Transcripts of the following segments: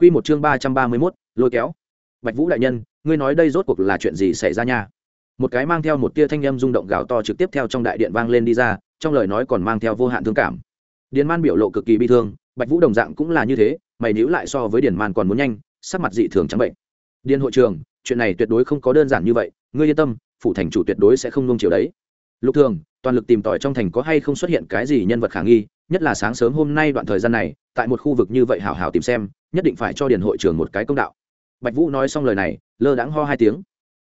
Quy một chương ba trăm ba mươi 331, lôi kéo. Bạch Vũ đại nhân, ngươi nói đây rốt cuộc là chuyện gì xảy ra nha? Một cái mang theo một tia thanh âm rung động gào to trực tiếp theo trong đại điện vang lên đi ra, trong lời nói còn mang theo vô hạn thương cảm. Điền Man biểu lộ cực kỳ bi thương, Bạch Vũ đồng dạng cũng là như thế, mày nhíu lại so với Điền Man còn muốn nhanh, sắc mặt dị thường trắng bệnh. Điền hội trưởng, chuyện này tuyệt đối không có đơn giản như vậy, ngươi yên tâm, phủ thành chủ tuyệt đối sẽ không nuông chiều đấy. Lục Thường, toàn lực tìm tòi trong thành có hay không xuất hiện cái gì nhân vật khả nghi, nhất là sáng sớm hôm nay đoạn thời gian này, tại một khu vực như vậy hảo hảo tìm xem, nhất định phải cho điền hội trưởng một cái công đạo. Bạch vũ nói xong lời này, lơ đãng ho hai tiếng.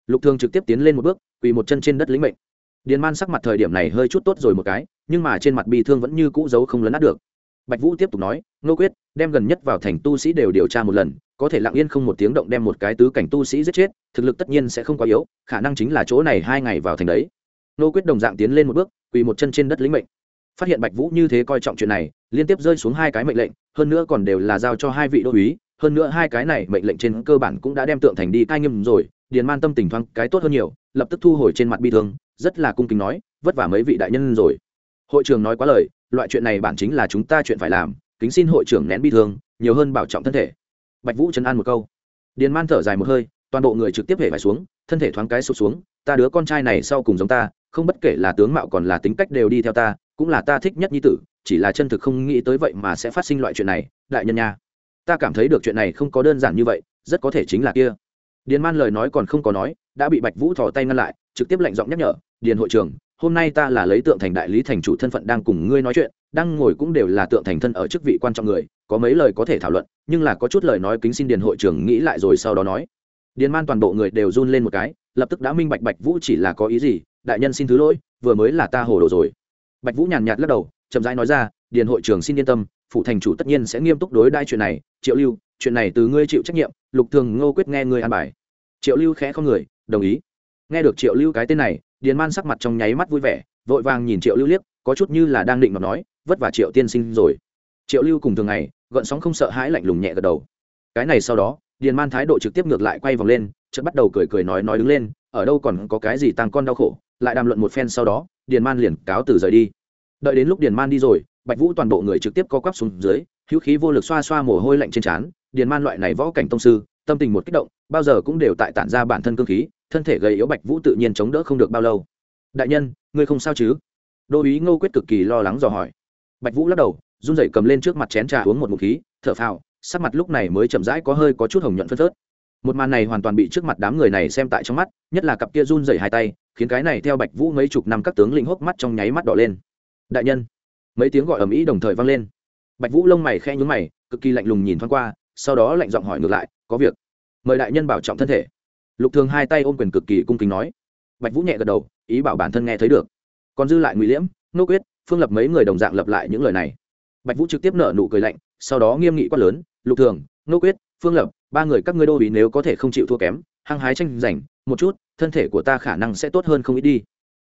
Lục thường trực tiếp tiến lên một bước, quỳ một chân trên đất lĩnh mệnh. Điền man sắc mặt thời điểm này hơi chút tốt rồi một cái, nhưng mà trên mặt bi thương vẫn như cũ giấu không lấn át được. Bạch vũ tiếp tục nói, ngô quyết, đem gần nhất vào thành tu sĩ đều điều tra một lần, có thể lặng yên không một tiếng động đem một cái tứ cảnh tu sĩ giết chết, thực lực tất nhiên sẽ không quá yếu, khả năng chính là chỗ này hai ngày vào thành đấy. Ngô quyết đồng dạng tiến lên một bước, quỳ một chân trên đất lĩnh mệnh phát hiện bạch vũ như thế coi trọng chuyện này, liên tiếp rơi xuống hai cái mệnh lệnh, hơn nữa còn đều là giao cho hai vị đô uý hơn nữa hai cái này mệnh lệnh trên cơ bản cũng đã đem tượng thành đi cai nghiêm rồi, điền man tâm tình thoáng cái tốt hơn nhiều, lập tức thu hồi trên mặt bi thương, rất là cung kính nói, vất vả mấy vị đại nhân rồi. Hội trưởng nói quá lời, loại chuyện này bản chính là chúng ta chuyện phải làm, kính xin hội trưởng nén bi thương, nhiều hơn bảo trọng thân thể. Bạch vũ chấn an một câu. Điền man thở dài một hơi, toàn bộ người trực tiếp hể phải xuống, thân thể thoáng cái sụp xuống, ta đứa con trai này sau cùng giống ta không bất kể là tướng mạo còn là tính cách đều đi theo ta, cũng là ta thích nhất nhi tử, chỉ là chân thực không nghĩ tới vậy mà sẽ phát sinh loại chuyện này, đại nhân nha. Ta cảm thấy được chuyện này không có đơn giản như vậy, rất có thể chính là kia. Điền man lời nói còn không có nói, đã bị bạch vũ thò tay ngăn lại, trực tiếp lệnh giọng nhắc nhở, điền hội trưởng, hôm nay ta là lấy tượng thành đại lý thành chủ thân phận đang cùng ngươi nói chuyện, đang ngồi cũng đều là tượng thành thân ở chức vị quan trọng người, có mấy lời có thể thảo luận, nhưng là có chút lời nói kính xin điền hội trưởng nghĩ lại rồi sau đó nói. Điền man toàn bộ người đều run lên một cái, lập tức đã minh bạch bạch vũ chỉ là có ý gì đại nhân xin thứ lỗi, vừa mới là ta hồ đồ rồi. Bạch vũ nhàn nhạt lắc đầu, chậm rãi nói ra, điền hội trưởng xin yên tâm, phủ thành chủ tất nhiên sẽ nghiêm túc đối đãi chuyện này. Triệu lưu, chuyện này từ ngươi chịu trách nhiệm, lục thường ngô quyết nghe ngươi an bài. Triệu lưu khẽ không người, đồng ý. Nghe được triệu lưu cái tên này, điền man sắc mặt trong nháy mắt vui vẻ, vội vàng nhìn triệu lưu liếc, có chút như là đang định mà nói, vất vả triệu tiên sinh rồi. Triệu lưu cùng thường ngày, gợn sóng không sợ hãi lạnh lùng nhẹ gật đầu. Cái này sau đó, điền man thái độ trực tiếp ngược lại quay vòng lên, chợt bắt đầu cười cười nói nói đứng lên ở đâu còn có cái gì tăng con đau khổ, lại đàm luận một phen sau đó, điền man liền cáo từ rời đi. Đợi đến lúc điền man đi rồi, bạch vũ toàn bộ người trực tiếp co quắp xuống dưới, hữu khí vô lực xoa xoa mồ hôi lạnh trên trán, điền man loại này võ cảnh tông sư, tâm tình một kích động, bao giờ cũng đều tại tản ra bản thân cương khí, thân thể gầy yếu bạch vũ tự nhiên chống đỡ không được bao lâu. Đại nhân, ngươi không sao chứ? Đô ý ngô quyết cực kỳ lo lắng dò hỏi. Bạch vũ lắc đầu, run rẩy cầm lên trước mặt chén trà uống một ngụm khí, thở phào, sắc mặt lúc này mới chậm rãi có hơi có chút hồng nhuận phân phớt một màn này hoàn toàn bị trước mặt đám người này xem tại trong mắt, nhất là cặp kia run dày hai tay, khiến cái này theo bạch vũ mấy chục năm các tướng lĩnh hốc mắt trong nháy mắt đỏ lên. Đại nhân, mấy tiếng gọi ầm ĩ đồng thời vang lên. Bạch vũ lông mày khe nhún mày, cực kỳ lạnh lùng nhìn thoáng qua, sau đó lạnh giọng hỏi ngược lại, có việc? Mời đại nhân bảo trọng thân thể. Lục thường hai tay ôm quyền cực kỳ cung kính nói. Bạch vũ nhẹ gật đầu, ý bảo bản thân nghe thấy được. Còn dư lại ngụy liễm, nô quyết, phương lập mấy người đồng dạng lập lại những lời này. Bạch vũ trực tiếp nở nụ cười lạnh, sau đó nghiêm nghị quát lớn, lục thường, nô quyết, phương lập ba người các ngươi đô ý nếu có thể không chịu thua kém, hăng hái tranh giành, một chút, thân thể của ta khả năng sẽ tốt hơn không ít đi.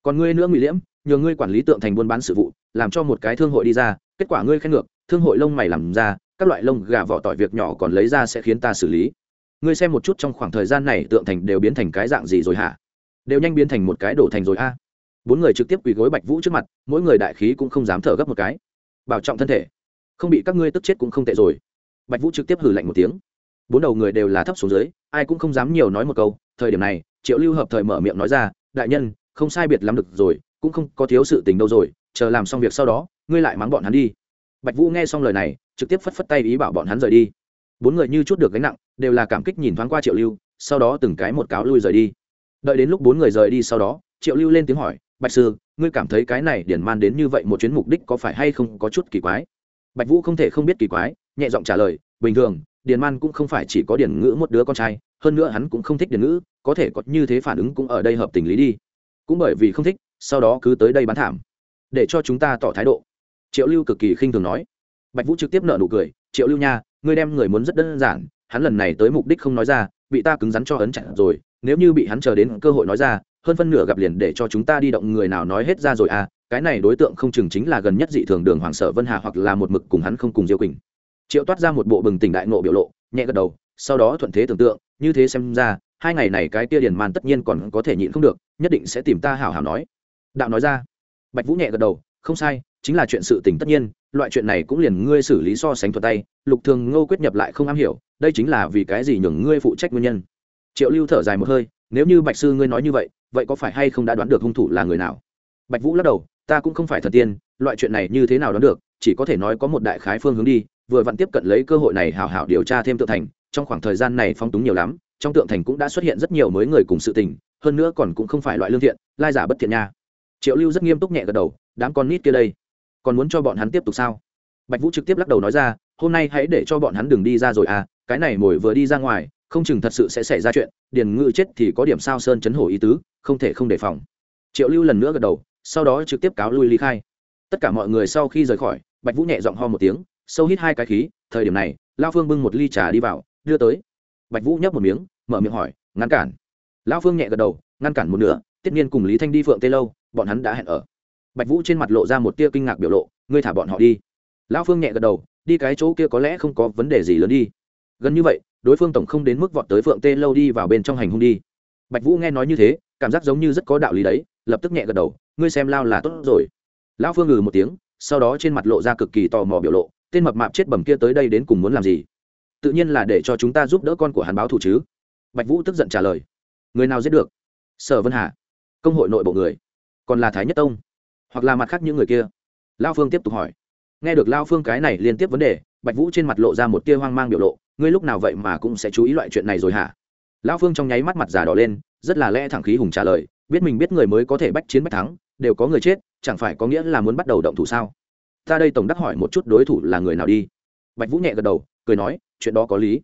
Còn ngươi nữa ngụy liễm, nhờ ngươi quản lý tượng thành buôn bán sự vụ, làm cho một cái thương hội đi ra, kết quả ngươi khen ngược, thương hội lông mày làm ra, các loại lông gà vỏ tỏi việc nhỏ còn lấy ra sẽ khiến ta xử lý. Ngươi xem một chút trong khoảng thời gian này tượng thành đều biến thành cái dạng gì rồi hả? Đều nhanh biến thành một cái đổ thành rồi a. Bốn người trực tiếp quỳ gối bạch vũ trước mặt, mỗi người đại khí cũng không dám thở gấp một cái. Bảo trọng thân thể. Không bị các ngươi tức chết cũng không tệ rồi. Bạch vũ trực tiếp hử lạnh một tiếng bốn đầu người đều là thấp xuống dưới, ai cũng không dám nhiều nói một câu. Thời điểm này, triệu lưu hợp thời mở miệng nói ra, đại nhân, không sai biệt lắm được rồi, cũng không có thiếu sự tình đâu rồi, chờ làm xong việc sau đó, ngươi lại mắng bọn hắn đi. Bạch vũ nghe xong lời này, trực tiếp phất phất tay ý bảo bọn hắn rời đi. Bốn người như chút được gánh nặng, đều là cảm kích nhìn thoáng qua triệu lưu, sau đó từng cái một cáo lui rời đi. Đợi đến lúc bốn người rời đi sau đó, triệu lưu lên tiếng hỏi, bạch sư, ngươi cảm thấy cái này điển man đến như vậy một chuyến mục đích có phải hay không có chút kỳ quái? Bạch vũ không thể không biết kỳ quái, nhẹ giọng trả lời, bình thường điền man cũng không phải chỉ có Điền ngữ một đứa con trai, hơn nữa hắn cũng không thích Điền ngữ, có thể có như thế phản ứng cũng ở đây hợp tình lý đi. Cũng bởi vì không thích, sau đó cứ tới đây bán thảm, để cho chúng ta tỏ thái độ. Triệu lưu cực kỳ khinh thường nói. Bạch vũ trực tiếp nợ nụ cười, triệu lưu nha, ngươi đem người muốn rất đơn giản, hắn lần này tới mục đích không nói ra, bị ta cứng rắn cho ấn chặn rồi, nếu như bị hắn chờ đến cơ hội nói ra, hơn phân nửa gặp liền để cho chúng ta đi động người nào nói hết ra rồi à cái này đối tượng không chừng chính là gần nhất dị thường đường hoàng sở vân hà hoặc là một mực cùng hắn không cùng diêu quỳnh triệu toát ra một bộ bừng tỉnh đại nộ biểu lộ, nhẹ gật đầu, sau đó thuận thế tưởng tượng, như thế xem ra, hai ngày này cái kia điền man tất nhiên còn có thể nhịn không được, nhất định sẽ tìm ta hảo hảo nói. Đạo nói ra. Bạch vũ nhẹ gật đầu, không sai, chính là chuyện sự tình tất nhiên, loại chuyện này cũng liền ngươi xử lý so sánh thuật tay, lục thường ngô quyết nhập lại không am hiểu, đây chính là vì cái gì nhường ngươi phụ trách nguyên nhân. Triệu lưu thở dài một hơi, nếu như bạch sư ngươi nói như vậy vậy có phải hay không đã đoán được hung thủ là người nào? Bạch vũ lắc đầu, ta cũng không phải thần tiên, loại chuyện này như thế nào đoán được, chỉ có thể nói có một đại khái phương hướng đi vừa vặn tiếp cận lấy cơ hội này hào hảo điều tra thêm tượng thành, trong khoảng thời gian này phong túng nhiều lắm, trong tượng thành cũng đã xuất hiện rất nhiều mới người cùng sự tình, hơn nữa còn cũng không phải loại lương thiện, lai giả bất thiện nha. Triệu lưu rất nghiêm túc nhẹ gật đầu, đám con nít kia đây, còn muốn cho bọn hắn tiếp tục sao? Bạch vũ trực tiếp lắc đầu nói ra, hôm nay hãy để cho bọn hắn đừng đi ra rồi à cái này mồi vừa đi ra ngoài, không chừng thật sự sẽ xảy ra chuyện, điền ngự chết thì có điểm sao sơn chấn hổ ý tứ, không thể không đề phòng. Triệu lưu lần nữa gật đầu, sau đó trực tiếp cáo lui ly khai. Tất cả mọi người sau khi rời khỏi, bạch vũ nhẹ giọng ho một tiếng sâu hít hai cái khí, thời điểm này, lao phương bưng một ly trà đi vào, đưa tới. Bạch vũ nhấp một miếng, mở miệng hỏi, ngăn cản? Lão phương nhẹ gật đầu, ngăn cản một nửa, tiết nhiên cùng lý thanh đi phượng tây lâu, bọn hắn đã hẹn ở. Bạch vũ trên mặt lộ ra một tia kinh ngạc biểu lộ, ngươi thả bọn họ đi. Lão phương nhẹ gật đầu, đi cái chỗ kia có lẽ không có vấn đề gì lớn đi. Gần như vậy, đối phương tổng không đến mức vọt tới phượng tê lâu đi vào bên trong hành hung đi. Bạch vũ nghe nói như thế, cảm giác giống như rất có đạo lý đấy, lập tức nhẹ gật đầu, ngươi xem lao là tốt rồi. Lão phương ngừ một tiếng, sau đó trên mặt lộ ra cực kỳ tò mò biểu lộ tên mập mạp chết bầm kia tới đây đến cùng muốn làm gì? Tự nhiên là để cho chúng ta giúp đỡ con của hắn báo thù chứ. Bạch vũ tức giận trả lời. Người nào giết được? Sở vân hà. Công hội nội bộ người. Còn là thái nhất tông? Hoặc là mặt khác những người kia? Lao phương tiếp tục hỏi. Nghe được lao phương cái này liên tiếp vấn đề, bạch vũ trên mặt lộ ra một tia hoang mang biểu lộ. Ngươi lúc nào vậy mà cũng sẽ chú ý loại chuyện này rồi hả? Lao phương trong nháy mắt mặt già đỏ lên, rất là lẽ thẳng khí hùng trả lời. Biết mình biết người mới có thể bách chiến bách thắng, đều có người chết, chẳng phải có nghĩa là muốn bắt đầu động thủ sao? Ta đây tổng đắc hỏi một chút đối thủ là người nào đi. Bạch vũ nhẹ gật đầu, cười nói, chuyện đó có lý.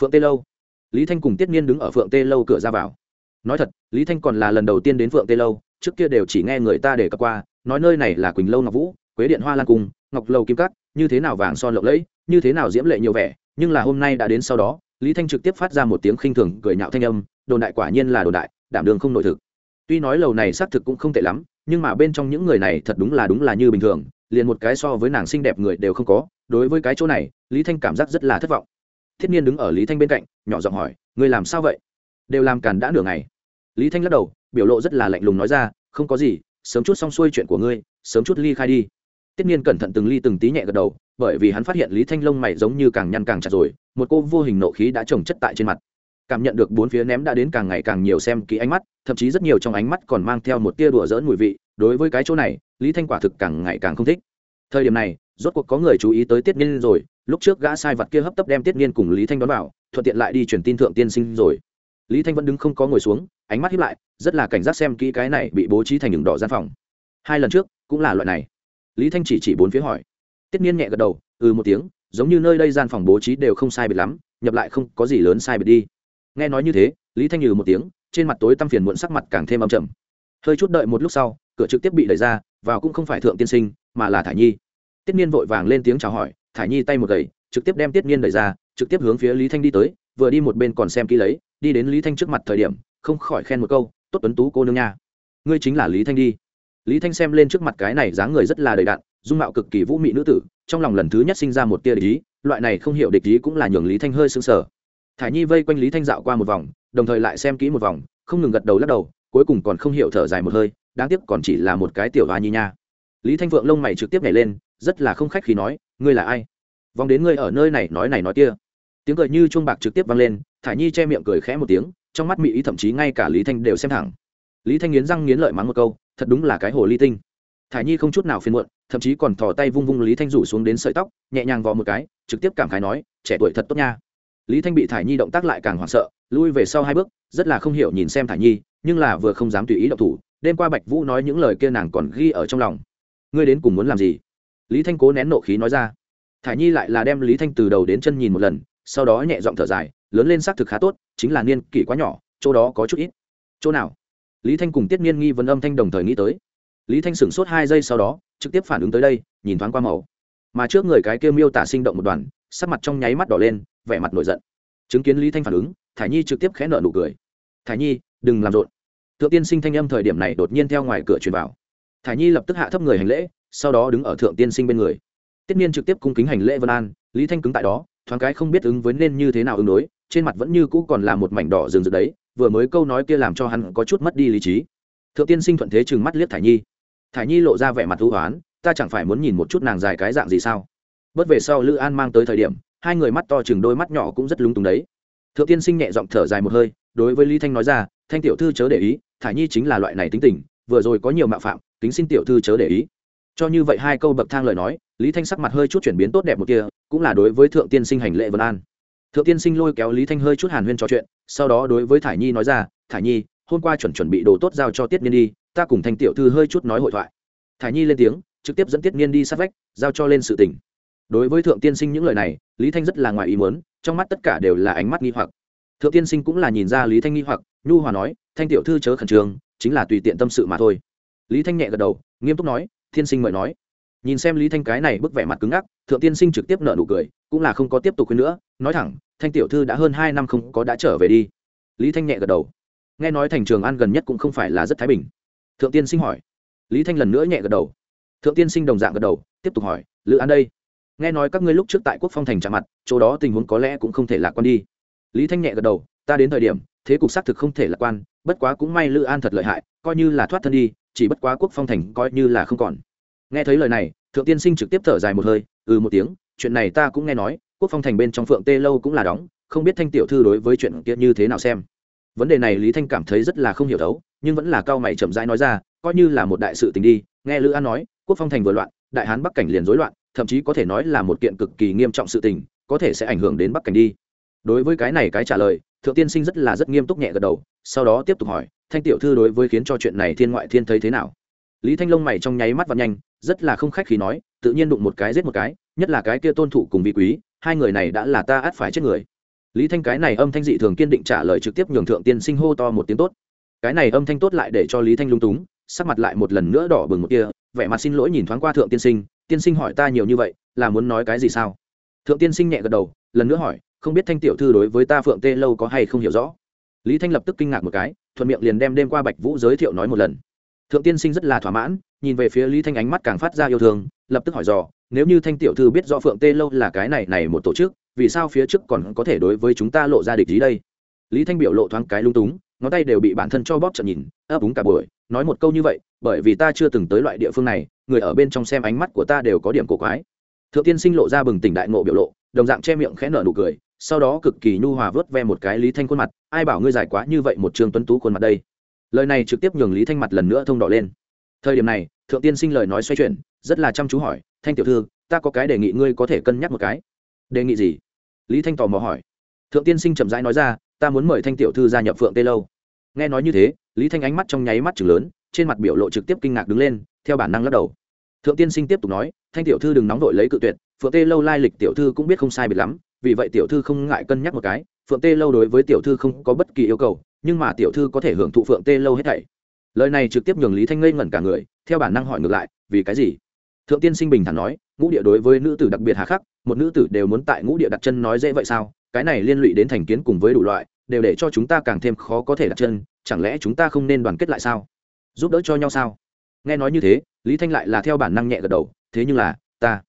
Phượng tê lâu. Lý thanh cùng tiết niên đứng ở phượng tê lâu cửa ra vào. Nói thật, lý thanh còn là lần đầu tiên đến phượng tê lâu, trước kia đều chỉ nghe người ta để cập qua, nói nơi này là quỳnh lâu ngọc vũ, quế điện hoa lan cung, ngọc lâu kim cắt như thế nào vàng son lộng lẫy, như thế nào diễm lệ nhiều vẻ, nhưng là hôm nay đã đến sau đó, lý thanh trực tiếp phát ra một tiếng khinh thường, cười nhạo thanh âm, đồn đại quả nhiên là đồn đại, đảm đường không nội thực. Tuy nói lầu này xác thực cũng không tệ lắm, nhưng mà bên trong những người này thật đúng là đúng là như bình thường liền một cái so với nàng xinh đẹp người đều không có, đối với cái chỗ này, lý thanh cảm giác rất là thất vọng. Thiết nhiên đứng ở lý thanh bên cạnh, nhỏ giọng hỏi người làm sao vậy? Đều làm càn đã nửa ngày. Lý thanh lắc đầu, biểu lộ rất là lạnh lùng nói ra, không có gì, sớm chút xong xuôi chuyện của ngươi, sớm chút ly khai đi. Tiết nhiên cẩn thận từng ly từng tí nhẹ gật đầu, bởi vì hắn phát hiện lý thanh lông mày giống như càng nhăn càng chặt rồi, một cô vô hình nộ khí đã trồng chất tại trên mặt cảm nhận được bốn phía ném đã đến càng ngày càng nhiều xem kỹ ánh mắt, thậm chí rất nhiều trong ánh mắt còn mang theo một tia đùa dỡn mùi vị, đối với cái chỗ này, lý thanh quả thực càng ngày càng không thích. Thời điểm này, rốt cuộc có người chú ý tới tiết niên rồi, lúc trước gã sai vật kia hấp tấp đem tiết niên cùng lý thanh đón vào, thuận tiện lại đi truyền tin thượng tiên sinh rồi. Lý thanh vẫn đứng không có ngồi xuống, ánh mắt hiếp lại, rất là cảnh giác xem kỹ cái này bị bố trí thành đường đỏ gian phòng. Hai lần trước, cũng là loại này. Lý thanh chỉ chỉ bốn phía hỏi. Tiết niên nhẹ gật đầu ừ một tiếng, giống như nơi đây gian phòng bố trí đều không sai biệt lắm, nhập lại không có gì lớn sai biệt đi nghe nói như thế, lý thanh nhừ một tiếng, trên mặt tối tăm phiền muộn sắc mặt càng thêm âm trầm. Hơi chút đợi một lúc sau, cửa trực tiếp bị đẩy ra vào cũng không phải thượng tiên sinh, mà là thả nhi. Tiết niên vội vàng lên tiếng chào hỏi thả nhi tay một gầy trực tiếp đem tiết niên đẩy ra, trực tiếp hướng phía lý thanh đi tới, vừa đi một bên còn xem kỹ lấy, đi đến lý thanh trước mặt thời điểm, không khỏi khen một câu, tốt tuấn tú cô nương nha. Ngươi chính là lý thanh đi. Lý thanh xem lên trước mặt cái này dáng người rất là đầy đạn dung mạo cực kỳ vũ mị nữ tử, trong lòng lần thứ nhất sinh ra một tia địch ý, loại này không hiểu địch ý cũng là nhường lý thanh hơi sững sở thả nhi vây quanh lý thanh dạo qua một vòng, đồng thời lại xem kỹ một vòng, không ngừng gật đầu lắc đầu, cuối cùng còn không hiểu thở dài một hơi, đáng tiếc còn chỉ là một cái tiểu hoa nhi nha. Lý thanh vượng lông mày trực tiếp nhảy lên, rất là không khách khi nói, ngươi là ai? Vòng đến ngươi ở nơi này nói này nói kia. Tiếng cười như chuông bạc trực tiếp vang lên thả nhi che miệng cười khẽ một tiếng, trong mắt mỹ ý thậm chí ngay cả lý thanh đều xem thẳng. Lý thanh nghiến răng nghiến lợi mắng một câu, thật đúng là cái hồ ly tinh. Thả nhi không chút nào phiền muộn, thậm chí còn thò tay vung vung lý thanh rủ xuống đến sợi tóc, nhẹ nhàng vò một cái, trực tiếp cảm khái nói, trẻ tuổi thật tốt nha lý thanh bị Thải nhi động tác lại càng hoảng sợ, lui về sau hai bước, rất là không hiểu nhìn xem Thải nhi, nhưng là vừa không dám tùy ý động thủ, đêm qua bạch vũ nói những lời kia nàng còn ghi ở trong lòng. Ngươi đến cùng muốn làm gì? Lý thanh cố nén nộ khí nói ra. Thải nhi lại là đem lý thanh từ đầu đến chân nhìn một lần, sau đó nhẹ giọng thở dài, lớn lên xác thực khá tốt, chính là niên kỷ quá nhỏ, chỗ đó có chút ít. Chỗ nào? Lý thanh cùng tiết niên nghi vấn âm thanh đồng thời nghĩ tới. Lý thanh sửng sốt hai giây sau đó, trực tiếp phản ứng tới đây, nhìn thoáng qua màu. Mà trước người cái kia miêu tả sinh động một đoàn, sắc mặt trong nháy mắt đỏ lên vẻ mặt nổi giận. Chứng kiến lý thanh phản ứng, thải nhi trực tiếp khẽ nợ nụ cười. Thải nhi, đừng làm rộn. Thượng tiên sinh thanh âm thời điểm này đột nhiên theo ngoài cửa truyền vào. Thải nhi lập tức hạ thấp người hành lễ, sau đó đứng ở thượng tiên sinh bên người. Tiết niên trực tiếp cung kính hành lễ vân an, lý thanh cứng tại đó, thoáng cái không biết ứng với nên như thế nào ứng đối, trên mặt vẫn như cũ còn là một mảnh đỏ rừng rực đấy, vừa mới câu nói kia làm cho hắn có chút mất đi lý trí. Thượng tiên sinh thuận thế chừng mắt liếc thải nhi. Thải nhi lộ ra vẻ mặt hữu hoán, ta chẳng phải muốn nhìn một chút nàng dài cái dạng gì sao? Bất về sau lữ an mang tới thời điểm hai người mắt to chừng đôi mắt nhỏ cũng rất lúng túng đấy. Thượng tiên sinh nhẹ giọng thở dài một hơi, đối với lý thanh nói ra, thanh tiểu thư chớ để ý thả nhi chính là loại này tính tình, vừa rồi có nhiều mạo phạm, kính xin tiểu thư chớ để ý. Cho như vậy hai câu bậc thang lời nói, lý thanh sắc mặt hơi chút chuyển biến tốt đẹp một kia, cũng là đối với thượng tiên sinh hành lệ vân an. Thượng tiên sinh lôi kéo lý thanh hơi chút hàn huyên trò chuyện, sau đó đối với thải nhi nói ra, thải nhi, hôm qua chuẩn chuẩn bị đồ tốt giao cho tiết niên đi, ta cùng thanh tiểu thư hơi chút nói hội thoại. Thải nhi lên tiếng, trực tiếp dẫn tiết niên đi sát vách, giao cho lên sự tình đối với thượng tiên sinh những lời này, lý thanh rất là ngoài ý muốn, trong mắt tất cả đều là ánh mắt nghi hoặc. Thượng tiên sinh cũng là nhìn ra lý thanh nghi hoặc, nhu hòa nói, thanh tiểu thư chớ khẩn trương, chính là tùy tiện tâm sự mà thôi. Lý thanh nhẹ gật đầu, nghiêm túc nói thiên sinh mời nói. Nhìn xem lý thanh cái này bức vẻ mặt cứng ngắc, thượng tiên sinh trực tiếp nợ nụ cười, cũng là không có tiếp tục khuyên nữa, nói thẳng, thanh tiểu thư đã hơn hai năm không có đã trở về đi. Lý thanh nhẹ gật đầu. Nghe nói thành trường an gần nhất cũng không phải là rất thái bình. Thượng tiên sinh hỏi. Lý thanh lần nữa nhẹ gật đầu. Thượng tiên sinh đồng dạng gật đầu, tiếp tục hỏi, lữ an đây? Nghe nói các ngươi lúc trước tại quốc phong thành chạm mặt, chỗ đó tình huống có lẽ cũng không thể lạc quan đi. Lý thanh nhẹ gật đầu, ta đến thời điểm, thế cục xác thực không thể lạc quan, bất quá cũng may lữ an thật lợi hại, coi như là thoát thân đi, chỉ bất quá quốc phong thành coi như là không còn. Nghe thấy lời này, thượng tiên sinh trực tiếp thở dài một hơi ừ một tiếng, chuyện này ta cũng nghe nói, quốc phong thành bên trong phượng tê lâu cũng là đóng, không biết thanh tiểu thư đối với chuyện kia như thế nào xem. Vấn đề này lý thanh cảm thấy rất là không hiểu thấu, nhưng vẫn là cao mày chậm rãi nói ra, coi như là một đại sự tình đi. Nghe lữ an nói, quốc phong thành vừa loạn, đại hán bắc cảnh liền rối loạn thậm chí có thể nói là một kiện cực kỳ nghiêm trọng sự tình, có thể sẽ ảnh hưởng đến bắc cảnh đi. Đối với cái này cái trả lời, thượng tiên sinh rất là rất nghiêm túc nhẹ gật đầu, sau đó tiếp tục hỏi, thanh tiểu thư đối với khiến cho chuyện này thiên ngoại thiên thấy thế nào? Lý thanh long mày trong nháy mắt và nhanh, rất là không khách khi nói, tự nhiên đụng một cái giết một cái, nhất là cái kia tôn thụ cùng vị quý, hai người này đã là ta át phải chết người. Lý thanh cái này âm thanh dị thường kiên định trả lời trực tiếp nhường thượng tiên sinh hô to một tiếng tốt. Cái này âm thanh tốt lại để cho lý thanh lung túng, sắc mặt lại một lần nữa đỏ bừng một kia vẻ mặt xin lỗi nhìn thoáng qua thượng tiên sinh tiên sinh hỏi ta nhiều như vậy, là muốn nói cái gì sao? Thượng tiên sinh nhẹ gật đầu, lần nữa hỏi, không biết thanh tiểu thư đối với ta phượng tê lâu có hay không hiểu rõ? Lý thanh lập tức kinh ngạc một cái, thuận miệng liền đem đêm qua bạch vũ giới thiệu nói một lần. Thượng tiên sinh rất là thỏa mãn, nhìn về phía lý thanh ánh mắt càng phát ra yêu thương, lập tức hỏi dò, nếu như thanh tiểu thư biết rõ phượng tê lâu là cái này này một tổ chức, vì sao phía trước còn có thể đối với chúng ta lộ ra địch ý đây? Lý thanh biểu lộ thoáng cái lung túng ngón tay đều bị bản thân cho bóp trận nhìn, ấp úng cả buổi, nói một câu như vậy, bởi vì ta chưa từng tới loại địa phương này, người ở bên trong xem ánh mắt của ta đều có điểm cổ quái. Thượng tiên sinh lộ ra bừng tỉnh đại ngộ biểu lộ, đồng dạng che miệng khẽ nở nụ cười, sau đó cực kỳ nhu hòa vớt ve một cái lý thanh khuôn mặt, ai bảo ngươi dài quá như vậy một trường tuấn tú khuôn mặt đây. Lời này trực tiếp nhường lý thanh mặt lần nữa thông đỏ lên. Thời điểm này, thượng tiên sinh lời nói xoay chuyển, rất là chăm chú hỏi, thanh tiểu thư, ta có cái đề nghị ngươi có thể cân nhắc một cái. Đề nghị gì? Lý thanh tò mò hỏi. Thượng tiên sinh chậm rãi nói ra ta muốn mời thanh tiểu thư gia nhập phượng tê lâu. Nghe nói như thế, lý thanh ánh mắt trong nháy mắt chừng lớn, trên mặt biểu lộ trực tiếp kinh ngạc đứng lên, theo bản năng lắc đầu. Thượng tiên sinh tiếp tục nói, thanh tiểu thư đừng nóng vội lấy cự tuyệt, phượng tê lâu lai lịch tiểu thư cũng biết không sai biệt lắm, vì vậy tiểu thư không ngại cân nhắc một cái, phượng tê lâu đối với tiểu thư không có bất kỳ yêu cầu, nhưng mà tiểu thư có thể hưởng thụ phượng tê lâu hết thảy. Lời này trực tiếp nhường lý thanh ngây ngẩn cả người, theo bản năng hỏi ngược lại, vì cái gì? Thượng tiên sinh bình thản nói, ngũ địa đối với nữ tử đặc biệt hà khắc, một nữ tử đều muốn tại ngũ địa đặt chân nói dễ vậy sao? Cái này liên lụy đến thành kiến cùng với đủ loại, đều để cho chúng ta càng thêm khó có thể đặt chân, chẳng lẽ chúng ta không nên đoàn kết lại sao? Giúp đỡ cho nhau sao? Nghe nói như thế, lý thanh lại là theo bản năng nhẹ gật đầu, thế nhưng là, ta,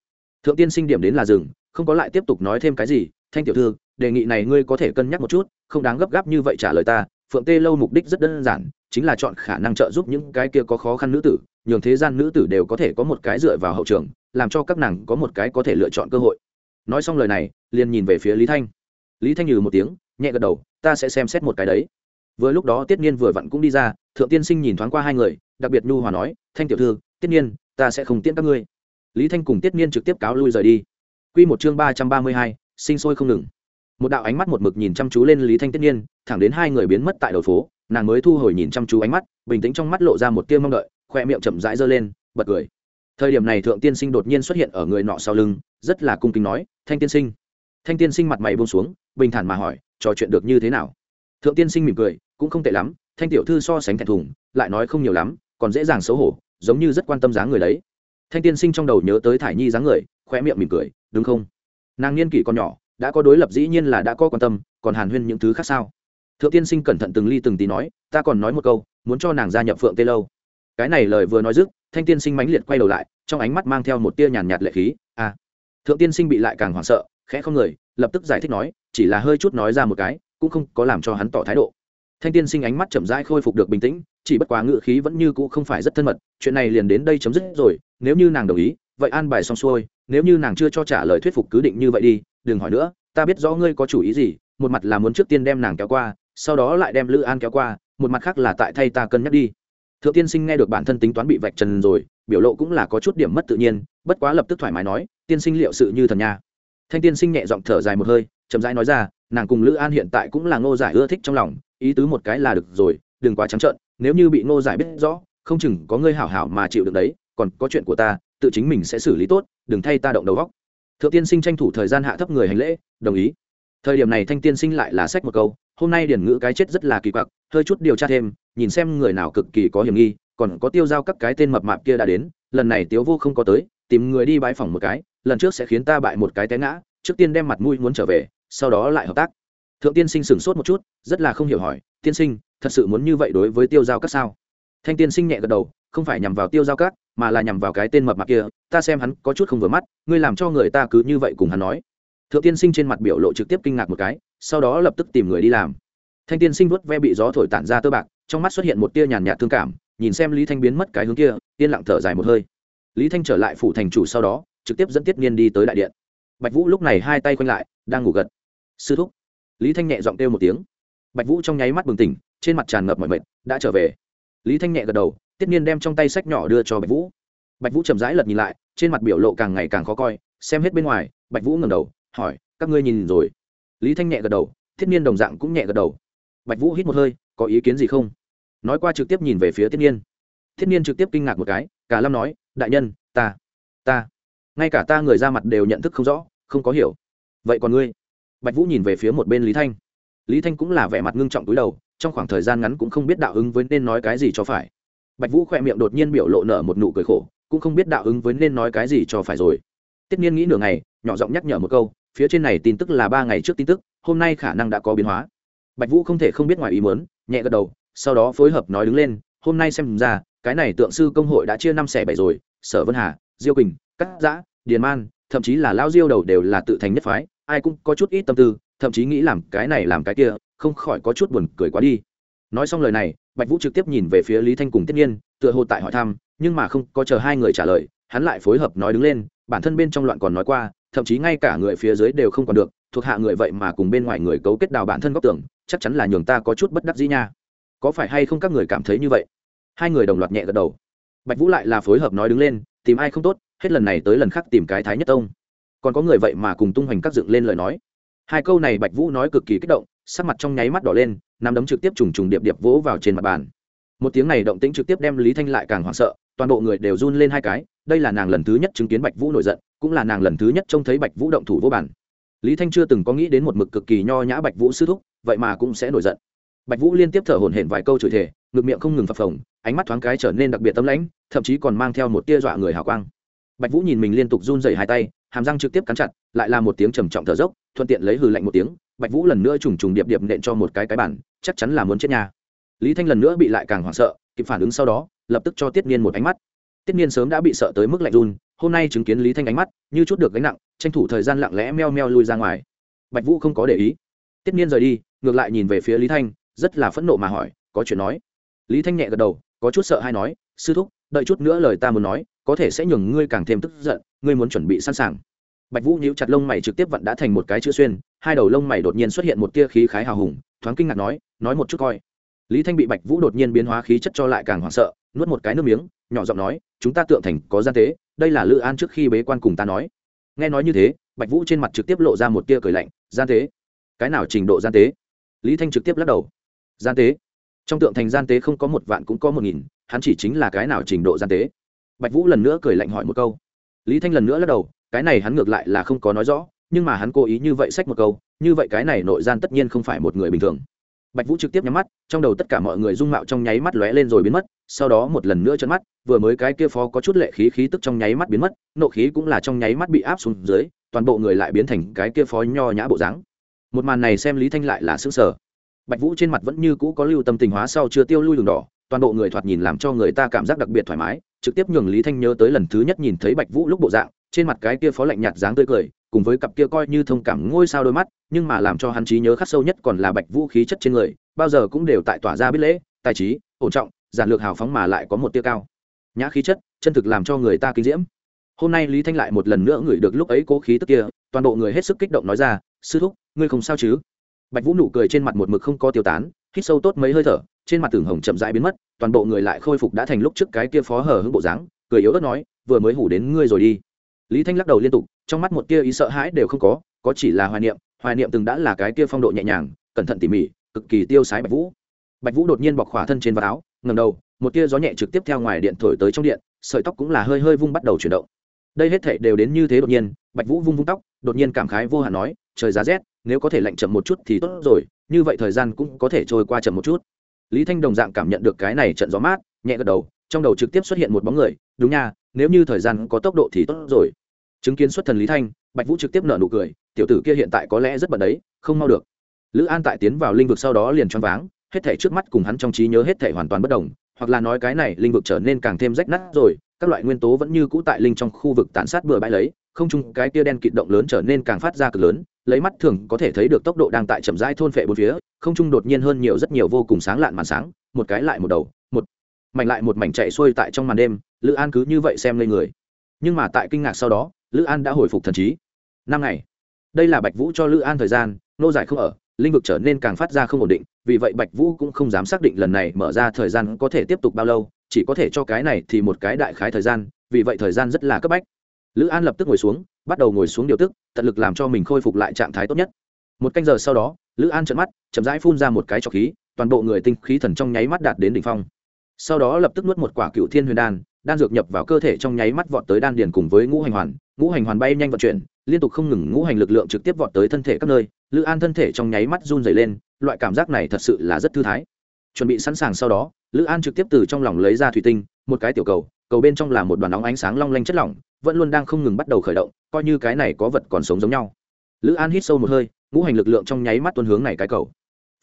thượng tiên sinh điểm đến là dừng, không có lại tiếp tục nói thêm cái gì, thanh tiểu thư, đề nghị này ngươi có thể cân nhắc một chút, không đáng gấp gáp như vậy trả lời ta, phượng tê lâu mục đích rất đơn giản, chính là chọn khả năng trợ giúp những cái kia có khó khăn nữ tử, nhường thế gian nữ tử đều có thể có một cái dựa vào hậu trường, làm cho các nàng có một cái có thể lựa chọn cơ hội. Nói xong lời này, liền nhìn về phía lý thanh lý thanh nhừ một tiếng, nhẹ gật đầu, ta sẽ xem xét một cái đấy. Vừa lúc đó tiết niên vừa vặn cũng đi ra, thượng tiên sinh nhìn thoáng qua hai người, đặc biệt nhu hòa nói, thanh tiểu thư, tiết niên, ta sẽ không tiễn các ngươi. Lý thanh cùng tiết niên trực tiếp cáo lui rời đi. Q một chương ba trăm ba mươi hai, sinh sôi không ngừng. Một đạo ánh mắt một mực nhìn chăm chú lên lý thanh tiết niên, thẳng đến hai người biến mất tại đầu phố, nàng mới thu hồi nhìn chăm chú ánh mắt, bình tĩnh trong mắt lộ ra một tia mong đợi, khoe miệng chậm rãi giơ lên, bật cười. Thời điểm này thượng tiên sinh đột nhiên xuất hiện ở người nọ sau lưng, rất là cung kính nói, thanh tiên sinh thanh tiên sinh mặt mày buông xuống, bình thản mà hỏi, trò chuyện được như thế nào? Thượng tiên sinh mỉm cười, cũng không tệ lắm, thanh tiểu thư so sánh thẹn thùng, lại nói không nhiều lắm, còn dễ dàng xấu hổ, giống như rất quan tâm dáng người đấy. Thanh tiên sinh trong đầu nhớ tới thải nhi dáng người khoe miệng mỉm cười, đúng không? Nàng niên kỷ còn nhỏ, đã có đối lập dĩ nhiên là đã có quan tâm, còn hàn huyên những thứ khác sao? Thượng tiên sinh cẩn thận từng ly từng tí nói, ta còn nói một câu, muốn cho nàng gia nhập phượng tê lâu. Cái này lời vừa nói dứt, thanh tiên sinh mãnh liệt quay đầu lại, trong ánh mắt mang theo một tia nhàn nhạt lệ khí a à. thượng tiên sinh bị lại càng hoảng sợ khẽ không người, lập tức giải thích nói, chỉ là hơi chút nói ra một cái, cũng không có làm cho hắn tỏ thái độ. Thanh tiên sinh ánh mắt chậm rãi khôi phục được bình tĩnh, chỉ bất quá ngự khí vẫn như cũ không phải rất thân mật, chuyện này liền đến đây chấm dứt rồi, nếu như nàng đồng ý, vậy an bài xong xuôi, nếu như nàng chưa cho trả lời thuyết phục cứ định như vậy đi, đừng hỏi nữa, ta biết rõ ngươi có chủ ý gì, một mặt là muốn trước tiên đem nàng kéo qua, sau đó lại đem lữ an kéo qua, một mặt khác là tại thay ta cân nhắc đi. Thượng tiên sinh nghe được bản thân tính toán bị vạch trần rồi, biểu lộ cũng là có chút điểm mất tự nhiên, bất quá lập tức thoải mái nói, tiên sinh liệu sự như thần nha thanh tiên sinh nhẹ giọng thở dài một hơi, chậm rãi nói ra, nàng cùng lữ an hiện tại cũng là ngô giải ưa thích trong lòng, ý tứ một cái là được rồi, đừng quá trắng trợn, nếu như bị ngô giải biết rõ, không chừng có ngươi hảo hảo mà chịu được đấy, còn có chuyện của ta, tự chính mình sẽ xử lý tốt, đừng thay ta động đầu góc thượng tiên sinh tranh thủ thời gian hạ thấp người hành lễ, đồng ý. Thời điểm này thanh tiên sinh lại là sách một câu, hôm nay điển ngữ cái chết rất là kỳ quặc, hơi chút điều tra thêm, nhìn xem người nào cực kỳ có hiểm nghi, còn có tiêu giao các cái tên mập mạp kia đã đến, lần này tiếu vô không có tới, tìm người đi bãi phòng một cái lần trước sẽ khiến ta bại một cái té ngã, trước tiên đem mặt mũi muốn trở về, sau đó lại hợp tác. Thượng tiên sinh sửng sốt một chút, rất là không hiểu hỏi, tiên sinh, thật sự muốn như vậy đối với tiêu giao các sao? Thanh tiên sinh nhẹ gật đầu, không phải nhằm vào tiêu giao các, mà là nhằm vào cái tên mập mạp kia, ta xem hắn có chút không vừa mắt, ngươi làm cho người ta cứ như vậy cùng hắn nói. Thượng tiên sinh trên mặt biểu lộ trực tiếp kinh ngạc một cái, sau đó lập tức tìm người đi làm. Thanh tiên sinh vuốt ve bị gió thổi tản ra tơ bạc, trong mắt xuất hiện một tia nhàn nhạt thương cảm, nhìn xem lý thanh biến mất cái hướng kia, yên lặng thở dài một hơi. Lý thanh trở lại phủ thành chủ sau đó trực tiếp dẫn tiết niên đi tới đại điện. Bạch vũ lúc này hai tay quanh lại, đang ngủ gật. Sư thúc. Lý thanh nhẹ giọng kêu một tiếng. Bạch vũ trong nháy mắt bừng tỉnh, trên mặt tràn ngập mọi mệt, đã trở về. Lý thanh nhẹ gật đầu, tiết niên đem trong tay sách nhỏ đưa cho bạch vũ. Bạch vũ chậm rãi lật nhìn lại, trên mặt biểu lộ càng ngày càng khó coi, xem hết bên ngoài, bạch vũ ngẩng đầu, hỏi, các ngươi nhìn rồi? Lý thanh nhẹ gật đầu thiết niên đồng dạng cũng nhẹ gật đầu. Bạch vũ hít một hơi, có ý kiến gì không? Nói qua trực tiếp nhìn về phía thiết niên thiết niên trực tiếp kinh ngạc một cái, cả lâm nói, đại nhân, ta ta ngay cả ta người ra mặt đều nhận thức không rõ không có hiểu. Vậy còn ngươi? Bạch vũ nhìn về phía một bên lý thanh. Lý thanh cũng là vẻ mặt ngưng trọng túi đầu trong khoảng thời gian ngắn cũng không biết đạo ứng với nên nói cái gì cho phải. Bạch vũ khỏe miệng đột nhiên biểu lộ nở một nụ cười khổ cũng không biết đạo ứng với nên nói cái gì cho phải rồi. Tiết Niên nghĩ nửa ngày, nhỏ giọng nhắc nhở một câu, phía trên này tin tức là ba ngày trước tin tức, hôm nay khả năng đã có biến hóa. Bạch Vũ không thể không biết ngoài ý muốn, nhẹ gật đầu, sau đó phối hợp nói đứng lên, hôm nay xem ra, cái này tượng sư công hội đã chia năm xẻ bảy rồi, Sở Vân Hà, Diêu Quỳnh, cắt, Dã, Điền Man, thậm chí là lão Diêu đầu đều là tự thành nhất phái, ai cũng có chút ít tâm tư, thậm chí nghĩ làm cái này làm cái kia, không khỏi có chút buồn cười quá đi. Nói xong lời này, Bạch Vũ trực tiếp nhìn về phía Lý Thanh cùng Tiết nhiên tựa hồ tại hỏi thăm, nhưng mà không có chờ hai người trả lời, hắn lại phối hợp nói đứng lên, bản thân bên trong loạn còn nói qua thậm chí ngay cả người phía dưới đều không còn được thuộc hạ người vậy mà cùng bên ngoài người cấu kết đào bản thân góc tưởng chắc chắn là nhường ta có chút bất đắc dĩ nha. Có phải hay không các người cảm thấy như vậy? Hai người đồng loạt nhẹ gật đầu. Bạch vũ lại là phối hợp nói đứng lên tìm ai không tốt hết lần này tới lần khác tìm cái thái nhất tông. Còn có người vậy mà cùng tung hoành các dựng lên lời nói. Hai câu này bạch vũ nói cực kỳ kích động, sắc mặt trong nháy mắt đỏ lên, nắm đấm trực tiếp trùng trùng điệp điệp vỗ vào trên mặt bàn. Một tiếng này động tĩnh trực tiếp đem lý thanh lại càng hoảng sợ, toàn bộ người đều run lên hai cái, đây là nàng lần thứ nhất chứng kiến bạch vũ nổi giận, cũng là nàng lần thứ nhất trông thấy bạch vũ động thủ vô bản. Lý thanh chưa từng có nghĩ đến một mực cực kỳ nho nhã bạch vũ sư thúc, vậy mà cũng sẽ nổi giận. Bạch vũ liên tiếp thở hổn hển vài câu chửi thề, ngực miệng không ngừng phập phồng, ánh mắt thoáng cái trở nên đặc biệt tâm lãnh, thậm chí còn mang theo một tia dọa người hào quang bạch vũ nhìn mình liên tục run dày hai tay, hàm răng trực tiếp cắn chặt, lại là một tiếng trầm trọng thở dốc, thuận tiện lấy hừ lạnh một tiếng, bạch vũ lần nữa trùng trùng điệp điệp nện cho một cái cái bản chắc chắn là muốn chết nhà lý thanh lần nữa bị lại càng hoảng sợ, kịp phản ứng sau đó, lập tức cho tiết niên một ánh mắt. Tiết niên sớm đã bị sợ tới mức lạnh run, hôm nay chứng kiến lý thanh ánh mắt, như chút được gánh nặng, tranh thủ thời gian lặng lẽ meo meo lui ra ngoài. Bạch vũ không có để ý. Tiết niên rời đi, ngược lại nhìn về phía lý thanh, rất là phẫn nộ mà hỏi, có chuyện nói? Lý thanh nhẹ gật đầu, có chút sợ hay nói, sư thúc, đợi chút nữa lời ta muốn nói có thể sẽ nhường ngươi càng thêm tức giận, ngươi muốn chuẩn bị sẵn sàng. Bạch vũ nhíu chặt lông mày trực tiếp vẫn đã thành một cái chữ xuyên, hai đầu lông mày đột nhiên xuất hiện một tia khí khái hào hùng, thoáng kinh ngạc nói nói một chút coi. Lý thanh bị bạch vũ đột nhiên biến hóa khí chất cho lại càng hoảng sợ, nuốt một cái nước miếng, nhỏ giọng nói, chúng ta tượng thành có gian tế, đây là lữ an trước khi bế quan cùng ta nói. Nghe nói như thế, bạch vũ trên mặt trực tiếp lộ ra một tia cười lạnh, gian tế? Cái nào trình độ gian tế? Lý thanh trực tiếp lắc đầu, gian tế? Trong tượng thành gian tế không có một vạn cũng có một nghìn, hắn chỉ chính là cái nào trình độ gian tế? Bạch vũ lần nữa cười lạnh hỏi một câu. Lý thanh lần nữa lắc đầu, cái này hắn ngược lại là không có nói rõ, nhưng mà hắn cố ý như vậy sách một câu, như vậy cái này nội gian tất nhiên không phải một người bình thường. Bạch vũ trực tiếp nhắm mắt, trong đầu tất cả mọi người dung mạo trong nháy mắt lóe lên rồi biến mất, sau đó một lần nữa chân mắt, vừa mới cái kia phó có chút lệ khí khí tức trong nháy mắt biến mất, nộ khí cũng là trong nháy mắt bị áp xuống dưới, toàn bộ người lại biến thành cái kia phó nho nhã bộ dáng. Một màn này xem lý thanh lại là xứng sở bạch vũ trên mặt vẫn như cũ có lưu tâm tình hóa sau chưa tiêu lui đường đỏ, toàn bộ người thoạt nhìn làm cho người ta cảm giác đặc biệt thoải mái trực tiếp nhường lý thanh nhớ tới lần thứ nhất nhìn thấy bạch vũ lúc bộ dạng, trên mặt cái kia phó lạnh nhạt dáng tươi cười, cùng với cặp kia coi như thông cảm ngôi sao đôi mắt, nhưng mà làm cho hắn trí nhớ khắc sâu nhất còn là bạch vũ khí chất trên người, bao giờ cũng đều tại tỏa ra biết lễ, tài trí, ổn trọng, giản lược hào phóng mà lại có một tia cao. Nhã khí chất, chân thực làm cho người ta kinh diễm. Hôm nay lý thanh lại một lần nữa ngửi được lúc ấy cố khí tức kia, toàn bộ người hết sức kích động nói ra, sư thúc, ngươi không sao chứ? Bạch vũ nụ cười trên mặt một mực không có tiêu tán, hít sâu tốt mấy hơi thở trên mặt tường hồng chậm rãi biến mất, toàn bộ người lại khôi phục đã thành lúc trước cái kia phó hở hững bộ dáng, cười yếu ớt nói, vừa mới hủ đến ngươi rồi đi. Lý thanh lắc đầu liên tục, trong mắt một kia ý sợ hãi đều không có có chỉ là hoài niệm hoài niệm từng đã là cái kia phong độ nhẹ nhàng, cẩn thận tỉ mỉ, cực kỳ tiêu sái bạch vũ. Bạch vũ đột nhiên bọc khỏa thân trên vào áo ngầm đầu, một tia gió nhẹ trực tiếp theo ngoài điện thổi tới trong điện, sợi tóc cũng là hơi hơi vung bắt đầu chuyển động. Đây hết thể đều đến như thế đột nhiên, bạch vũ vung vung tóc, đột nhiên cảm khái vô hạn nói, trời giá rét, nếu có thể lạnh chậm một chút thì tốt rồi, như vậy thời gian cũng có thể trôi qua chậm một chút lý thanh đồng dạng cảm nhận được cái này trận gió mát, nhẹ gật đầu, trong đầu trực tiếp xuất hiện một bóng người, đúng nha, nếu như thời gian có tốc độ thì tốt rồi. Chứng kiến xuất thần lý thanh, bạch vũ trực tiếp nở nụ cười, tiểu tử kia hiện tại có lẽ rất bận đấy, không mau được. Lữ an tại tiến vào linh vực sau đó liền choáng váng, hết thể trước mắt cùng hắn trong trí nhớ hết thể hoàn toàn bất đồng, hoặc là nói cái này linh vực trở nên càng thêm rách nát rồi, các loại nguyên tố vẫn như cũ tại linh trong khu vực tàn sát bừa bãi lấy, không chung cái kia đen kịt động lớn trở nên càng phát ra cực lớn, lấy mắt thường có thể thấy được tốc độ đang tại chậm rãi thôn phệ bốn phía không trung đột nhiên hơn nhiều rất nhiều vô cùng sáng lạn màn sáng, một cái lại một đầu, một mảnh lại một mảnh chạy xuôi tại trong màn đêm, lữ an cứ như vậy xem lên người. Nhưng mà tại kinh ngạc sau đó, lữ an đã hồi phục thần trí. Năm ngày, đây là bạch vũ cho lữ an thời gian, nô giải không ở, linh vực trở nên càng phát ra không ổn định, vì vậy bạch vũ cũng không dám xác định lần này mở ra thời gian có thể tiếp tục bao lâu, chỉ có thể cho cái này thì một cái đại khái thời gian, vì vậy thời gian rất là cấp bách. Lữ an lập tức ngồi xuống, bắt đầu ngồi xuống điều tức, tận lực làm cho mình khôi phục lại trạng thái tốt nhất một canh giờ sau đó, lữ an trợn mắt, chậm rãi phun ra một cái trọc khí, toàn bộ người tinh khí thần trong nháy mắt đạt đến đỉnh phong. Sau đó lập tức nuốt một quả cựu thiên huyền đan đan dược nhập vào cơ thể trong nháy mắt vọt tới đan điền cùng với ngũ hành hoàn. Ngũ hành hoàn bay nhanh vận chuyển, liên tục không ngừng ngũ hành lực lượng trực tiếp vọt tới thân thể các nơi. Lữ an thân thể trong nháy mắt run dày lên, loại cảm giác này thật sự là rất thư thái. Chuẩn bị sẵn sàng sau đó, lữ an trực tiếp từ trong lòng lấy ra thủy tinh, một cái tiểu cầu cầu bên trong là một đoàn nóng ánh sáng long lanh chất lỏng, vẫn luôn đang không ngừng bắt đầu khởi động, coi như cái này có vật còn sống giống nhau. Lữ an hít sâu một hơi ngũ hành lực lượng trong nháy mắt tuân hướng này cái cầu.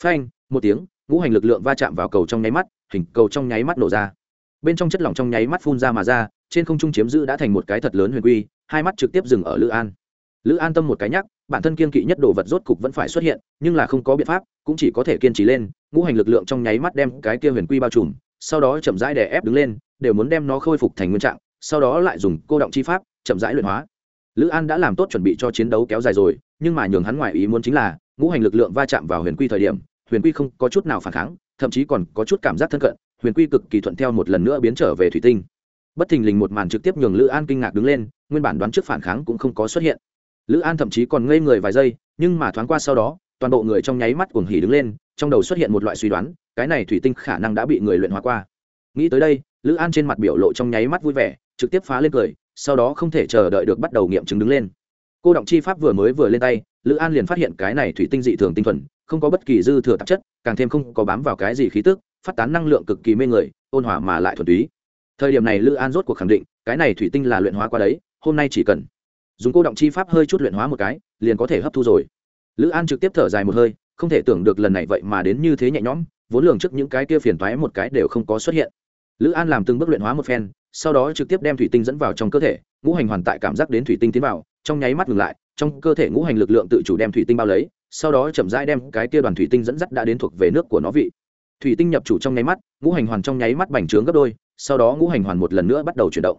Phanh, một tiếng, ngũ hành lực lượng va chạm vào cầu trong nháy mắt, hình cầu trong nháy mắt nổ ra. Bên trong chất lỏng trong nháy mắt phun ra mà ra, trên không trung chiếm giữ đã thành một cái thật lớn huyền quy, hai mắt trực tiếp dừng ở lữ an. Lữ an tâm một cái nhắc, bản thân kiên kỵ nhất đồ vật rốt cục vẫn phải xuất hiện, nhưng là không có biện pháp, cũng chỉ có thể kiên trì lên, ngũ hành lực lượng trong nháy mắt đem cái kia huyền quy bao trùm, sau đó chậm rãi đè ép đứng lên, đều muốn đem nó khôi phục thành nguyên trạng, sau đó lại dùng cô động chi pháp, chậm rãi luyện hóa lữ an đã làm tốt chuẩn bị cho chiến đấu kéo dài rồi, nhưng mà nhường hắn ngoài ý muốn chính là, ngũ hành lực lượng va chạm vào huyền quy thời điểm, huyền quy không có chút nào phản kháng, thậm chí còn có chút cảm giác thân cận, huyền quy cực kỳ thuận theo một lần nữa biến trở về thủy tinh. Bất thình lình một màn trực tiếp nhường lữ an kinh ngạc đứng lên, nguyên bản đoán trước phản kháng cũng không có xuất hiện. Lữ an thậm chí còn ngây người vài giây, nhưng mà thoáng qua sau đó, toàn bộ người trong nháy mắt cuồng hỉ đứng lên, trong đầu xuất hiện một loại suy đoán, cái này thủy tinh khả năng đã bị người luyện hóa qua. Nghĩ tới đây, lữ an trên mặt biểu lộ trong nháy mắt vui vẻ, trực tiếp phá lên cười sau đó không thể chờ đợi được bắt đầu nghiệm chứng đứng lên. Cô động chi pháp vừa mới vừa lên tay, lữ an liền phát hiện cái này thủy tinh dị thường tinh thuần, không có bất kỳ dư thừa tạp chất, càng thêm không có bám vào cái gì khí tức, phát tán năng lượng cực kỳ mê người, ôn hòa mà lại thuần túy. Thời điểm này lữ an rốt cuộc khẳng định, cái này thủy tinh là luyện hóa qua đấy, hôm nay chỉ cần dùng cô động chi pháp hơi chút luyện hóa một cái, liền có thể hấp thu rồi. Lữ an trực tiếp thở dài một hơi, không thể tưởng được lần này vậy mà đến như thế nhẹ nhõm, vốn lường trước những cái kia phiền toái một cái đều không có xuất hiện. Lữ an làm từng bước luyện hóa một phen sau đó trực tiếp đem thủy tinh dẫn vào trong cơ thể, ngũ hành hoàn tại cảm giác đến thủy tinh tiến vào, trong nháy mắt ngừng lại, trong cơ thể ngũ hành lực lượng tự chủ đem thủy tinh bao lấy, sau đó chậm rãi đem cái kia đoàn thủy tinh dẫn dắt đã đến thuộc về nước của nó vị. Thủy tinh nhập chủ trong nháy mắt, ngũ hành hoàn trong nháy mắt bành trướng gấp đôi, sau đó ngũ hành hoàn một lần nữa bắt đầu chuyển động.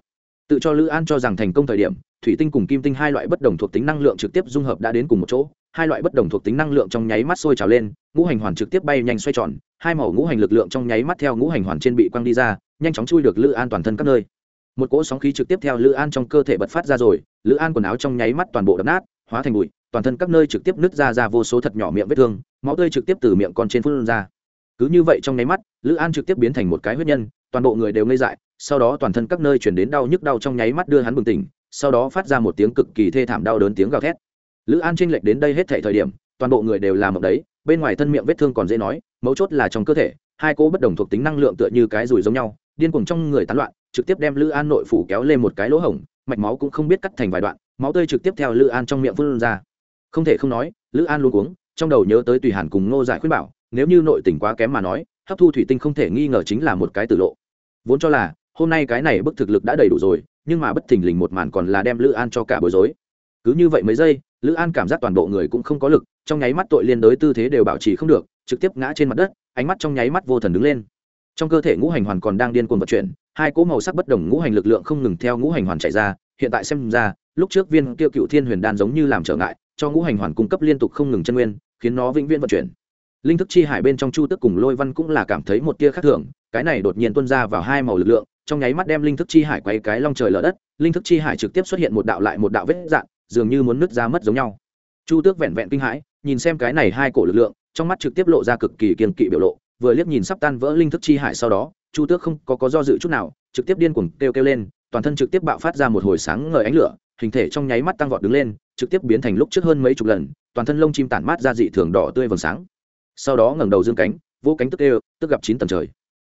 Tự cho lữ an cho rằng thành công thời điểm, thủy tinh cùng kim tinh hai loại bất đồng thuộc tính năng lượng trực tiếp dung hợp đã đến cùng một chỗ, hai loại bất đồng thuộc tính năng lượng trong nháy mắt sôi trào lên, ngũ hành hoàn trực tiếp bay nhanh xoay tròn hai màu ngũ hành lực lượng trong nháy mắt theo ngũ hành hoàn trên bị quăng đi ra, nhanh chóng chui được lữ an toàn thân các nơi. Một cỗ sóng khí trực tiếp theo lữ an trong cơ thể bật phát ra rồi, lữ an quần áo trong nháy mắt toàn bộ đập nát, hóa thành bụi, toàn thân các nơi trực tiếp nứt ra ra vô số thật nhỏ miệng vết thương, máu tươi trực tiếp từ miệng con trên phun ra. Cứ như vậy trong nháy mắt, lữ an trực tiếp biến thành một cái huyết nhân, toàn bộ người đều ngây dại, sau đó toàn thân các nơi chuyển đến đau nhức đau trong nháy mắt đưa hắn bừng tỉnh, sau đó phát ra một tiếng cực kỳ thê thảm đau đớn tiếng gào thét. Lữ an tranh lệch đến đây hết thể thời điểm, toàn bộ người đều làm ở đấy, bên ngoài thân miệng vết thương còn dễ nói mấu chốt là trong cơ thể, hai cô bất đồng thuộc tính năng lượng tựa như cái rùi giống nhau, điên cuồng trong người tán loạn, trực tiếp đem lữ an nội phủ kéo lên một cái lỗ hổng, mạch máu cũng không biết cắt thành vài đoạn, máu tươi trực tiếp theo lữ an trong miệng phun ra. Không thể không nói, lữ an luôn cuống, trong đầu nhớ tới tùy hàn cùng ngô giải khuyên bảo, nếu như nội tình quá kém mà nói, hấp thu thủy tinh không thể nghi ngờ chính là một cái tử lộ. Vốn cho là, hôm nay cái này bức thực lực đã đầy đủ rồi, nhưng mà bất thình lình một màn còn là đem lữ an cho cả bối rối. Cứ như vậy mấy giây, lữ an cảm giác toàn bộ người cũng không có lực, trong nháy mắt tội liên đối tư thế đều bảo trì không được trực tiếp ngã trên mặt đất, ánh mắt trong nháy mắt vô thần đứng lên. Trong cơ thể ngũ hành hoàn còn đang điên cuồng vận chuyển, hai cỗ màu sắc bất đồng ngũ hành lực lượng không ngừng theo ngũ hành hoàn chạy ra, hiện tại xem ra, lúc trước viên kia cựu thiên huyền đan giống như làm trở ngại, cho ngũ hành hoàn cung cấp liên tục không ngừng chân nguyên, khiến nó vĩnh viễn vận chuyển. Linh thức chi hải bên trong chu tức cùng lôi văn cũng là cảm thấy một tia khác thường, cái này đột nhiên tuân ra vào hai màu lực lượng, trong nháy mắt đem linh thức chi hải quay cái long trời lở đất, linh thức chi hải trực tiếp xuất hiện một đạo lại một đạo vết dạn dường như muốn nứt ra mất giống nhau. Chu tước vẹn vẹn kinh hãi, nhìn xem cái này hai cổ lực lượng trong mắt trực tiếp lộ ra cực kỳ kiên kỵ biểu lộ vừa liếc nhìn sắp tan vỡ linh thức chi hải sau đó chu tước không có, có do dự chút nào trực tiếp điên cuồng kêu kêu lên toàn thân trực tiếp bạo phát ra một hồi sáng ngời ánh lửa hình thể trong nháy mắt tăng vọt đứng lên trực tiếp biến thành lúc trước hơn mấy chục lần toàn thân lông chim tản mát ra dị thường đỏ tươi vầng sáng. Sau đó ngẩng đầu dương cánh vỗ cánh tức đều tức gặp chín tầng trời.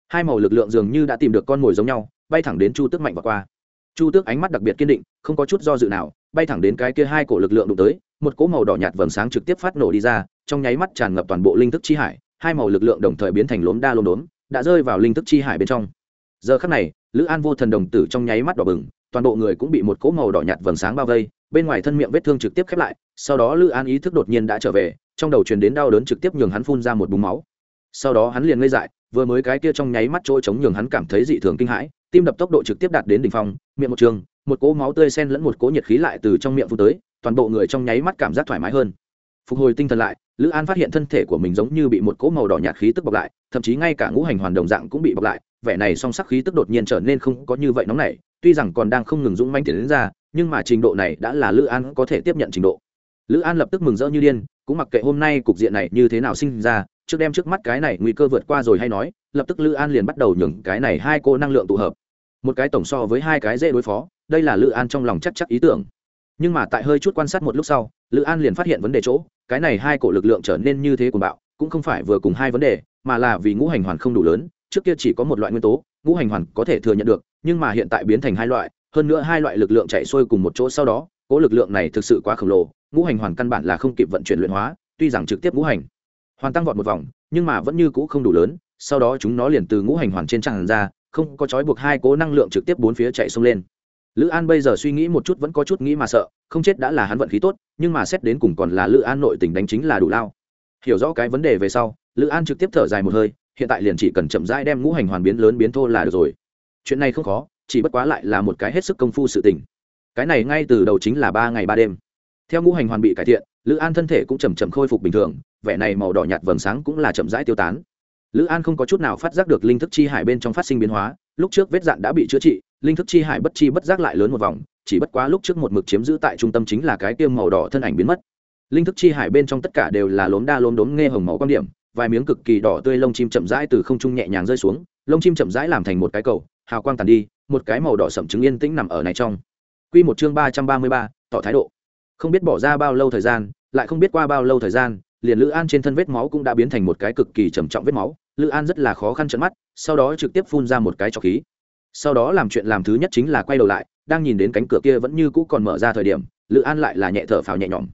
Hai màu lực lượng dường như đã tìm được con mồi giống nhau bay thẳng đến chu tước mạnh và qua. Chu tước ánh mắt đặc biệt kiên định không có chút do dự nào bay thẳng đến cái kia hai cổ lực lượng đụng tới một cỗ màu đỏ nhạt vầng sáng trực tiếp phát nổ đi ra trong nháy mắt tràn ngập toàn bộ linh thức chi hải, hai màu lực lượng đồng thời biến thành lốm đa lốm đốm, đã rơi vào linh thức chi hải bên trong. Giờ khắc này, lữ an vô thần đồng tử trong nháy mắt đỏ bừng, toàn bộ người cũng bị một cỗ màu đỏ nhạt vầng sáng bao vây, bên ngoài thân miệng vết thương trực tiếp khép lại, sau đó lữ an ý thức đột nhiên đã trở về, trong đầu truyền đến đau đớn trực tiếp nhường hắn phun ra một búng máu. Sau đó hắn liền ngây dại, vừa mới cái kia trong nháy mắt trôi trống nhường hắn cảm thấy dị thường kinh hãi, tim đập tốc độ trực tiếp đạt đến đỉnh phong, miệng một trường, một cỗ máu tươi xen lẫn một cỗ nhiệt khí lại từ trong miệng phun tới, toàn bộ người trong nháy mắt cảm giác thoải mái hơn phục hồi tinh thần lại, lữ an phát hiện thân thể của mình giống như bị một cỗ màu đỏ nhạt khí tức bọc lại, thậm chí ngay cả ngũ hành hoàn đồng dạng cũng bị bọc lại, vẻ này song sắc khí tức đột nhiên trở nên không có như vậy nóng nảy, tuy rằng còn đang không ngừng dũng manh tiến đến ra, nhưng mà trình độ này đã là lữ an có thể tiếp nhận trình độ. Lữ an lập tức mừng rỡ như điên, cũng mặc kệ hôm nay cục diện này như thế nào sinh ra, trước đem trước mắt cái này nguy cơ vượt qua rồi hay nói, lập tức lữ an liền bắt đầu nhường cái này hai cô năng lượng tụ hợp. Một cái tổng so với hai cái dễ đối phó, đây là lữ an trong lòng chắc chắc ý tưởng nhưng mà tại hơi chút quan sát một lúc sau, lữ an liền phát hiện vấn đề chỗ, cái này hai cổ lực lượng trở nên như thế của bạo, cũng không phải vừa cùng hai vấn đề, mà là vì ngũ hành hoàn không đủ lớn, trước kia chỉ có một loại nguyên tố, ngũ hành hoàn có thể thừa nhận được, nhưng mà hiện tại biến thành hai loại, hơn nữa hai loại lực lượng chạy xuôi cùng một chỗ sau đó cố lực lượng này thực sự quá khổng lồ, ngũ hành hoàn căn bản là không kịp vận chuyển luyện hóa, tuy rằng trực tiếp ngũ hành hoàn tăng vọt một vòng, nhưng mà vẫn như cũ không đủ lớn, sau đó chúng nó liền từ ngũ hành hoàn trên tràn ra, không có trói buộc hai cố năng lượng trực tiếp bốn phía chạy xông lên lữ an bây giờ suy nghĩ một chút vẫn có chút nghĩ mà sợ, không chết đã là hắn vận khí tốt, nhưng mà xét đến cùng còn là lữ an nội tình đánh chính là đủ lao. Hiểu rõ cái vấn đề về sau, lữ an trực tiếp thở dài một hơi, hiện tại liền chỉ cần chậm rãi đem ngũ hành hoàn biến lớn biến thô là được rồi. Chuyện này không khó, chỉ bất quá lại là một cái hết sức công phu sự tình. Cái này ngay từ đầu chính là ba ngày ba đêm. Theo ngũ hành hoàn bị cải thiện, lữ an thân thể cũng chầm chậm khôi phục bình thường, vẻ này màu đỏ nhạt vầng sáng cũng là chậm rãi tiêu tán. Lữ an không có chút nào phát giác được linh thức chi hải bên trong phát sinh biến hóa, lúc trước vết dạn đã bị chữa trị linh thức chi hải bất chi bất giác lại lớn một vòng, chỉ bất quá lúc trước một mực chiếm giữ tại trung tâm chính là cái tiêm màu đỏ thân ảnh biến mất. Linh thức chi hải bên trong tất cả đều là lốm đa lốm đốm nghe hồng màu quan điểm, vài miếng cực kỳ đỏ tươi lông chim chậm rãi từ không trung nhẹ nhàng rơi xuống, lông chim chậm rãi làm thành một cái cầu, hào quang tàn đi, một cái màu đỏ sậm trứng yên tĩnh nằm ở này trong. Quy một chương ba trăm ba mươi ba, tỏ thái độ. Không biết bỏ ra bao lâu thời gian, lại không biết qua bao lâu thời gian, liền lữ an trên thân vết máu cũng đã biến thành một cái cực kỳ trầm trọng vết máu. Lữ an rất là khó khăn trận mắt, sau đó trực tiếp phun ra một cái trọc khí sau đó làm chuyện làm thứ nhất chính là quay đầu lại, đang nhìn đến cánh cửa kia vẫn như cũ còn mở ra thời điểm, lữ an lại là nhẹ thở phào nhẹ nhõm.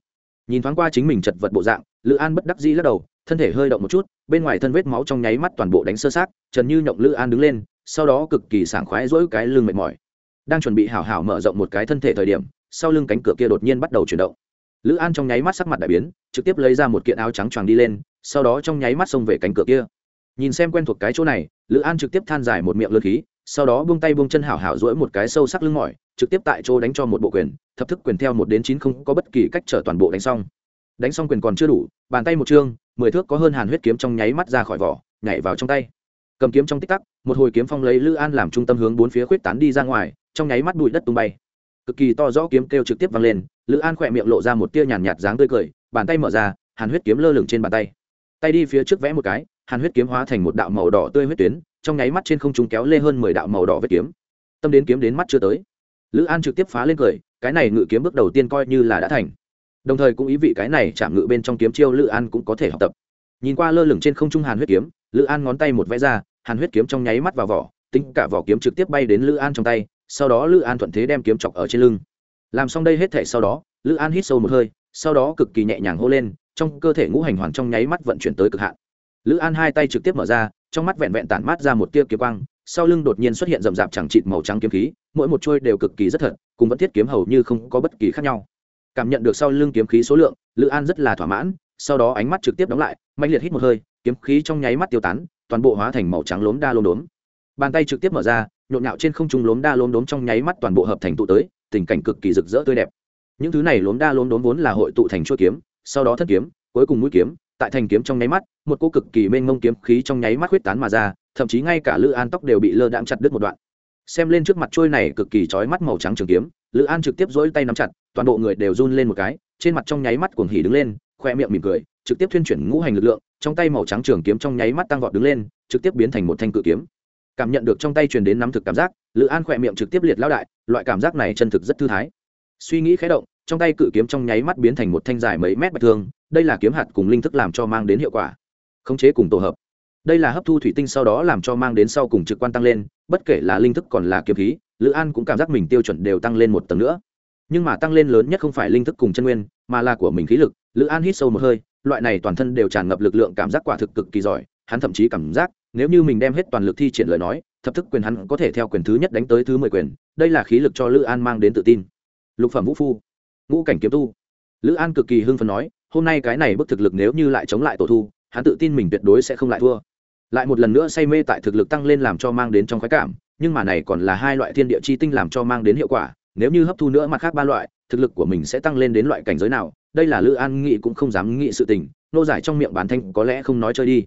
Nhìn thoáng qua chính mình chật vật bộ dạng, lữ an bất đắc dĩ lắc đầu, thân thể hơi động một chút, bên ngoài thân vết máu trong nháy mắt toàn bộ đánh sơ sát trần như nhộng lữ an đứng lên, sau đó cực kỳ sảng khoái dỗi cái lưng mệt mỏi. Đang chuẩn bị hảo hảo mở rộng một cái thân thể thời điểm, sau lưng cánh cửa kia đột nhiên bắt đầu chuyển động. Lữ an trong nháy mắt sắc mặt đại biến, trực tiếp lấy ra một kiện áo trắng choàng đi lên, sau đó trong nháy mắt xông về cánh cửa kia. Nhìn xem quen thuộc cái chỗ này, lữ an trực tiếp than dài một miệng lơ khí sau đó buông tay buông chân hảo hảo duỗi một cái sâu sắc lưng mỏi, trực tiếp tại chỗ đánh cho một bộ quyền, thập thức quyền theo một đến chín không có bất kỳ cách trở toàn bộ đánh xong. Đánh xong quyền còn chưa đủ, bàn tay một chương mười thước có hơn hàn huyết kiếm trong nháy mắt ra khỏi vỏ, nhảy vào trong tay. Cầm kiếm trong tích tắc, một hồi kiếm phong lấy lữ an làm trung tâm hướng bốn phía khuyết tán đi ra ngoài, trong nháy mắt bụi đất tung bay. Cực kỳ to rõ kiếm kêu trực tiếp vang lên, lữ an khỏe miệng lộ ra một tia nhàn nhạt dáng tươi cười, bàn tay mở ra, hàn huyết kiếm lơ lửng trên bàn tay. Tay đi phía trước vẽ một cái, hàn huyết kiếm hóa thành một đạo màu đỏ tươi huyết tuyến trong nháy mắt trên không trung kéo lê hơn mười đạo màu đỏ vết kiếm. Tâm đến kiếm đến mắt chưa tới. Lữ an trực tiếp phá lên cười, cái này ngự kiếm bước đầu tiên coi như là đã thành. Đồng thời cũng ý vị cái này chạm ngự bên trong kiếm chiêu lữ an cũng có thể học tập. Nhìn qua lơ lửng trên không trung hàn huyết kiếm, lữ an ngón tay một vẽ ra, hàn huyết kiếm trong nháy mắt vào vỏ, tính cả vỏ kiếm trực tiếp bay đến lữ an trong tay, sau đó lữ an thuận thế đem kiếm chọc ở trên lưng. Làm xong đây hết thể sau đó, lữ an hít sâu một hơi, sau đó cực kỳ nhẹ nhàng hô lên, trong cơ thể ngũ hành hoàn trong nháy mắt vận chuyển tới cực hạn. Lữ an hai tay trực tiếp mở ra trong mắt vẹn vẹn tản mát ra một tia kiếm quang, sau lưng đột nhiên xuất hiện rậm rạp chẳng chịt màu trắng kiếm khí, mỗi một trôi đều cực kỳ rất thật, cùng vẫn thiết kiếm hầu như không có bất kỳ khác nhau. Cảm nhận được sau lưng kiếm khí số lượng, lữ an rất là thỏa mãn, sau đó ánh mắt trực tiếp đóng lại mạnh liệt hít một hơi, kiếm khí trong nháy mắt tiêu tán, toàn bộ hóa thành màu trắng lốm đa lốm đốm. Bàn tay trực tiếp mở ra, nhộn nhạo trên không trung lốm đa lốm đốm trong nháy mắt toàn bộ hợp thành tụ tới, tình cảnh cực kỳ rực rỡ tươi đẹp. Những thứ này lốm đa lốm đốm vốn là hội tụ thành chuôi kiếm, sau đó thân kiếm, cuối cùng mũi kiếm tại thành kiếm trong nháy mắt, một cô cực kỳ mênh mông kiếm khí trong nháy mắt huyết tán mà ra, thậm chí ngay cả lữ an tóc đều bị lơ đạm chặt đứt một đoạn. Xem lên trước mặt trôi này cực kỳ trói mắt màu trắng trường kiếm, lữ an trực tiếp dỗi tay nắm chặt, toàn bộ người đều run lên một cái, trên mặt trong nháy mắt cuồng hỉ đứng lên, khoe miệng mỉm cười, trực tiếp thuyên chuyển ngũ hành lực lượng, trong tay màu trắng trường kiếm trong nháy mắt tăng vọt đứng lên, trực tiếp biến thành một thanh cự kiếm. Cảm nhận được trong tay truyền đến nắm thực cảm giác, lữ an khoe miệng trực tiếp liệt lao đại, loại cảm giác này chân thực rất thư thái. Suy nghĩ khé động, trong tay cự kiếm trong nháy mắt biến thành một thanh dài mấy mét bạch thương đây là kiếm hạt cùng linh thức làm cho mang đến hiệu quả, khống chế cùng tổ hợp. Đây là hấp thu thủy tinh sau đó làm cho mang đến sau cùng trực quan tăng lên, bất kể là linh thức còn là kiếm khí, lữ an cũng cảm giác mình tiêu chuẩn đều tăng lên một tầng nữa. Nhưng mà tăng lên lớn nhất không phải linh thức cùng chân nguyên, mà là của mình khí lực. Lữ an hít sâu một hơi, loại này toàn thân đều tràn ngập lực lượng cảm giác quả thực cực kỳ giỏi. Hắn thậm chí cảm giác, nếu như mình đem hết toàn lực thi triển lời nói, thập thức quyền hắn có thể theo quyền thứ nhất đánh tới thứ mười quyền. Đây là khí lực cho lữ an mang đến tự tin. Lục phẩm vũ phu, ngũ cảnh kiếm tu. Lữ an cực kỳ hưng phấn nói hôm nay cái này bức thực lực nếu như lại chống lại tổ thu, hắn tự tin mình tuyệt đối sẽ không lại thua. Lại một lần nữa say mê tại thực lực tăng lên làm cho mang đến trong khoái cảm, nhưng mà này còn là hai loại thiên địa chi tinh làm cho mang đến hiệu quả, nếu như hấp thu nữa mặt khác ba loại, thực lực của mình sẽ tăng lên đến loại cảnh giới nào, đây là lữ an nghị cũng không dám nghị sự tình, nô giải trong miệng bản thanh có lẽ không nói chơi đi.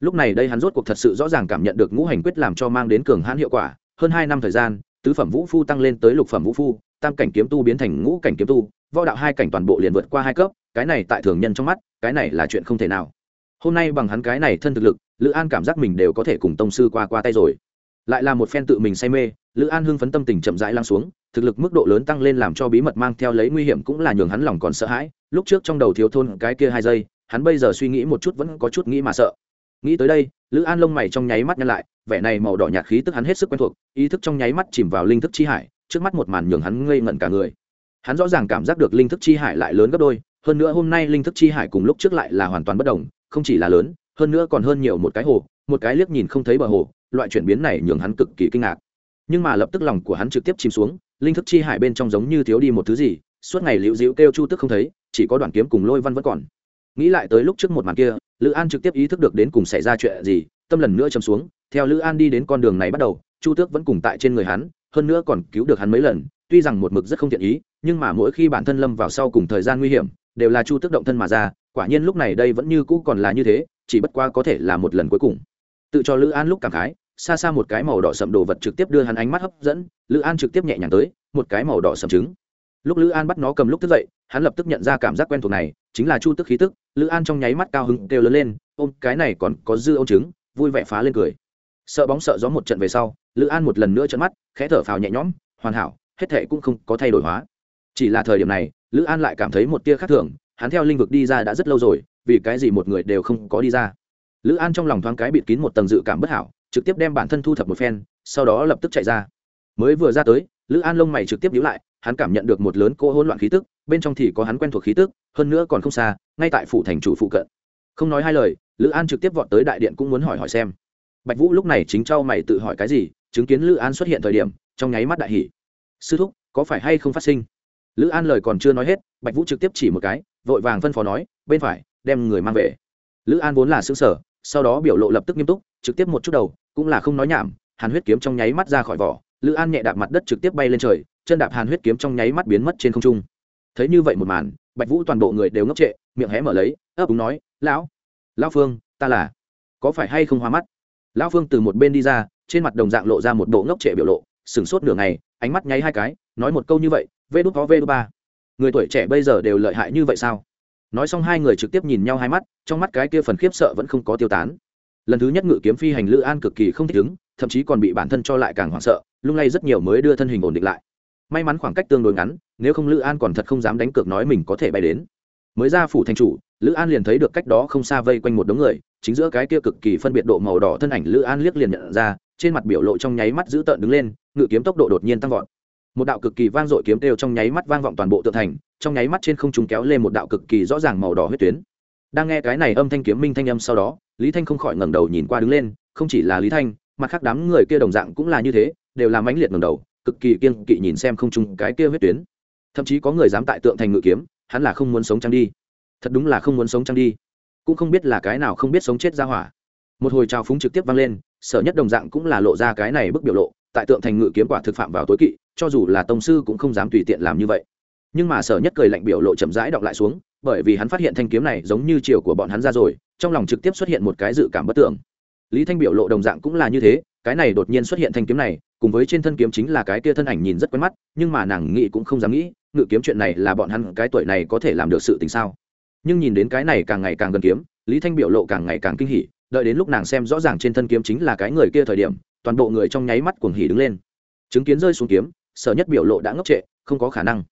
Lúc này đây hắn rốt cuộc thật sự rõ ràng cảm nhận được ngũ hành quyết làm cho mang đến cường hãn hiệu quả, hơn hai năm thời gian, tứ phẩm vũ phu tăng lên tới lục phẩm vũ phu, tam cảnh kiếm tu biến thành ngũ cảnh kiếm tu, võ đạo hai cảnh toàn bộ liền vượt qua hai cấp cái này tại thường nhân trong mắt, cái này là chuyện không thể nào. Hôm nay bằng hắn cái này thân thực lực, lữ an cảm giác mình đều có thể cùng tông sư qua qua tay rồi. Lại là một phen tự mình say mê, lữ an hưng phấn tâm tình chậm rãi lăng xuống, thực lực mức độ lớn tăng lên làm cho bí mật mang theo lấy nguy hiểm cũng là nhường hắn lòng còn sợ hãi. Lúc trước trong đầu thiếu thôn cái kia hai giây, hắn bây giờ suy nghĩ một chút vẫn có chút nghĩ mà sợ. Nghĩ tới đây, lữ an lông mày trong nháy mắt nhăn lại, vẻ này màu đỏ nhạt khí tức hắn hết sức quen thuộc, ý thức trong nháy mắt chìm vào linh thức chi hải, trước mắt một màn nhường hắn ngây ngẩn cả người. Hắn rõ ràng cảm giác được linh thức chi hải lại lớn gấp đôi hơn nữa hôm nay linh thức chi hải cùng lúc trước lại là hoàn toàn bất đồng, không chỉ là lớn, hơn nữa còn hơn nhiều một cái hồ, một cái liếc nhìn không thấy bờ hồ, loại chuyển biến này nhường hắn cực kỳ kinh ngạc. Nhưng mà lập tức lòng của hắn trực tiếp chìm xuống, linh thức chi hải bên trong giống như thiếu đi một thứ gì, suốt ngày liễu dĩu kêu chu tức không thấy, chỉ có đoàn kiếm cùng lôi văn vẫn còn. Nghĩ lại tới lúc trước một màn kia, lữ an trực tiếp ý thức được đến cùng xảy ra chuyện gì, tâm lần nữa chấm xuống, theo lữ an đi đến con đường này bắt đầu, chu tước vẫn cùng tại trên người hắn, hơn nữa còn cứu được hắn mấy lần, tuy rằng một mực rất không thiện ý, nhưng mà mỗi khi bản thân lâm vào sau cùng thời gian nguy hiểm đều là chu tước động thân mà ra, quả nhiên lúc này đây vẫn như cũ còn là như thế, chỉ bất qua có thể là một lần cuối cùng. Tự cho lữ an lúc cảm khái, xa xa một cái màu đỏ sậm đồ vật trực tiếp đưa hắn ánh mắt hấp dẫn, lữ an trực tiếp nhẹ nhàng tới, một cái màu đỏ sậm trứng. Lúc lữ an bắt nó cầm lúc thức dậy, hắn lập tức nhận ra cảm giác quen thuộc này, chính là chu tức khí tức, lữ an trong nháy mắt cao hứng kêu lớn lên, ôm, cái này còn có dư ôm trứng, vui vẻ phá lên cười. Sợ bóng sợ gió một trận về sau, lữ an một lần nữa trận mắt, khẽ thở phào nhẹ nhõm, hoàn hảo, hết thệ cũng không có thay đổi hóa. Chỉ là thời điểm này lữ an lại cảm thấy một tia khác thường, hắn theo linh vực đi ra đã rất lâu rồi, vì cái gì một người đều không có đi ra? Lữ an trong lòng thoáng cái bịt kín một tầng dự cảm bất hảo, trực tiếp đem bản thân thu thập một phen, sau đó lập tức chạy ra. Mới vừa ra tới, lữ an lông mày trực tiếp nhíu lại, hắn cảm nhận được một lớn cô hỗn loạn khí tức, bên trong thì có hắn quen thuộc khí tức, hơn nữa còn không xa, ngay tại phủ thành chủ phụ cận. Không nói hai lời, lữ an trực tiếp vọt tới đại điện cũng muốn hỏi hỏi xem. Bạch vũ lúc này chính trao mày tự hỏi cái gì, chứng kiến lữ an xuất hiện thời điểm, trong nháy mắt đại hỷ sư thúc, có phải hay không phát sinh? Lữ an lời còn chưa nói hết, bạch vũ trực tiếp chỉ một cái, vội vàng phân phó nói, bên phải, đem người mang về. Lữ an vốn là xứ sở sau đó biểu lộ lập tức nghiêm túc, trực tiếp một chút đầu, cũng là không nói nhảm, hàn huyết kiếm trong nháy mắt ra khỏi vỏ, lữ an nhẹ đạp mặt đất trực tiếp bay lên trời, chân đạp hàn huyết kiếm trong nháy mắt biến mất trên không trung. Thấy như vậy một màn, bạch vũ toàn bộ người đều ngốc trệ, miệng hé mở lấy, ấp úng nói, lão lão phương, ta là, có phải hay không hoa mắt? Lão phương từ một bên đi ra, trên mặt đồng dạng lộ ra một bộ ngốc trệ biểu lộ, sửng sốt nửa ngày, ánh mắt nháy hai cái, nói một câu như vậy vê đút có vê đút ba. Người tuổi trẻ bây giờ đều lợi hại như vậy sao? Nói xong hai người trực tiếp nhìn nhau hai mắt, trong mắt cái kia phần khiếp sợ vẫn không có tiêu tán. Lần thứ nhất ngự kiếm phi hành lữ an cực kỳ không thích ứng, thậm chí còn bị bản thân cho lại càng hoảng sợ, lung lay rất nhiều mới đưa thân hình ổn định lại. May mắn khoảng cách tương đối ngắn, nếu không lữ an còn thật không dám đánh cược nói mình có thể bay đến. Mới ra phủ thành chủ, lữ an liền thấy được cách đó không xa vây quanh một đống người, chính giữa cái kia cực kỳ phân biệt độ màu đỏ thân ảnh lữ an liếc liền nhận ra, trên mặt biểu lộ trong nháy mắt giữ tợn đứng lên, ngự kiếm tốc độ đột nhiên tăng vọt một đạo cực kỳ vang dội kiếm đều trong nháy mắt vang vọng toàn bộ tượng thành, trong nháy mắt trên không trung kéo lên một đạo cực kỳ rõ ràng màu đỏ huyết tuyến. Đang nghe cái này âm thanh kiếm minh thanh âm sau đó, lý thanh không khỏi ngẩng đầu nhìn qua đứng lên, không chỉ là lý thanh, mặt khác đám người kia đồng dạng cũng là như thế, đều làm mãnh liệt ngẩng đầu, cực kỳ kiên kỵ nhìn xem không trung cái kia huyết tuyến. Thậm chí có người dám tại tượng thành ngự kiếm, hắn là không muốn sống trăng đi. Thật đúng là không muốn sống trăng đi. Cũng không biết là cái nào không biết sống chết ra hỏa. Một hồi trào phúng trực tiếp vang lên, sở nhất đồng dạng cũng là lộ ra cái này bức biểu lộ tại tượng thành ngự kiếm quả thực phạm vào tối kỵ, cho dù là tông sư cũng không dám tùy tiện làm như vậy. Nhưng mà sở nhất cười lạnh biểu lộ chậm rãi đọc lại xuống, bởi vì hắn phát hiện thanh kiếm này giống như chiều của bọn hắn ra rồi, trong lòng trực tiếp xuất hiện một cái dự cảm bất tưởng. Lý thanh biểu lộ đồng dạng cũng là như thế, cái này đột nhiên xuất hiện thanh kiếm này, cùng với trên thân kiếm chính là cái kia thân ảnh nhìn rất quen mắt, nhưng mà nàng nghĩ cũng không dám nghĩ, ngự kiếm chuyện này là bọn hắn cái tuổi này có thể làm được sự tình sao. Nhưng nhìn đến cái này càng ngày càng gần kiếm, lý thanh biểu lộ càng ngày càng kinh hỉ, đợi đến lúc nàng xem rõ ràng trên thân kiếm chính là cái người kia thời điểm toàn bộ người trong nháy mắt cuồng hỉ đứng lên. Chứng kiến rơi xuống kiếm, sở nhất biểu lộ đã ngốc trệ, không có khả năng.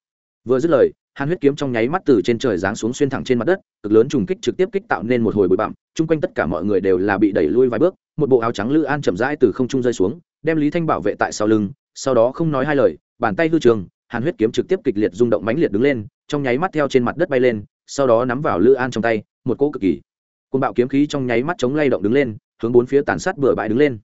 Vừa dứt lời, hàn huyết kiếm trong nháy mắt từ trên trời giáng xuống xuyên thẳng trên mặt đất, cực lớn trùng kích trực tiếp kích tạo nên một hồi bụi bặm, chung quanh tất cả mọi người đều là bị đẩy lui vài bước, một bộ áo trắng lữ an chậm rãi từ không trung rơi xuống, đem lý thanh bảo vệ tại sau lưng, sau đó không nói hai lời, bàn tay hư trường, hàn huyết kiếm trực tiếp kịch liệt rung động mãnh liệt đứng lên, trong nháy mắt theo trên mặt đất bay lên, sau đó nắm vào lữ an trong tay, một cỗ cực kỳ côn bạo kiếm khí trong nháy mắt chống lay động đứng lên, hướng bốn phía tàn sát bừa bãi đứng lên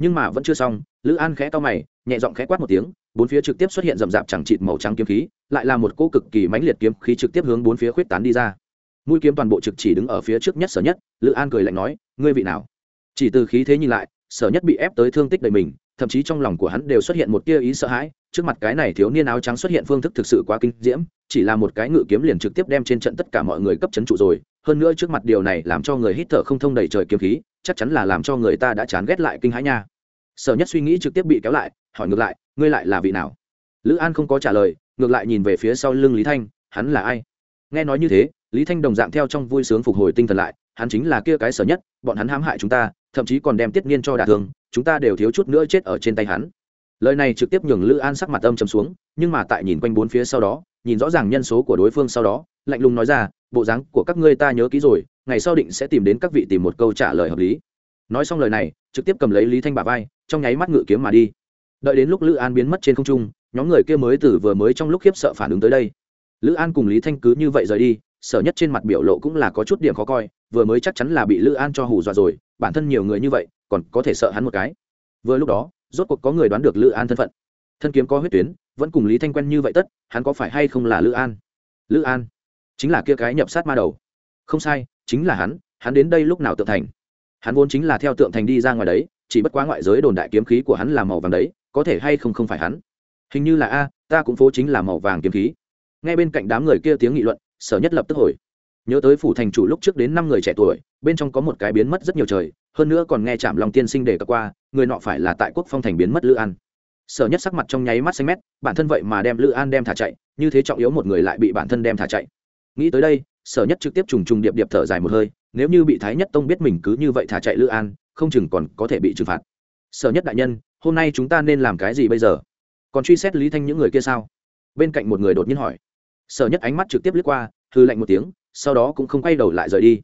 nhưng mà vẫn chưa xong, lữ an khẽ to mày, nhẹ giọng khẽ quát một tiếng, bốn phía trực tiếp xuất hiện rậm rạp chẳng chịt màu trắng kiếm khí, lại là một cô cực kỳ mãnh liệt kiếm khí trực tiếp hướng bốn phía khuyết tán đi ra. Mũi kiếm toàn bộ trực chỉ đứng ở phía trước nhất sở nhất, lữ an cười lạnh nói, ngươi vị nào? Chỉ từ khí thế nhìn lại, sở nhất bị ép tới thương tích đầy mình, thậm chí trong lòng của hắn đều xuất hiện một tia ý sợ hãi, trước mặt cái này thiếu niên áo trắng xuất hiện phương thức thực sự quá kinh diễm, chỉ là một cái ngự kiếm liền trực tiếp đem trên trận tất cả mọi người cấp chấn trụ rồi, hơn nữa trước mặt điều này làm cho người hít thở không thông đầy trời kiếm khí chắc chắn là làm cho người ta đã chán ghét lại kinh hãi nha. Sở nhất suy nghĩ trực tiếp bị kéo lại, hỏi ngược lại, ngươi lại là vị nào? Lữ an không có trả lời, ngược lại nhìn về phía sau lưng lý thanh, hắn là ai? Nghe nói như thế, lý thanh đồng dạng theo trong vui sướng phục hồi tinh thần lại, hắn chính là kia cái sở nhất, bọn hắn hãm hại chúng ta, thậm chí còn đem tiết niên cho đả thương, chúng ta đều thiếu chút nữa chết ở trên tay hắn. Lời này trực tiếp nhường lữ an sắc mặt âm chấm xuống, nhưng mà tại nhìn quanh bốn phía sau đó, nhìn rõ ràng nhân số của đối phương sau đó lạnh lùng nói ra, bộ dáng của các ngươi ta nhớ kỹ rồi, ngày sau định sẽ tìm đến các vị tìm một câu trả lời hợp lý. Nói xong lời này, trực tiếp cầm lấy lý thanh bà vai, trong nháy mắt ngự kiếm mà đi. Đợi đến lúc lữ an biến mất trên không trung, nhóm người kia mới từ vừa mới trong lúc khiếp sợ phản ứng tới đây. Lữ an cùng lý thanh cứ như vậy rời đi, sở nhất trên mặt biểu lộ cũng là có chút điểm khó coi, vừa mới chắc chắn là bị lữ an cho hù dọa rồi, bản thân nhiều người như vậy, còn có thể sợ hắn một cái. Vừa lúc đó, rốt cuộc có người đoán được lữ an thân phận. Thân kiếm có huyết tuyến, vẫn cùng lý thanh quen như vậy tất, hắn có phải hay không là lữ an? Lữ an chính là kia cái nhập sát ma đầu. Không sai, chính là hắn hắn đến đây lúc nào tượng thành. Hắn vốn chính là theo tượng thành đi ra ngoài đấy, chỉ bất quá ngoại giới đồn đại kiếm khí của hắn là màu vàng đấy, có thể hay không không phải hắn. Hình như là a, ta cũng phố chính là màu vàng kiếm khí. Ngay bên cạnh đám người kia tiếng nghị luận, sở nhất lập tức hồi. Nhớ tới phủ thành chủ lúc trước đến năm người trẻ tuổi, bên trong có một cái biến mất rất nhiều trời, hơn nữa còn nghe chạm lòng tiên sinh đề cập qua, người nọ phải là tại quốc phong thành biến mất lữ an. Sở nhất sắc mặt trong nháy mắt xanh mét, bản thân vậy mà đem lữ an đem thả chạy, như thế trọng yếu một người lại bị bản thân đem thả chạy nghĩ tới đây, sở nhất trực tiếp trùng trùng điệp điệp thở dài một hơi, nếu như bị thái nhất tông biết mình cứ như vậy thả chạy lữ an, không chừng còn có thể bị trừng phạt. Sở nhất đại nhân, hôm nay chúng ta nên làm cái gì bây giờ? Còn truy xét lý thanh những người kia sao? Bên cạnh một người đột nhiên hỏi. Sở nhất ánh mắt trực tiếp lướt qua hư lạnh một tiếng, sau đó cũng không quay đầu lại rời đi.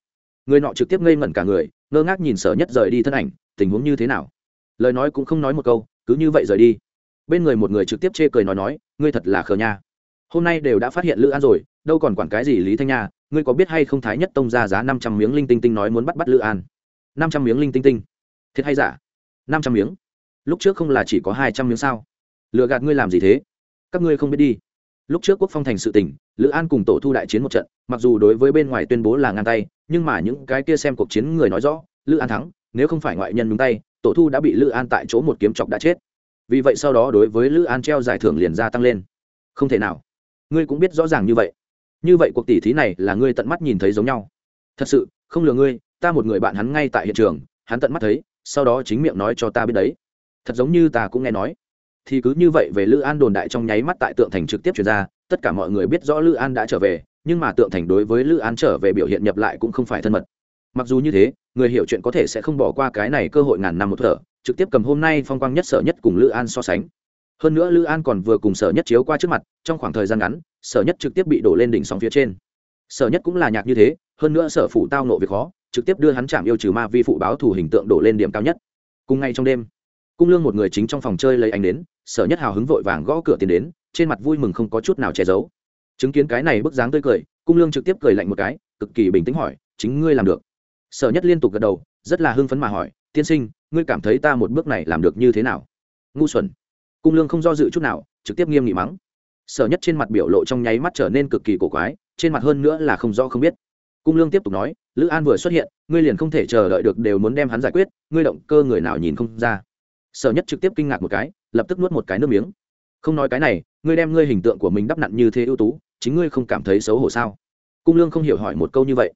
Người nọ trực tiếp ngây ngẩn cả người, ngơ ngác nhìn sở nhất rời đi thân ảnh, tình huống như thế nào? Lời nói cũng không nói một câu, cứ như vậy rời đi. Bên người một người trực tiếp chê cười nói nói, ngươi thật là khờ nha hôm nay đều đã phát hiện lữ an rồi, đâu còn quản cái gì lý thanh nha, ngươi có biết hay không thái nhất tông ra giá năm trăm miếng linh tinh tinh nói muốn bắt bắt lữ an? Năm trăm miếng linh tinh tinh. Thiệt hay giả? Năm trăm miếng? Lúc trước không là chỉ có hai trăm miếng sao? Lựa gạt ngươi làm gì thế? Các ngươi không biết đi. Lúc trước quốc phong thành sự tỉnh lữ an cùng tổ thu đại chiến một trận, mặc dù đối với bên ngoài tuyên bố là ngang tay, nhưng mà những cái kia xem cuộc chiến người nói rõ, lữ an thắng, nếu không phải ngoại nhân đúng tay, tổ thu đã bị lữ an tại chỗ một kiếm chọc đã chết. Vì vậy sau đó đối với lữ an treo giải thưởng liền gia tăng lên. Không thể nào ngươi cũng biết rõ ràng như vậy. Như vậy cuộc tỉ thí này là ngươi tận mắt nhìn thấy giống nhau. Thật sự, không lừa ngươi, ta một người bạn hắn ngay tại hiện trường, hắn tận mắt thấy, sau đó chính miệng nói cho ta biết đấy. Thật giống như ta cũng nghe nói. Thì cứ như vậy về lữ an đồn đại trong nháy mắt tại tượng thành trực tiếp chuyển ra, tất cả mọi người biết rõ lữ an đã trở về, nhưng mà tượng thành đối với lữ an trở về biểu hiện nhập lại cũng không phải thân mật. Mặc dù như thế, người hiểu chuyện có thể sẽ không bỏ qua cái này cơ hội ngàn năm một thở, trực tiếp cầm hôm nay phong quang nhất sở nhất cùng lữ an so sánh hơn nữa lữ an còn vừa cùng sở nhất chiếu qua trước mặt, trong khoảng thời gian ngắn, sở nhất trực tiếp bị đổ lên đỉnh sóng phía trên. Sở nhất cũng là nhạc như thế, hơn nữa sở phụ tao nộ việc khó, trực tiếp đưa hắn chạm yêu trừ ma vi phụ báo thủ hình tượng đổ lên điểm cao nhất. Cùng ngay trong đêm, cung lương một người chính trong phòng chơi lấy ánh đến, sở nhất hào hứng vội vàng gõ cửa tiền đến, trên mặt vui mừng không có chút nào che giấu. Chứng kiến cái này bức dáng tươi cười, cung lương trực tiếp cười lạnh một cái, cực kỳ bình tĩnh hỏi, chính ngươi làm được? Sở nhất liên tục gật đầu, rất là hưng phấn mà hỏi, tiên sinh, ngươi cảm thấy ta một bước này làm được như thế nào? Ngu xuẩn cung lương không do dự chút nào, trực tiếp nghiêm nghị mắng. Sở nhất trên mặt biểu lộ trong nháy mắt trở nên cực kỳ cổ quái, trên mặt hơn nữa là không rõ không biết. Cung lương tiếp tục nói, lữ an vừa xuất hiện, ngươi liền không thể chờ đợi được đều muốn đem hắn giải quyết, ngươi động cơ người nào nhìn không ra. Sở nhất trực tiếp kinh ngạc một cái, lập tức nuốt một cái nước miếng. Không nói cái này, ngươi đem ngươi hình tượng của mình đắp nặn như thế ưu tú, chính ngươi không cảm thấy xấu hổ sao? Cung lương không hiểu hỏi một câu như vậy.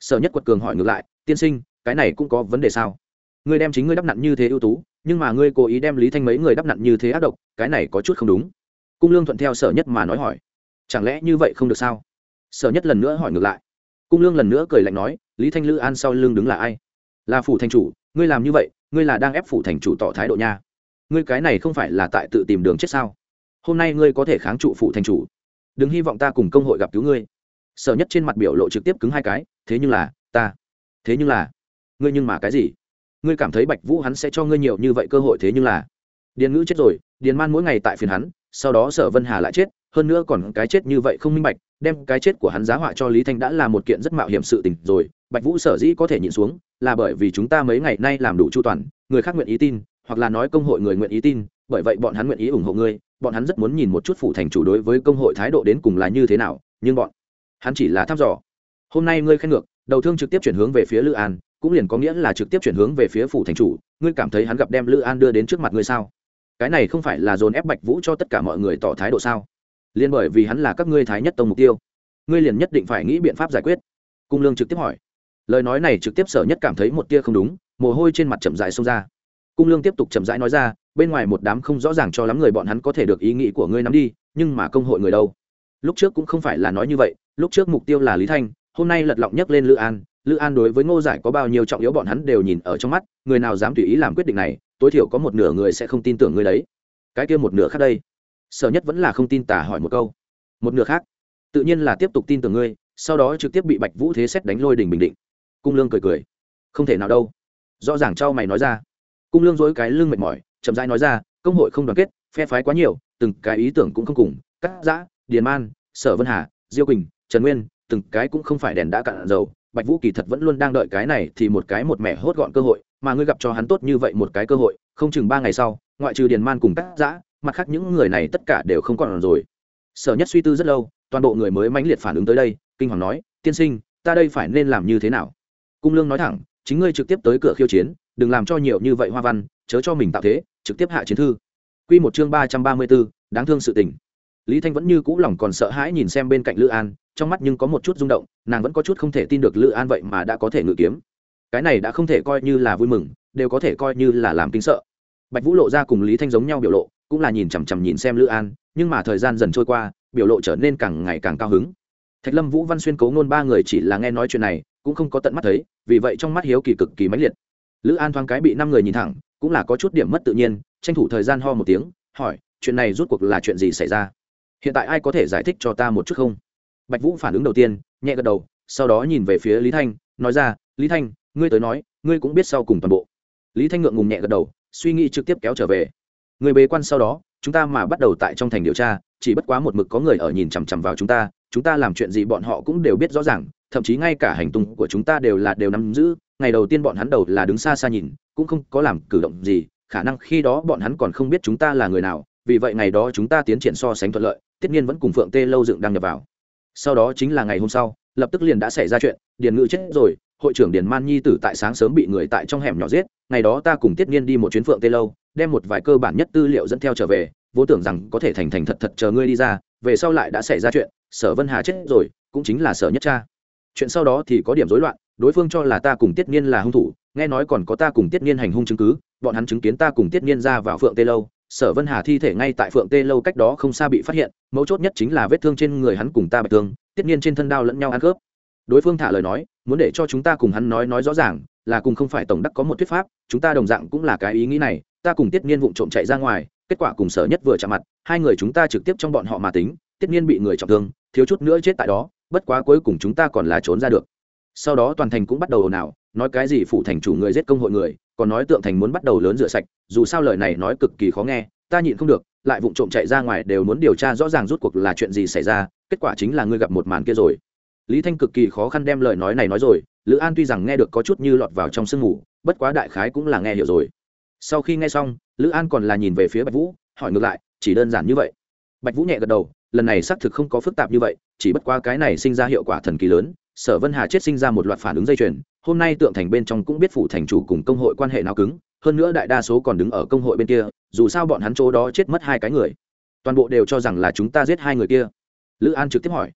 Sở nhất quật cường hỏi ngược lại, tiên sinh, cái này cũng có vấn đề sao? Ngươi đem chính ngươi đắp nặn như thế ưu tú nhưng mà ngươi cố ý đem lý thanh mấy người đắp nặn như thế ác độc, cái này có chút không đúng. Cung lương thuận theo sở nhất mà nói hỏi, chẳng lẽ như vậy không được sao? Sở nhất lần nữa hỏi ngược lại. Cung lương lần nữa cười lạnh nói, lý thanh lữ an sau lưng đứng là ai? Là phủ thành chủ, ngươi làm như vậy, ngươi là đang ép phủ thành chủ tỏ thái độ nha. Ngươi cái này không phải là tại tự tìm đường chết sao? Hôm nay ngươi có thể kháng trụ phủ thành chủ. Đừng hy vọng ta cùng công hội gặp cứu ngươi. Sở nhất trên mặt biểu lộ trực tiếp cứng hai cái, thế nhưng là, ta, thế nhưng là, ngươi nhưng mà cái gì? Ngươi cảm thấy bạch vũ hắn sẽ cho ngươi nhiều như vậy cơ hội thế nhưng là, điền ngữ chết rồi, điền man mỗi ngày tại phiền hắn, sau đó sở vân hà lại chết, hơn nữa còn cái chết như vậy không minh bạch, đem cái chết của hắn giá họa cho lý thanh đã là một kiện rất mạo hiểm sự tình rồi, bạch vũ sở dĩ có thể nhịn xuống, là bởi vì chúng ta mấy ngày nay làm đủ chu toàn, người khác nguyện ý tin, hoặc là nói công hội người nguyện ý tin, bởi vậy bọn hắn nguyện ý ủng hộ ngươi, bọn hắn rất muốn nhìn một chút phủ thành chủ đối với công hội thái độ đến cùng là như thế nào, nhưng bọn hắn chỉ là thăm dò. Hôm nay ngươi khen ngược, đầu thương trực tiếp chuyển hướng về phía lữ an cũng liền có nghĩa là trực tiếp chuyển hướng về phía phủ thành chủ, ngươi cảm thấy hắn gặp đem lữ an đưa đến trước mặt ngươi sao? Cái này không phải là dồn ép bạch vũ cho tất cả mọi người tỏ thái độ sao? Liên bởi vì hắn là các ngươi thái nhất tông mục tiêu, ngươi liền nhất định phải nghĩ biện pháp giải quyết. Cung lương trực tiếp hỏi. Lời nói này trực tiếp sở nhất cảm thấy một tia không đúng, mồ hôi trên mặt chậm rãi xông ra. Cung lương tiếp tục chậm rãi nói ra, bên ngoài một đám không rõ ràng cho lắm người bọn hắn có thể được ý nghĩ của ngươi nắm đi, nhưng mà công hội người đâu? Lúc trước cũng không phải là nói như vậy, lúc trước mục tiêu là lý thanh, hôm nay lật lọng nhấc lên lữ an lữ an đối với ngô giải có bao nhiêu trọng yếu bọn hắn đều nhìn ở trong mắt, người nào dám tùy ý làm quyết định này, tối thiểu có một nửa người sẽ không tin tưởng ngươi đấy. Cái kia một nửa khác đây. Sở nhất vẫn là không tin tả hỏi một câu. Một nửa khác. Tự nhiên là tiếp tục tin tưởng ngươi, sau đó trực tiếp bị bạch vũ thế xét đánh lôi đình bình định. Cung lương cười cười. Không thể nào đâu. Rõ ràng cho mày nói ra. Cung lương dối cái lưng mệt mỏi, chậm rãi nói ra, công hội không đoàn kết, phe phái quá nhiều, từng cái ý tưởng cũng không cùng cắt giã, điền man, sở vân hà, diêu quỳnh, trần nguyên, từng cái cũng không phải đèn đã cạn dầu bạch vũ kỳ thật vẫn luôn đang đợi cái này thì một cái một mẻ hốt gọn cơ hội mà ngươi gặp cho hắn tốt như vậy một cái cơ hội không chừng ba ngày sau ngoại trừ điền man cùng các giã mặt khác những người này tất cả đều không còn rồi. Sở nhất suy tư rất lâu toàn bộ người mới mãnh liệt phản ứng tới đây kinh hoàng nói tiên sinh ta đây phải nên làm như thế nào? Cung lương nói thẳng chính ngươi trực tiếp tới cửa khiêu chiến đừng làm cho nhiều như vậy hoa văn chớ cho mình tạo thế trực tiếp hạ chiến thư. Quy một chương ba trăm ba mươi 334, đáng thương sự tình. Lý Thanh vẫn như cũ lòng còn sợ hãi nhìn xem bên cạnh Lữ An, trong mắt nhưng có một chút rung động, nàng vẫn có chút không thể tin được Lữ An vậy mà đã có thể ngự kiếm. Cái này đã không thể coi như là vui mừng, đều có thể coi như là làm kinh sợ. Bạch Vũ lộ ra cùng Lý Thanh giống nhau biểu lộ, cũng là nhìn chằm chằm nhìn xem Lữ An, nhưng mà thời gian dần trôi qua, biểu lộ trở nên càng ngày càng cao hứng. Thạch Lâm Vũ Văn Xuyên Cố Nôn ba người chỉ là nghe nói chuyện này, cũng không có tận mắt thấy, vì vậy trong mắt hiếu kỳ cực kỳ mãnh liệt. Lữ An thoáng cái bị năm người nhìn thẳng, cũng là có chút điểm mất tự nhiên tranh thủ thời gian ho một tiếng hỏi chuyện này rút cuộc là chuyện gì xảy ra hiện tại ai có thể giải thích cho ta một chút không? Bạch vũ phản ứng đầu tiên, nhẹ gật đầu, sau đó nhìn về phía lý thanh, nói ra, lý thanh, ngươi tới nói, ngươi cũng biết sau cùng toàn bộ. Lý thanh ngượng ngùng nhẹ gật đầu, suy nghĩ trực tiếp kéo trở về. Người bế quan sau đó, chúng ta mà bắt đầu tại trong thành điều tra, chỉ bất quá một mực có người ở nhìn chằm chằm vào chúng ta chúng ta làm chuyện gì bọn họ cũng đều biết rõ ràng, thậm chí ngay cả hành tung của chúng ta đều là đều nắm giữ, ngày đầu tiên bọn hắn đầu là đứng xa xa nhìn, cũng không có làm cử động gì, khả năng khi đó bọn hắn còn không biết chúng ta là người nào, vì vậy ngày đó chúng ta tiến triển so sánh thuận lợi tất nhiên vẫn cùng phượng tê lâu dựng đăng nhập vào. Sau đó chính là ngày hôm sau, lập tức liền đã xảy ra chuyện, điền ngự chết rồi, hội trưởng điền man nhi tử tại sáng sớm bị người tại trong hẻm nhỏ giết, ngày đó ta cùng tiết niên đi một chuyến phượng tê lâu, đem một vài cơ bản nhất tư liệu dẫn theo trở về vô tưởng rằng có thể thành thành thật thật chờ ngươi đi ra, về sau lại đã xảy ra chuyện, sở vân hà chết rồi, cũng chính là sở nhất cha. Chuyện sau đó thì có điểm rối loạn, đối phương cho là ta cùng tiết niên là hung thủ, nghe nói còn có ta cùng tiết niên hành hung chứng cứ, bọn hắn chứng kiến ta cùng tiết niên ra vào phượng tê lâu sở vân hà thi thể ngay tại phượng tê lâu cách đó không xa bị phát hiện, mấu chốt nhất chính là vết thương trên người hắn cùng ta bạch thương, tiết niên trên thân đao lẫn nhau ăn khớp. Đối phương thả lời nói, muốn để cho chúng ta cùng hắn nói nói rõ ràng, là cùng không phải tổng đắc có một thuyết pháp, chúng ta đồng dạng cũng là cái ý nghĩ này, ta cùng tiết niên vụng trộm chạy ra ngoài, kết quả cùng sở nhất vừa chạm mặt, hai người chúng ta trực tiếp trong bọn họ mà tính, tiết niên bị người trọng thương, thiếu chút nữa chết tại đó, bất quá cuối cùng chúng ta còn là trốn ra được. Sau đó toàn thành cũng bắt đầu ồn ào, nói cái gì phủ thành chủ người giết công hội người còn nói tượng thành muốn bắt đầu lớn rửa sạch, dù sao lời này nói cực kỳ khó nghe, ta nhịn không được, lại vụng trộm chạy ra ngoài đều muốn điều tra rõ ràng rút cuộc là chuyện gì xảy ra, kết quả chính là ngươi gặp một màn kia rồi. Lý thanh cực kỳ khó khăn đem lời nói này nói rồi, lữ an tuy rằng nghe được có chút như lọt vào trong sương mù, bất quá đại khái cũng là nghe hiểu rồi. Sau khi nghe xong, lữ an còn là nhìn về phía bạch vũ, hỏi ngược lại, chỉ đơn giản như vậy. Bạch vũ nhẹ gật đầu, lần này xác thực không có phức tạp như vậy, chỉ bất qua cái này sinh ra hiệu quả thần kỳ lớn, sở vân hà chết sinh ra một loạt phản ứng dây chuyền hôm nay tượng thành bên trong cũng biết phủ thành chủ cùng công hội quan hệ nào cứng, hơn nữa đại đa số còn đứng ở công hội bên kia, dù sao bọn hắn chỗ đó chết mất hai cái người. Toàn bộ đều cho rằng là chúng ta giết hai người kia. Lữ an trực tiếp hỏi.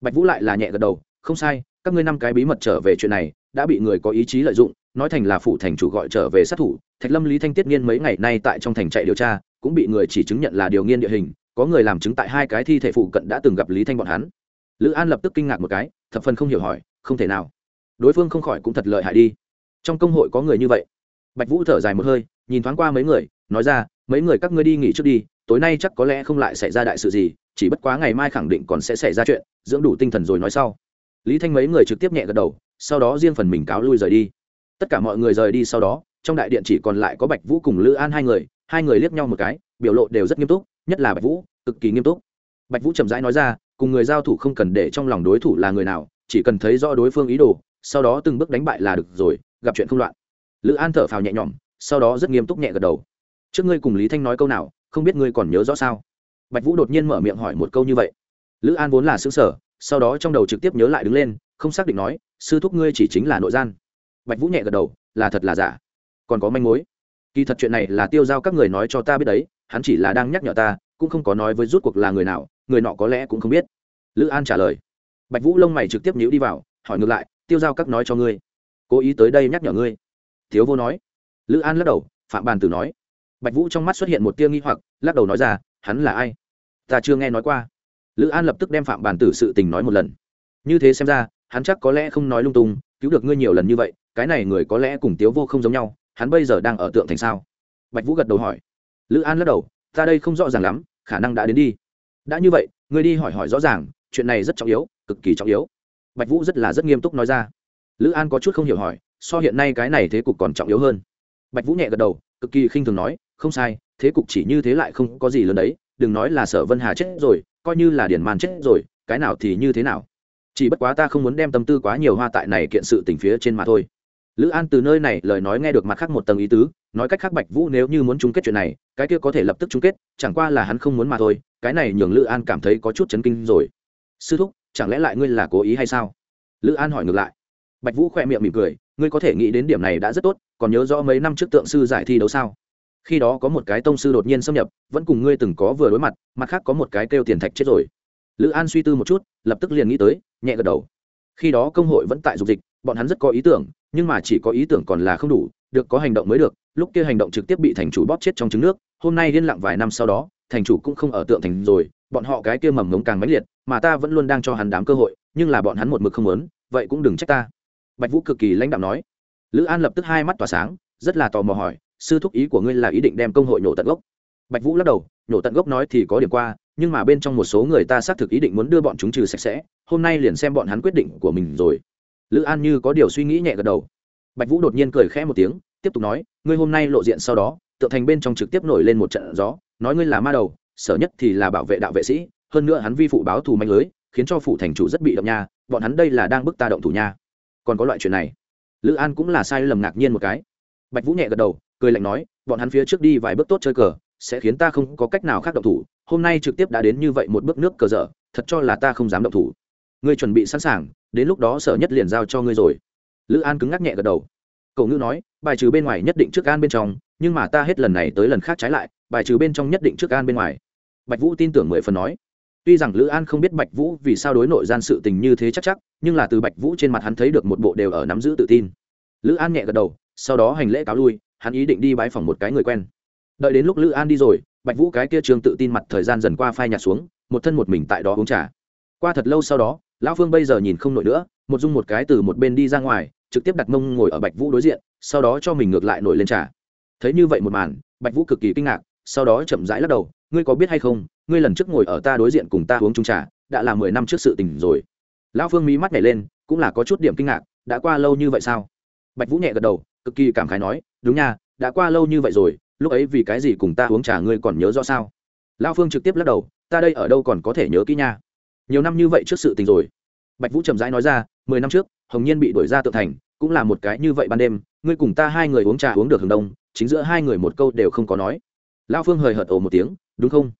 Bạch vũ lại là nhẹ gật đầu, không sai, các ngươi năm cái bí mật trở về chuyện này, đã bị người có ý chí lợi dụng, nói thành là phủ thành chủ gọi trở về sát thủ, thạch lâm lý thanh tiết nghiên mấy ngày nay tại trong thành chạy điều tra, cũng bị người chỉ chứng nhận là điều nghiên địa hình, có người làm chứng tại hai cái thi thể phụ cận đã từng gặp lý thanh bọn hắn. Lữ an lập tức kinh ngạc một cái, thập phần không hiểu hỏi, không thể nào đối phương không khỏi cũng thật lợi hại đi. Trong công hội có người như vậy. Bạch vũ thở dài một hơi, nhìn thoáng qua mấy người, nói ra, mấy người các ngươi đi nghỉ trước đi, tối nay chắc có lẽ không lại xảy ra đại sự gì, chỉ bất quá ngày mai khẳng định còn sẽ xảy ra chuyện, dưỡng đủ tinh thần rồi nói sau. Lý thanh mấy người trực tiếp nhẹ gật đầu, sau đó riêng phần mình cáo lui rời đi. Tất cả mọi người rời đi sau đó, trong đại điện chỉ còn lại có bạch vũ cùng lữ an hai người hai người liếc nhau một cái, biểu lộ đều rất nghiêm túc, nhất là bạch vũ, cực kỳ nghiêm túc. Bạch vũ chậm rãi nói ra, cùng người giao thủ không cần để trong lòng đối thủ là người nào, chỉ cần thấy rõ đối phương ý đồ sau đó từng bước đánh bại là được rồi, gặp chuyện không loạn. Lữ an thở phào nhẹ nhõm, sau đó rất nghiêm túc nhẹ gật đầu. Trước ngươi cùng lý thanh nói câu nào, không biết ngươi còn nhớ rõ sao? Bạch vũ đột nhiên mở miệng hỏi một câu như vậy. Lữ an vốn là xứ sở sau đó trong đầu trực tiếp nhớ lại đứng lên, không xác định nói, sư thúc ngươi chỉ chính là nội gian. Bạch vũ nhẹ gật đầu, là thật là giả. Còn có manh mối. Kỳ thật chuyện này là tiêu giao các người nói cho ta biết đấy, hắn chỉ là đang nhắc nhở ta, cũng không có nói với rút cuộc là người nào, người nọ có lẽ cũng không biết. Lữ an trả lời. Bạch vũ lông mày trực tiếp nhíu đi vào, hỏi ngược lại tiêu giao các nói cho ngươi. Cố ý tới đây nhắc nhở ngươi. Thiếu vô nói. Lữ an lắc đầu, phạm bàn tử nói. Bạch vũ trong mắt xuất hiện một tia nghi hoặc, lắc đầu nói ra, hắn là ai? Ta chưa nghe nói qua. Lữ an lập tức đem phạm bàn tử sự tình nói một lần. Như thế xem ra, hắn chắc có lẽ không nói lung tung, cứu được ngươi nhiều lần như vậy, cái này người có lẽ cùng tiếu vô không giống nhau, hắn bây giờ đang ở tượng thành sao? Bạch vũ gật đầu hỏi. Lữ an lắc đầu, ta đây không rõ ràng lắm, khả năng đã đến đi. Đã như vậy, ngươi đi hỏi hỏi rõ ràng, chuyện này rất trọng yếu, cực kỳ trọng yếu bạch vũ rất là rất nghiêm túc nói ra. Lữ an có chút không hiểu hỏi, so hiện nay cái này thế cục còn trọng yếu hơn. Bạch vũ nhẹ gật đầu, cực kỳ khinh thường nói, không sai, thế cục chỉ như thế lại không có gì lớn đấy, đừng nói là sở vân hà chết rồi, coi như là điển màn chết rồi, cái nào thì như thế nào. Chỉ bất quá ta không muốn đem tâm tư quá nhiều hoa tại này kiện sự tình phía trên mà thôi. Lữ an từ nơi này, lời nói nghe được mặt khác một tầng ý tứ, nói cách khác bạch vũ nếu như muốn chung kết chuyện này, cái kia có thể lập tức chung kết, chẳng qua là hắn không muốn mà thôi, cái này nhường lữ an cảm thấy có chút chấn kinh rồi. Sư thúc chẳng lẽ lại ngươi là cố ý hay sao? Lữ an hỏi ngược lại. Bạch vũ khỏe miệng mỉm cười, ngươi có thể nghĩ đến điểm này đã rất tốt, còn nhớ rõ mấy năm trước tượng sư giải thi đấu sao? Khi đó có một cái tông sư đột nhiên xâm nhập, vẫn cùng ngươi từng có vừa đối mặt mặt khác có một cái kêu tiền thạch chết rồi. Lữ an suy tư một chút, lập tức liền nghĩ tới, nhẹ gật đầu. Khi đó công hội vẫn tại dục dịch, bọn hắn rất có ý tưởng, nhưng mà chỉ có ý tưởng còn là không đủ, được có hành động mới được, lúc kia hành động trực tiếp bị thành chủ bóp chết trong trứng nước, hôm nay liên lặng vài năm sau đó, thành chủ cũng không ở tượng thành rồi bọn họ cái kia mầm ngống càng mãnh liệt, mà ta vẫn luôn đang cho hắn đám cơ hội, nhưng là bọn hắn một mực không muốn, vậy cũng đừng trách ta. Bạch vũ cực kỳ lãnh đạo nói. Lữ an lập tức hai mắt tỏa sáng, rất là tò mò hỏi, sư thúc ý của ngươi là ý định đem công hội nhổ tận gốc? Bạch vũ lắc đầu nhổ tận gốc nói thì có điểm qua, nhưng mà bên trong một số người ta xác thực ý định muốn đưa bọn chúng trừ sạch sẽ, hôm nay liền xem bọn hắn quyết định của mình rồi. Lữ an như có điều suy nghĩ nhẹ gật đầu. Bạch vũ đột nhiên cười khẽ một tiếng, tiếp tục nói, ngươi hôm nay lộ diện sau đó, tựa thành bên trong trực tiếp nổi lên một trận gió, nói ngươi là ma đầu sở nhất thì là bảo vệ đạo vệ sĩ, hơn nữa hắn vi phụ báo thù mạnh lưới, khiến cho phụ thành chủ rất bị động nha, bọn hắn đây là đang bức ta động thủ nha. Còn có loại chuyện này, lữ an cũng là sai lầm ngạc nhiên một cái. Bạch vũ nhẹ gật đầu, cười lạnh nói, bọn hắn phía trước đi vài bước tốt chơi cờ, sẽ khiến ta không có cách nào khác động thủ, hôm nay trực tiếp đã đến như vậy một bước nước cờ dở, thật cho là ta không dám động thủ. Ngươi chuẩn bị sẵn sàng, đến lúc đó sở nhất liền giao cho ngươi rồi. Lữ an cứng ngắc nhẹ gật đầu. Cậu ngữ nói, bài trừ bên ngoài nhất định trước an bên trong, nhưng mà ta hết lần này tới lần khác trái lại, bài trừ bên trong nhất định trước an bên ngoài bạch vũ tin tưởng mười phần nói. Tuy rằng lữ an không biết bạch vũ vì sao đối nội gian sự tình như thế chắc chắc, nhưng là từ bạch vũ trên mặt hắn thấy được một bộ đều ở nắm giữ tự tin. Lữ an nhẹ gật đầu, sau đó hành lễ cáo lui, hắn ý định đi bái phòng một cái người quen. Đợi đến lúc lữ an đi rồi, bạch vũ cái kia trường tự tin mặt thời gian dần qua phai nhạt xuống, một thân một mình tại đó uống trà. Qua thật lâu sau đó, lão phương bây giờ nhìn không nổi nữa, một dung một cái từ một bên đi ra ngoài, trực tiếp đặt mông ngồi ở bạch vũ đối diện, sau đó cho mình ngược lại nổi lên trà. Thấy như vậy một màn, bạch vũ cực kỳ kinh ngạc, sau đó chậm rãi lắc đầu ngươi có biết hay không, ngươi lần trước ngồi ở ta đối diện cùng ta uống chung trà, đã là mười năm trước sự tình rồi. Lão phương mí mắt nhảy lên, cũng là có chút điểm kinh ngạc, đã qua lâu như vậy sao? Bạch vũ nhẹ gật đầu, cực kỳ cảm khái nói, đúng nha, đã qua lâu như vậy rồi, lúc ấy vì cái gì cùng ta uống trà ngươi còn nhớ rõ sao? Lão phương trực tiếp lắc đầu, ta đây ở đâu còn có thể nhớ kỹ nha. Nhiều năm như vậy trước sự tình rồi. Bạch vũ trầm rãi nói ra, mười năm trước, hồng nhiên bị đuổi ra tự thành, cũng là một cái như vậy ban đêm, ngươi cùng ta hai người uống trà uống được hừng đông, chính giữa hai người một câu đều không có nói lao phương hời hợt ồ một tiếng, đúng không?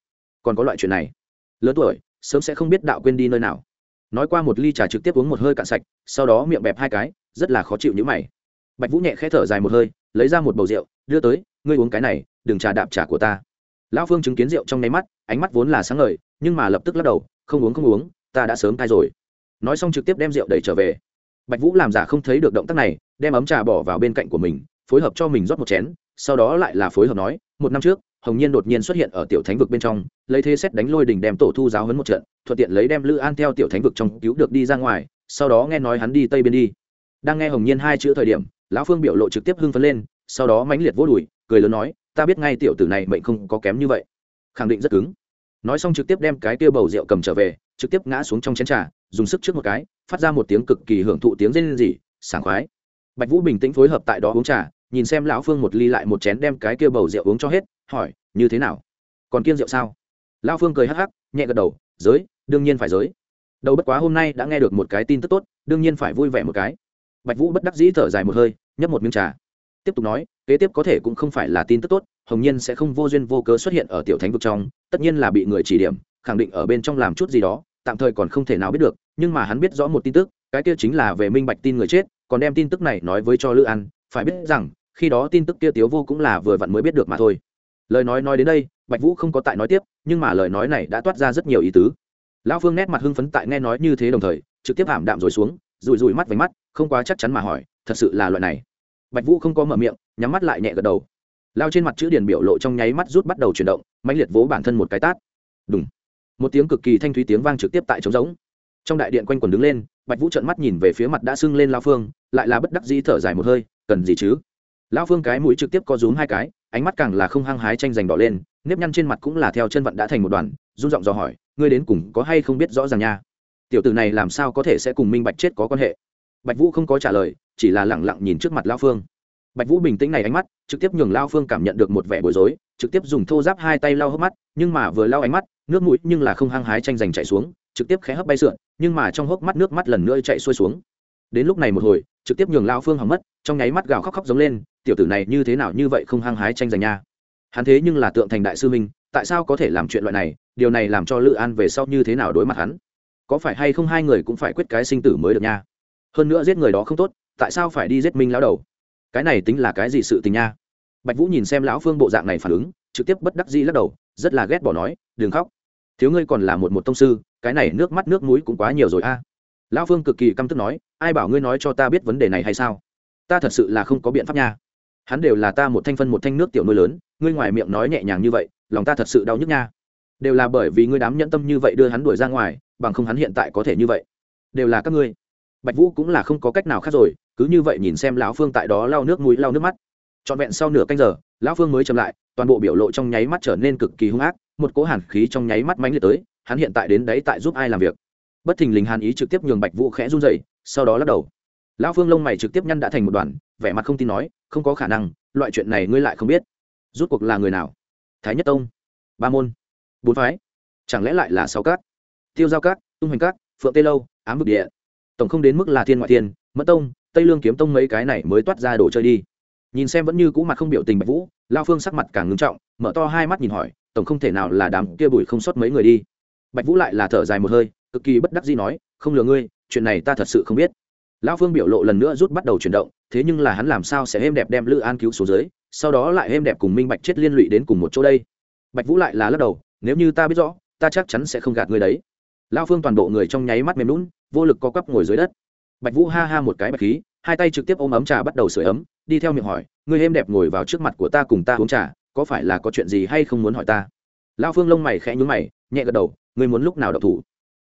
Còn có loại chuyện này. Lớn tuổi, sớm sẽ không biết đạo quên đi nơi nào. Nói qua một ly trà trực tiếp uống một hơi cạn sạch, sau đó miệng bẹp hai cái, rất là khó chịu như mày. Bạch vũ nhẹ khẽ thở dài một hơi, lấy ra một bầu rượu, đưa tới, ngươi uống cái này, đừng trà đạp trà của ta. Lão phương chứng kiến rượu trong nháy mắt, ánh mắt vốn là sáng ngời, nhưng mà lập tức lắc đầu, không uống không uống, ta đã sớm tay rồi. Nói xong trực tiếp đem rượu đẩy trở về. Bạch vũ làm giả không thấy được động tác này, đem ấm trà bỏ vào bên cạnh của mình, phối hợp cho mình rót một chén, sau đó lại là phối hợp nói, một năm trước hồng nhiên đột nhiên xuất hiện ở tiểu thánh vực bên trong, lấy thế xét đánh lôi đình đem tổ thu giáo hấn một trận, thuận tiện lấy đem lữ an theo tiểu thánh vực trong cứu được đi ra ngoài, sau đó nghe nói hắn đi tây bên đi. Đang nghe hồng nhiên hai chữ thời điểm, lão phương biểu lộ trực tiếp hưng phấn lên, sau đó mãnh liệt vô đùi, cười lớn nói, ta biết ngay tiểu tử này mệnh không có kém như vậy. Khẳng định rất cứng. Nói xong trực tiếp đem cái kia bầu rượu cầm trở về, trực tiếp ngã xuống trong chén trà, dùng sức trước một cái, phát ra một tiếng cực kỳ hưởng thụ tiếng rên rỉ, sảng khoái. Bạch vũ bình tĩnh phối hợp tại đó uống trà, nhìn xem lão phương một ly lại một chén đem cái kia bầu rượu uống cho hết hỏi, như thế nào? Còn kiêng rượu sao? Lão phương cười hắc hắc, nhẹ gật đầu, giới, đương nhiên phải giới. Đầu bất quá hôm nay đã nghe được một cái tin tức tốt, đương nhiên phải vui vẻ một cái. Bạch vũ bất đắc dĩ thở dài một hơi, nhấp một miếng trà. Tiếp tục nói, kế tiếp có thể cũng không phải là tin tức tốt, hồng nhiên sẽ không vô duyên vô cớ xuất hiện ở tiểu thánh vực trong, tất nhiên là bị người chỉ điểm, khẳng định ở bên trong làm chút gì đó, tạm thời còn không thể nào biết được, nhưng mà hắn biết rõ một tin tức, cái kia chính là về minh bạch tin người chết, còn đem tin tức này nói với cho lữ an, phải biết rằng, khi đó tin tức kia tiếu vô cũng là vừa vặn mới biết được mà thôi lời nói nói đến đây, bạch vũ không có tại nói tiếp, nhưng mà lời nói này đã toát ra rất nhiều ý tứ. Lão phương nét mặt hưng phấn tại nghe nói như thế đồng thời, trực tiếp hàm đạm rồi xuống rùi rùi mắt vánh mắt, không quá chắc chắn mà hỏi, thật sự là loại này? Bạch vũ không có mở miệng, nhắm mắt lại nhẹ gật đầu. Lao trên mặt chữ điền biểu lộ trong nháy mắt rút bắt đầu chuyển động, mãnh liệt vỗ bản thân một cái tát. Đúng một tiếng cực kỳ thanh thúy tiếng vang trực tiếp tại trống rỗng. Trong đại điện quanh quần đứng lên, bạch vũ trợn mắt nhìn về phía mặt đã sưng lên lao phương, lại là bất đắc dĩ thở dài một hơi, cần gì chứ? Lao phương cái mũi trực tiếp co rúm hai cái ánh mắt càng là không hăng hái tranh giành đỏ lên, nếp nhăn trên mặt cũng là theo chân vận đã thành một đoàn, run giọng dò hỏi, ngươi đến cùng có hay không biết rõ ràng nha? Tiểu tử này làm sao có thể sẽ cùng minh bạch chết có quan hệ? Bạch vũ không có trả lời, chỉ là lẳng lặng nhìn trước mặt lao phương. Bạch vũ bình tĩnh này ánh mắt, trực tiếp nhường lao phương cảm nhận được một vẻ bối rối, trực tiếp dùng thô giáp hai tay lau hốc mắt, nhưng mà vừa lau ánh mắt, nước mũi nhưng là không hăng hái tranh giành chạy xuống, trực tiếp khé hấp bay sượn, nhưng mà trong hốc mắt nước mắt lần nữa chạy xuôi xuống. Đến lúc này một hồi trực tiếp nhường lao phương hỏng mất, trong nháy mắt gào khóc khóc giống lên, tiểu tử này như thế nào như vậy không hăng hái tranh giành nha. Hắn thế nhưng là tượng thành đại sư minh tại sao có thể làm chuyện loại này, điều này làm cho lữ an về sau như thế nào đối mặt hắn? Có phải hay không hai người cũng phải quyết cái sinh tử mới được nha? Hơn nữa giết người đó không tốt, tại sao phải đi giết minh lão đầu? Cái này tính là cái gì sự tình nha? Bạch vũ nhìn xem lão phương bộ dạng này phản ứng, trực tiếp bất đắc dĩ lắc đầu, rất là ghét bỏ nói, đừng khóc. Thiếu ngươi còn là một một tông sư, cái này nước mắt nước mũi cũng quá nhiều rồi a lão phương cực kỳ căm tức nói, ai bảo ngươi nói cho ta biết vấn đề này hay sao? Ta thật sự là không có biện pháp nha. Hắn đều là ta một thanh phân một thanh nước tiểu nuôi lớn, ngươi ngoài miệng nói nhẹ nhàng như vậy, lòng ta thật sự đau nhức nha. Đều là bởi vì ngươi đám nhẫn tâm như vậy đưa hắn đuổi ra ngoài, bằng không hắn hiện tại có thể như vậy. Đều là các ngươi. Bạch vũ cũng là không có cách nào khác rồi, cứ như vậy nhìn xem lão phương tại đó lau nước mũi, lau nước mắt. Trọn vẹn sau nửa canh giờ, lão phương mới chậm lại, toàn bộ biểu lộ trong nháy mắt trở nên cực kỳ hung ác, một cỗ hàn khí trong nháy mắt mãnh liệt tới, hắn hiện tại đến đấy tại giúp ai làm việc? Bất thình lình hàn ý trực tiếp nhường bạch vũ khẽ run dậy sau đó lắc đầu. Lão phương lông mày trực tiếp nhăn đã thành một đoàn vẻ mặt không tin nói, không có khả năng, loại chuyện này ngươi lại không biết. Rút cuộc là người nào? Thái nhất tông. Ba môn. Bốn phái. Chẳng lẽ lại là sáu cát? Tiêu giao cát, tung hoành cát, phượng tây lâu, ám vực địa. Tổng không đến mức là thiên ngoại thiên, mẫn tông, tây lương kiếm tông mấy cái này mới toát ra đồ chơi đi. Nhìn xem vẫn như cũ mặt không biểu tình bạch vũ lao phương sắc mặt càng ngưng trọng, mở to hai mắt nhìn hỏi, tổng không thể nào là đám kia bùi không sót mấy người đi? Bạch vũ lại là thở dài một hơi cực kỳ bất đắc dĩ nói, không lừa ngươi, chuyện này ta thật sự không biết. Lão phương biểu lộ lần nữa rút bắt đầu chuyển động, thế nhưng là hắn làm sao sẽ êm đẹp đem lữ an cứu xuống dưới, sau đó lại êm đẹp cùng minh bạch chết liên lụy đến cùng một chỗ đây? Bạch vũ lại là lắc đầu, nếu như ta biết rõ, ta chắc chắn sẽ không gạt ngươi đấy. Lão phương toàn bộ người trong nháy mắt mềm lún vô lực co quắp ngồi dưới đất. Bạch vũ ha ha một cái bạch khí, hai tay trực tiếp ôm ấm trà bắt đầu sửa ấm, đi theo miệng hỏi, ngươi êm đẹp ngồi vào trước mặt của ta cùng ta uống trà, có phải là có chuyện gì hay không muốn hỏi ta? Lão phương lông mày khẽ nhún mày, nhẹ gật đầu, ngươi muốn lúc nào đậu thủ?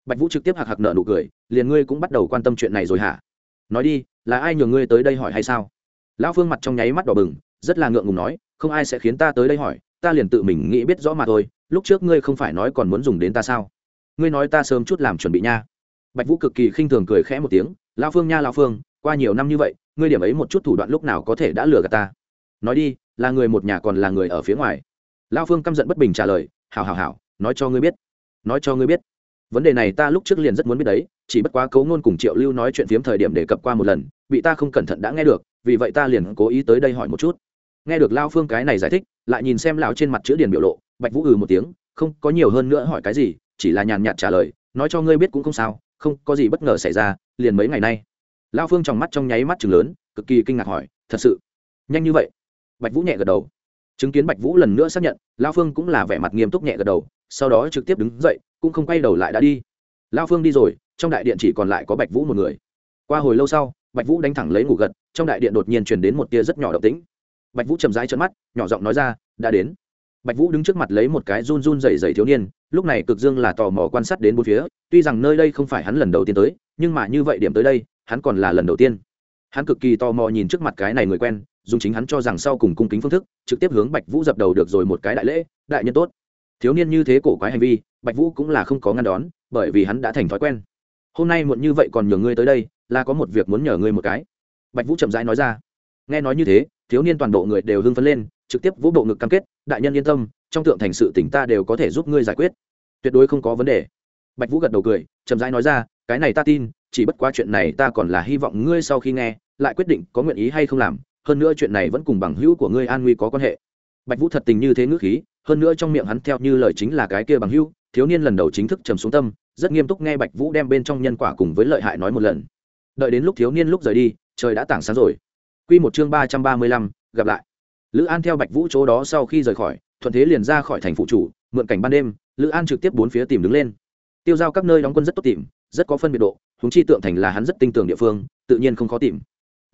Bạch vũ trực tiếp hạc hạc nợ nụ cười, liền ngươi cũng bắt đầu quan tâm chuyện này rồi hả? Nói đi, là ai nhường ngươi tới đây hỏi hay sao? Lão phương mặt trong nháy mắt đỏ bừng, rất là ngượng ngùng nói, không ai sẽ khiến ta tới đây hỏi, ta liền tự mình nghĩ biết rõ mà thôi, lúc trước ngươi không phải nói còn muốn dùng đến ta sao? Ngươi nói ta sớm chút làm chuẩn bị nha. Bạch vũ cực kỳ khinh thường cười khẽ một tiếng, Lão phương nha, Lão phương, qua nhiều năm như vậy, ngươi điểm ấy một chút thủ đoạn lúc nào có thể đã lừa gạt ta? Nói đi, là người một nhà còn là người ở phía ngoài. Lão phương căm giận bất bình trả lời, hảo hảo hảo, nói cho ngươi biết, nói cho ngươi biết vấn đề này ta lúc trước liền rất muốn biết đấy, chỉ bất quá cấu ngôn cùng triệu lưu nói chuyện phiếm thời điểm để cập qua một lần, bị ta không cẩn thận đã nghe được, vì vậy ta liền cố ý tới đây hỏi một chút. Nghe được lao phương cái này giải thích, lại nhìn xem lão trên mặt chữ điền biểu lộ, bạch vũ ừ một tiếng, không có nhiều hơn nữa hỏi cái gì, chỉ là nhàn nhạt trả lời, nói cho ngươi biết cũng không sao, không có gì bất ngờ xảy ra, liền mấy ngày nay. Lao phương trong mắt trong nháy mắt chừng lớn, cực kỳ kinh ngạc hỏi, thật sự, nhanh như vậy? Bạch vũ nhẹ gật đầu. Chứng kiến bạch vũ lần nữa xác nhận, lao phương cũng là vẻ mặt nghiêm túc nhẹ gật đầu sau đó trực tiếp đứng dậy, cũng không quay đầu lại đã đi. Lao phương đi rồi, trong đại điện chỉ còn lại có bạch vũ một người. Qua hồi lâu sau, bạch vũ đánh thẳng lấy ngủ gật, trong đại điện đột nhiên truyền đến một tia rất nhỏ động tĩnh. Bạch vũ chầm rãi trợn mắt, nhỏ giọng nói ra, đã đến. Bạch vũ đứng trước mặt lấy một cái run run dày dày thiếu niên, lúc này cực dương là tò mò quan sát đến bốn phía, tuy rằng nơi đây không phải hắn lần đầu tiên tới, nhưng mà như vậy điểm tới đây, hắn còn là lần đầu tiên. Hắn cực kỳ tò mò nhìn trước mặt cái này người quen, dùng chính hắn cho rằng sau cùng cung kính phương thức, trực tiếp hướng bạch vũ dập đầu được rồi một cái đại lễ, đại nhân tốt thiếu niên như thế cổ quái hành vi, bạch vũ cũng là không có ngăn đón, bởi vì hắn đã thành thói quen. Hôm nay muộn như vậy còn nhờ ngươi tới đây, là có một việc muốn nhờ ngươi một cái. Bạch vũ chậm rãi nói ra. Nghe nói như thế, thiếu niên toàn bộ người đều hưng phấn lên, trực tiếp vũ bộ ngực cam kết, đại nhân yên tâm, trong tượng thành sự tỉnh ta đều có thể giúp ngươi giải quyết. Tuyệt đối không có vấn đề. Bạch vũ gật đầu cười, chậm rãi nói ra, cái này ta tin, chỉ bất quá chuyện này ta còn là hy vọng ngươi sau khi nghe, lại quyết định có nguyện ý hay không làm. Hơn nữa chuyện này vẫn cùng bằng hữu của ngươi an nguy có quan hệ. Bạch vũ thật tình như thế ngữ khí hơn nữa trong miệng hắn theo như lời chính là cái kia bằng hữu, thiếu niên lần đầu chính thức trầm xuống tâm, rất nghiêm túc nghe bạch vũ đem bên trong nhân quả cùng với lợi hại nói một lần. Đợi đến lúc thiếu niên lúc rời đi, trời đã tảng sáng rồi. Q một chương ba trăm ba mươi lăm, gặp lại. Lữ an theo bạch vũ chỗ đó sau khi rời khỏi, thuận thế liền ra khỏi thành phụ chủ, mượn cảnh ban đêm, lữ an trực tiếp bốn phía tìm đứng lên. Tiêu giao các nơi đóng quân rất tốt tìm, rất có phân biệt độ húng chi tượng thành là hắn rất tinh tường địa phương, tự nhiên không khó tìm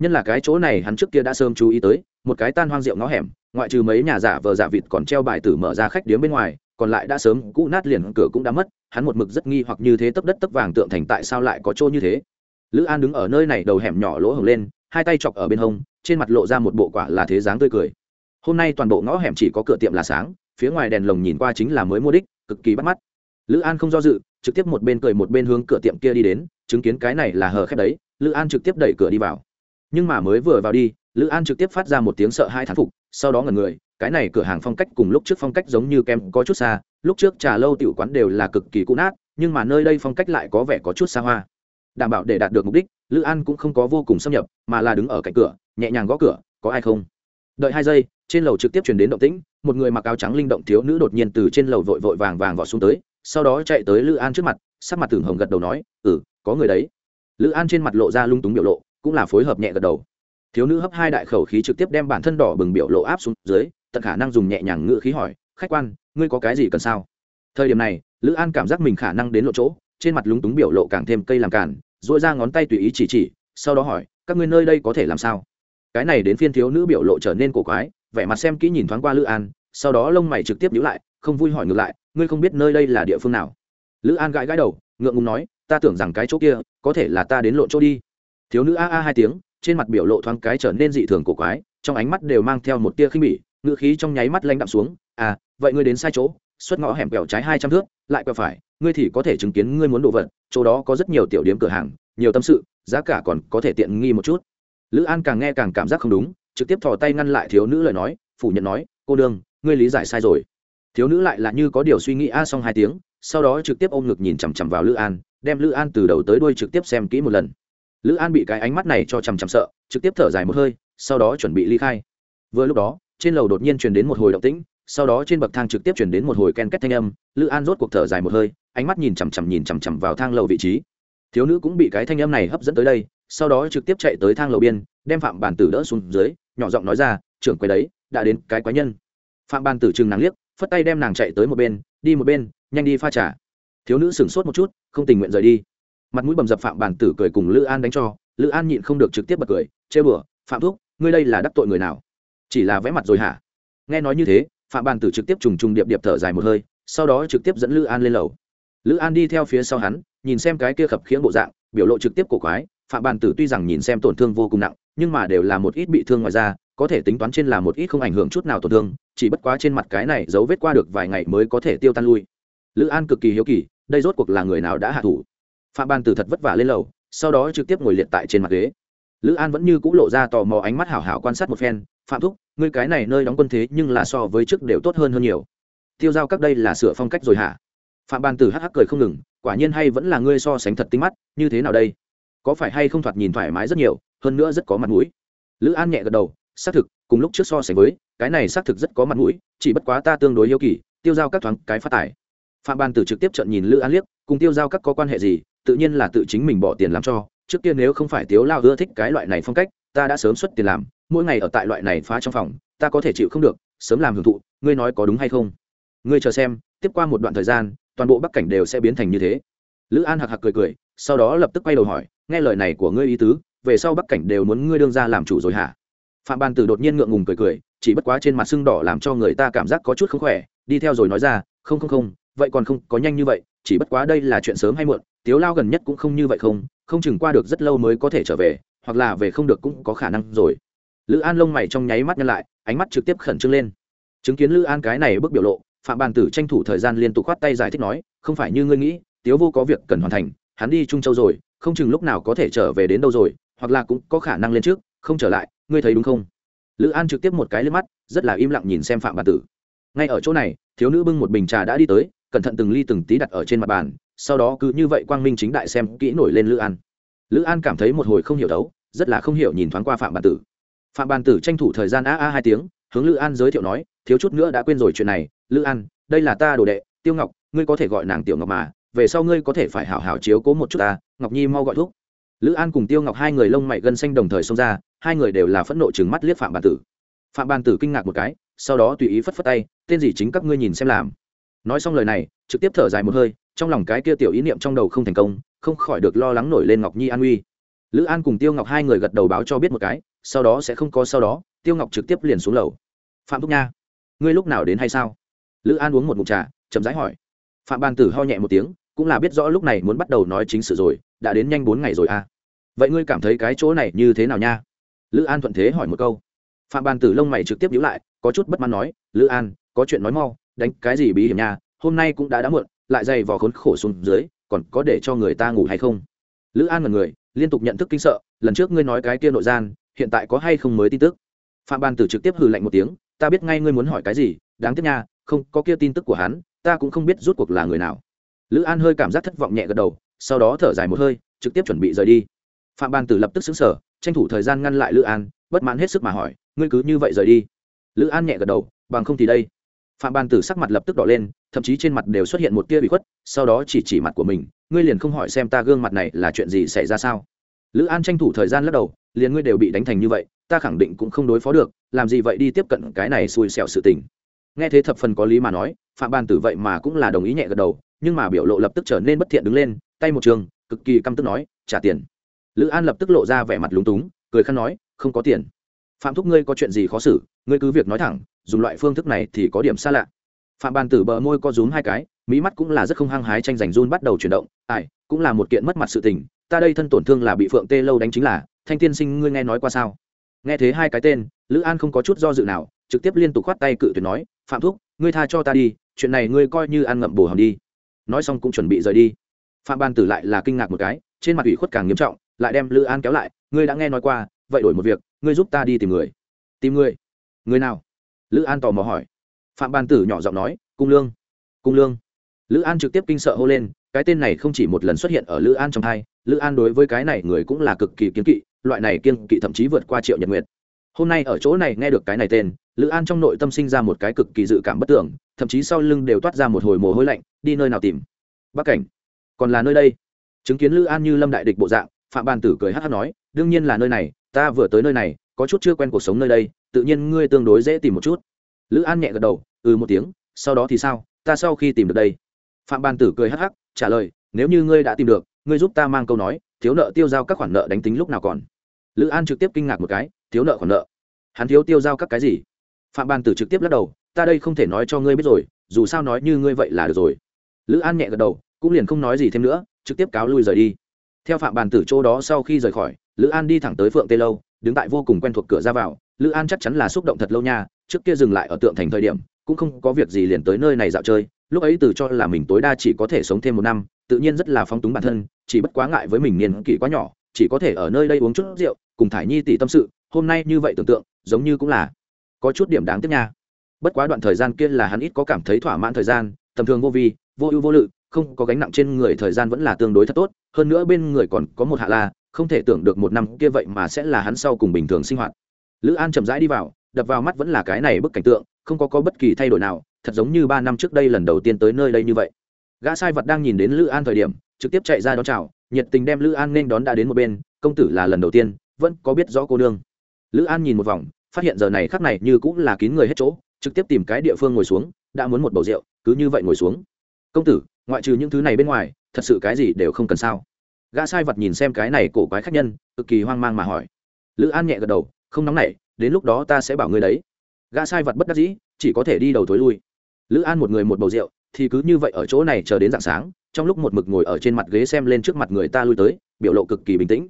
nhân là cái chỗ này hắn trước kia đã sớm chú ý tới, một cái tan hoang rượu ngõ hẻm, ngoại trừ mấy nhà giả vờ giả vịt còn treo bài tử mở ra khách điếm bên ngoài, còn lại đã sớm cũ nát liền cửa cũng đã mất, hắn một mực rất nghi hoặc như thế tấp đất tấp vàng tượng thành tại sao lại có chỗ như thế. Lữ an đứng ở nơi này đầu hẻm nhỏ lỗ hồng lên, hai tay chọc ở bên hông, trên mặt lộ ra một bộ quả là thế dáng tươi cười. Hôm nay toàn bộ ngõ hẻm chỉ có cửa tiệm là sáng, phía ngoài đèn lồng nhìn qua chính là mới mua đích, cực kỳ bắt mắt. Lữ an không do dự, trực tiếp một bên cười một bên hướng cửa tiệm kia đi đến, chứng kiến cái này là hờ khép đấy, lữ an trực tiếp đẩy cửa đi vào nhưng mà mới vừa vào đi, lữ an trực tiếp phát ra một tiếng sợ hai thán phục, sau đó ngần người, cái này cửa hàng phong cách cùng lúc trước phong cách giống như kem có chút xa, lúc trước trà lâu tiểu quán đều là cực kỳ cũ nát, nhưng mà nơi đây phong cách lại có vẻ có chút xa hoa. Đảm bảo để đạt được mục đích, lữ an cũng không có vô cùng xâm nhập, mà là đứng ở cạnh cửa, nhẹ nhàng gõ cửa, có ai không? Đợi hai giây, trên lầu trực tiếp chuyển đến động tĩnh, một người mặc áo trắng linh động thiếu nữ đột nhiên từ trên lầu vội vội vàng vàng vọt xuống tới, sau đó chạy tới lữ an trước mặt, sắc mặt tưởng hồng gật đầu nói ừ có người đấy. Lữ an trên mặt lộ ra lung túng biểu lộ cũng là phối hợp nhẹ gật đầu. Thiếu nữ hấp hai đại khẩu khí trực tiếp đem bản thân đỏ bừng biểu lộ áp xuống dưới, tận khả năng dùng nhẹ nhàng ngự khí hỏi, khách quan, ngươi có cái gì cần sao? Thời điểm này, lữ an cảm giác mình khả năng đến lộ chỗ, trên mặt lúng túng biểu lộ càng thêm cây làm cản dội ra ngón tay tùy ý chỉ chỉ, sau đó hỏi, các ngươi nơi đây có thể làm sao? Cái này đến phiên thiếu nữ biểu lộ trở nên cổ quái, vẻ mặt xem kỹ nhìn thoáng qua lữ an, sau đó lông mày trực tiếp nhữ lại, không vui hỏi ngược lại, ngươi không biết nơi đây là địa phương nào? Lữ an gãi gãi đầu, ngượng ngùng nói, ta tưởng rằng cái chỗ kia có thể là ta đến lộ chỗ đi thiếu nữ a a hai tiếng, trên mặt biểu lộ thoáng cái trở nên dị thường cổ quái, trong ánh mắt đều mang theo một tia khinh bỉ ngựa khí trong nháy mắt lanh đạm xuống à vậy ngươi đến sai chỗ, xuất ngõ hẻm quẹo trái hai trăm thước, lại quẹo phải, ngươi thì có thể chứng kiến ngươi muốn đồ vật, chỗ đó có rất nhiều tiểu điểm cửa hàng, nhiều tâm sự, giá cả còn có thể tiện nghi một chút. Lữ an càng nghe càng cảm giác không đúng, trực tiếp thò tay ngăn lại thiếu nữ lời nói, phủ nhận nói, cô đương ngươi lý giải sai rồi. Thiếu nữ lại là như có điều suy nghĩ a xong hai tiếng, sau đó trực tiếp ôm ngực nhìn chằm chằm vào lữ an, đem lữ an từ đầu tới đuôi trực tiếp xem kỹ một lần lữ an bị cái ánh mắt này cho chằm chằm sợ, trực tiếp thở dài một hơi, sau đó chuẩn bị ly khai. Vừa lúc đó, trên lầu đột nhiên truyền đến một hồi động tĩnh, sau đó trên bậc thang trực tiếp truyền đến một hồi ken két thanh âm, lữ an rốt cuộc thở dài một hơi, ánh mắt nhìn chằm chằm nhìn chằm chằm vào thang lầu vị trí. Thiếu nữ cũng bị cái thanh âm này hấp dẫn tới đây, sau đó trực tiếp chạy tới thang lầu biên, đem phạm bản tử đỡ xuống dưới, nhỏ giọng nói ra, trưởng quầy đấy, đã đến cái quái nhân. Phạm bản tử chừng nàng liếc, phất tay đem nàng chạy tới một bên, đi một bên, nhanh đi pha trà. Thiếu nữ sửng sốt một chút, không tình nguyện rời đi mặt mũi bầm dập phạm bản tử cười cùng lữ an đánh cho, lữ an nhịn không được trực tiếp bật cười, chê bửa phạm thúc, ngươi đây là đắc tội người nào? Chỉ là vẽ mặt rồi hả? Nghe nói như thế, phạm bản tử trực tiếp trùng trùng điệp điệp thở dài một hơi, sau đó trực tiếp dẫn lữ an lên lầu. Lữ an đi theo phía sau hắn, nhìn xem cái kia khập khiễng bộ dạng, biểu lộ trực tiếp cổ quái, phạm bản tử tuy rằng nhìn xem tổn thương vô cùng nặng, nhưng mà đều là một ít bị thương ngoài ra có thể tính toán trên là một ít không ảnh hưởng chút nào tổn thương, chỉ bất quá trên mặt cái này dấu vết qua được vài ngày mới có thể tiêu tan lui. Lữ an cực kỳ hiếu kỳ, đây rốt cuộc là người nào đã hạ thủ? Phạm ban tử thật vất vả lên lầu, sau đó trực tiếp ngồi liệt tại trên mặt ghế. Lữ an vẫn như c ũ lộ ra tò mò ánh mắt hảo hảo quan sát một phen, phạm thúc, ngươi cái này nơi đóng quân thế nhưng là so với trước đều tốt hơn hơn nhiều. Tiêu giao các đây là sửa phong cách rồi hả? Phạm ban tử hắc hắc cười không ngừng, quả nhiên hay vẫn là ngươi so sánh thật tinh mắt, như thế nào đây? Có phải hay không thoạt nhìn thoải mái rất nhiều, hơn nữa rất có mặt mũi? Lữ an nhẹ gật đầu, xác thực, cùng lúc trước so sánh với, cái này xác thực rất có mặt mũi, chỉ bất quá ta tương đối yêu kỳ, tiêu giao các thoáng cái phát tài. Phạm ban tử trực tiếp trợn nhìn lữ an liếc, cùng tiêu giao các có quan hệ gì? Tự nhiên là tự chính mình bỏ tiền làm cho, trước kia nếu không phải tiếu lao ưa thích cái loại này phong cách, ta đã sớm xuất tiền làm, mỗi ngày ở tại loại này phá trong phòng, ta có thể chịu không được, sớm làm hưởng thụ, ngươi nói có đúng hay không? Ngươi chờ xem, tiếp qua một đoạn thời gian, toàn bộ bắc cảnh đều sẽ biến thành như thế. Lữ an hạc hạc cười cười, sau đó lập tức quay đầu hỏi, nghe lời này của ngươi ý tứ, về sau bắc cảnh đều muốn ngươi đương ra làm chủ rồi hả? Phạm Ban tử đột nhiên ngượng ngùng cười cười, chỉ bất quá trên mặt sưng đỏ làm cho người ta cảm giác có chút không khỏe, đi theo rồi nói ra, không không không vậy còn không có nhanh như vậy, chỉ bất quá đây là chuyện sớm hay muộn, tiếu lao gần nhất cũng không như vậy không không chừng qua được rất lâu mới có thể trở về, hoặc là về không được cũng có khả năng rồi. Lữ an lông mày trong nháy mắt nhân lại, ánh mắt trực tiếp khẩn trương lên. Chứng kiến lữ an cái này bước biểu lộ, phạm bàn tử tranh thủ thời gian liên tục khoát tay giải thích nói, không phải như ngươi nghĩ, tiếu vô có việc cần hoàn thành, hắn đi trung châu rồi, không chừng lúc nào có thể trở về đến đâu rồi, hoặc là cũng có khả năng lên trước, không trở lại, ngươi thấy đúng không? Lữ an trực tiếp một cái lên mắt, rất là im lặng nhìn xem phạm bàn tử. Ngay ở chỗ này, thiếu nữ bưng một bình trà đã đi tới cẩn thận từng ly từng tí đặt ở trên mặt bàn, sau đó cứ như vậy quang minh chính đại xem kỹ nổi lên lữ an. Lữ an cảm thấy một hồi không hiểu đấu, rất là không hiểu nhìn thoáng qua phạm bàn tử. Phạm bàn tử tranh thủ thời gian a a hai tiếng, hướng lữ an giới thiệu nói, thiếu chút nữa đã quên rồi chuyện này, lữ an, đây là ta đồ đệ, tiêu ngọc, ngươi có thể gọi nàng tiểu ngọc mà, về sau ngươi có thể phải hảo hảo chiếu cố một chút ta, ngọc nhi mau gọi thuốc lữ an cùng tiêu ngọc hai người lông mày gân xanh đồng thời xông ra, hai người đều là phẫn nộ chừng mắt liếc phạm bàn tử. Phạm bàn tử kinh ngạc một cái, sau đó tùy ý phất phất tay, tên gì chính các ngươi nhìn xem làm? Nói xong lời này, trực tiếp thở dài một hơi, trong lòng cái kia tiểu ý niệm trong đầu không thành công, không khỏi được lo lắng nổi lên ngọc nhi an uy lữ an cùng tiêu ngọc hai người gật đầu báo cho biết một cái, sau đó sẽ không có sau đó, tiêu ngọc trực tiếp liền xuống lầu. Phạm thúc nha, ngươi lúc nào đến hay sao? Lữ an uống một mụt trà, chậm rãi hỏi. Phạm bàn tử ho nhẹ một tiếng, cũng là biết rõ lúc này muốn bắt đầu nói chính sự rồi, đã đến nhanh bốn ngày rồi à? Vậy ngươi cảm thấy cái chỗ này như thế nào nha? Lữ an thuận thế hỏi một câu. Phạm bàn tử lông mày trực tiếp nhíu lại, có chút bất mãn nói, lữ an, có chuyện nói mau đánh cái gì bí hiểm nha, hôm nay cũng đã đã muộn, lại dày vò khốn khổ xuống dưới, còn có để cho người ta ngủ hay không? Lữ an là người, liên tục nhận thức kinh sợ, lần trước ngươi nói cái kia nội gian, hiện tại có hay không mới tin tức? Phạm ban tử trực tiếp hừ lạnh một tiếng, ta biết ngay ngươi muốn hỏi cái gì, đáng tiếc nha, không, có kia tin tức của hắn, ta cũng không biết rút cuộc là người nào. Lữ an hơi cảm giác thất vọng nhẹ gật đầu, sau đó thở dài một hơi, trực tiếp chuẩn bị rời đi. Phạm ban tử lập tức xứng sở tranh thủ thời gian ngăn lại lữ an, bất mãn hết sức mà hỏi, ngươi cứ như vậy rời đi? Lữ an nhẹ gật đầu, bằng không thì đây phạm bàn tử sắc mặt lập tức đỏ lên, thậm chí trên mặt đều xuất hiện một tia bị khuất, sau đó chỉ chỉ mặt của mình, ngươi liền không hỏi xem ta gương mặt này là chuyện gì xảy ra sao? Lữ an tranh thủ thời gian lắc đầu, liền ngươi đều bị đánh thành như vậy, ta khẳng định cũng không đối phó được, làm gì vậy đi tiếp cận cái này xui xẻo sự tình. Nghe thế thập phần có lý mà nói, phạm bàn tử vậy mà cũng là đồng ý nhẹ gật đầu, nhưng mà biểu lộ lập tức trở nên bất thiện đứng lên, tay một trường, cực kỳ căm tức nói, trả tiền. Lữ an lập tức lộ ra vẻ mặt lúng túng, cười khăn nói, không có tiền. Phạm thúc, ngươi có chuyện gì khó xử, ngươi cứ việc nói thẳng dùng loại phương thức này thì có điểm xa lạ. Phạm bàn tử bờ môi co rúm hai cái mỹ mắt cũng là rất không hăng hái tranh giành run bắt đầu chuyển động. Ai, cũng là một kiện mất mặt sự tình, ta đây thân tổn thương là bị phượng tê lâu đánh chính là, thanh tiên sinh ngươi nghe nói qua sao? Nghe thế hai cái tên, lữ an không có chút do dự nào, trực tiếp liên tục khoát tay cự tuyệt nói, phạm thúc, ngươi tha cho ta đi, chuyện này ngươi coi như ăn ngậm bồ hòn đi. Nói xong cũng chuẩn bị rời đi. Phạm ban tử lại là kinh ngạc một cái, trên mặt ủy khuất càng nghiêm trọng, lại đem lữ an kéo lại, ngươi đã nghe nói qua, vậy đổi một việc, ngươi giúp ta đi tìm người. Tìm người? Người nào? Lữ an tò mò hỏi. Phạm ban tử nhỏ giọng nói, cung lương cung lương. Lữ an trực tiếp kinh sợ hô lên, cái tên này không chỉ một lần xuất hiện ở lữ an trong hai lữ an đối với cái này người cũng là cực kỳ kiên kỵ, loại này kiên kỵ thậm chí vượt qua triệu nhật nguyệt. Hôm nay ở chỗ này nghe được cái này tên, lữ an trong nội tâm sinh ra một cái cực kỳ dự cảm bất tưởng, thậm chí sau lưng đều toát ra một hồi mồ hôi lạnh, đi nơi nào tìm? Bắc cảnh. Còn là nơi đây? Chứng kiến lữ an như lâm đại địch bộ dạng, phạm bàn tử cười hát hát nói, đương nhiên là nơi này, ta vừa tới nơi này, có chút chưa quen cuộc sống nơi đây tự nhiên ngươi tương đối dễ tìm một chút. Lữ an nhẹ gật đầu ừ một tiếng, sau đó thì sao, ta sau khi tìm được đây. Phạm ban tử cười hắc hắc, trả lời, nếu như ngươi đã tìm được, ngươi giúp ta mang câu nói, thiếu nợ tiêu giao các khoản nợ đánh tính lúc nào còn. Lữ an trực tiếp kinh ngạc một cái, thiếu nợ khoản nợ. Hắn thiếu tiêu giao các cái gì? Phạm ban tử trực tiếp lắc đầu, ta đây không thể nói cho ngươi biết rồi, dù sao nói như ngươi vậy là được rồi. Lữ an nhẹ gật đầu, cũng liền không nói gì thêm nữa, trực tiếp cáo lui rời đi theo phạm bàn tử chỗ đó sau khi rời khỏi, lữ an đi thẳng tới phượng tê lâu, đứng tại vô cùng quen thuộc cửa ra vào. Lữ an chắc chắn là xúc động thật lâu nha, trước kia dừng lại ở tượng thành thời điểm, cũng không có việc gì liền tới nơi này dạo chơi. Lúc ấy từ cho là mình tối đa chỉ có thể sống thêm một năm, tự nhiên rất là phong túng bản thân, chỉ bất quá ngại với mình niên kỷ quá nhỏ, chỉ có thể ở nơi đây uống chút rượu, cùng thải nhi tỷ tâm sự, hôm nay như vậy tưởng tượng, giống như cũng là có chút điểm đáng tiếc nha. Bất quá đoạn thời gian kia là hắn ít có cảm thấy thỏa mãn thời gian, tầm thường vô vi, vô ưu vô lự không có gánh nặng trên người thời gian vẫn là tương đối thật tốt, hơn nữa bên người còn có một hạ la, không thể tưởng được một năm kia vậy mà sẽ là hắn sau cùng bình thường sinh hoạt. Lữ an chậm rãi đi vào, đập vào mắt vẫn là cái này bức cảnh tượng, không có có bất kỳ thay đổi nào, thật giống như ba năm trước đây lần đầu tiên tới nơi đây như vậy. Gã sai vật đang nhìn đến lữ an thời điểm, trực tiếp chạy ra đón chào, nhiệt tình đem lữ an nên đón đã đến một bên, công tử là lần đầu tiên, vẫn có biết rõ cô đương lữ an nhìn một vòng, phát hiện giờ này khắc này như cũng là kín người hết chỗ, trực tiếp tìm cái địa phương ngồi xuống, đã muốn một bầu rượu, cứ như vậy ngồi xuống. Công tử ngoại trừ những thứ này bên ngoài, thật sự cái gì đều không cần sao. Gã sai vật nhìn xem cái này cổ quái khách nhân, cực kỳ hoang mang mà hỏi. Lữ an nhẹ gật đầu, không nóng nảy, đến lúc đó ta sẽ bảo ngươi đấy. Gã sai vật bất đắc dĩ, chỉ có thể đi đầu thối lui. Lữ an một người một bầu rượu, thì cứ như vậy ở chỗ này chờ đến d ạ n g sáng, trong lúc một mực ngồi ở trên mặt ghế xem lên trước mặt người ta lui tới, biểu lộ cực kỳ bình tĩnh.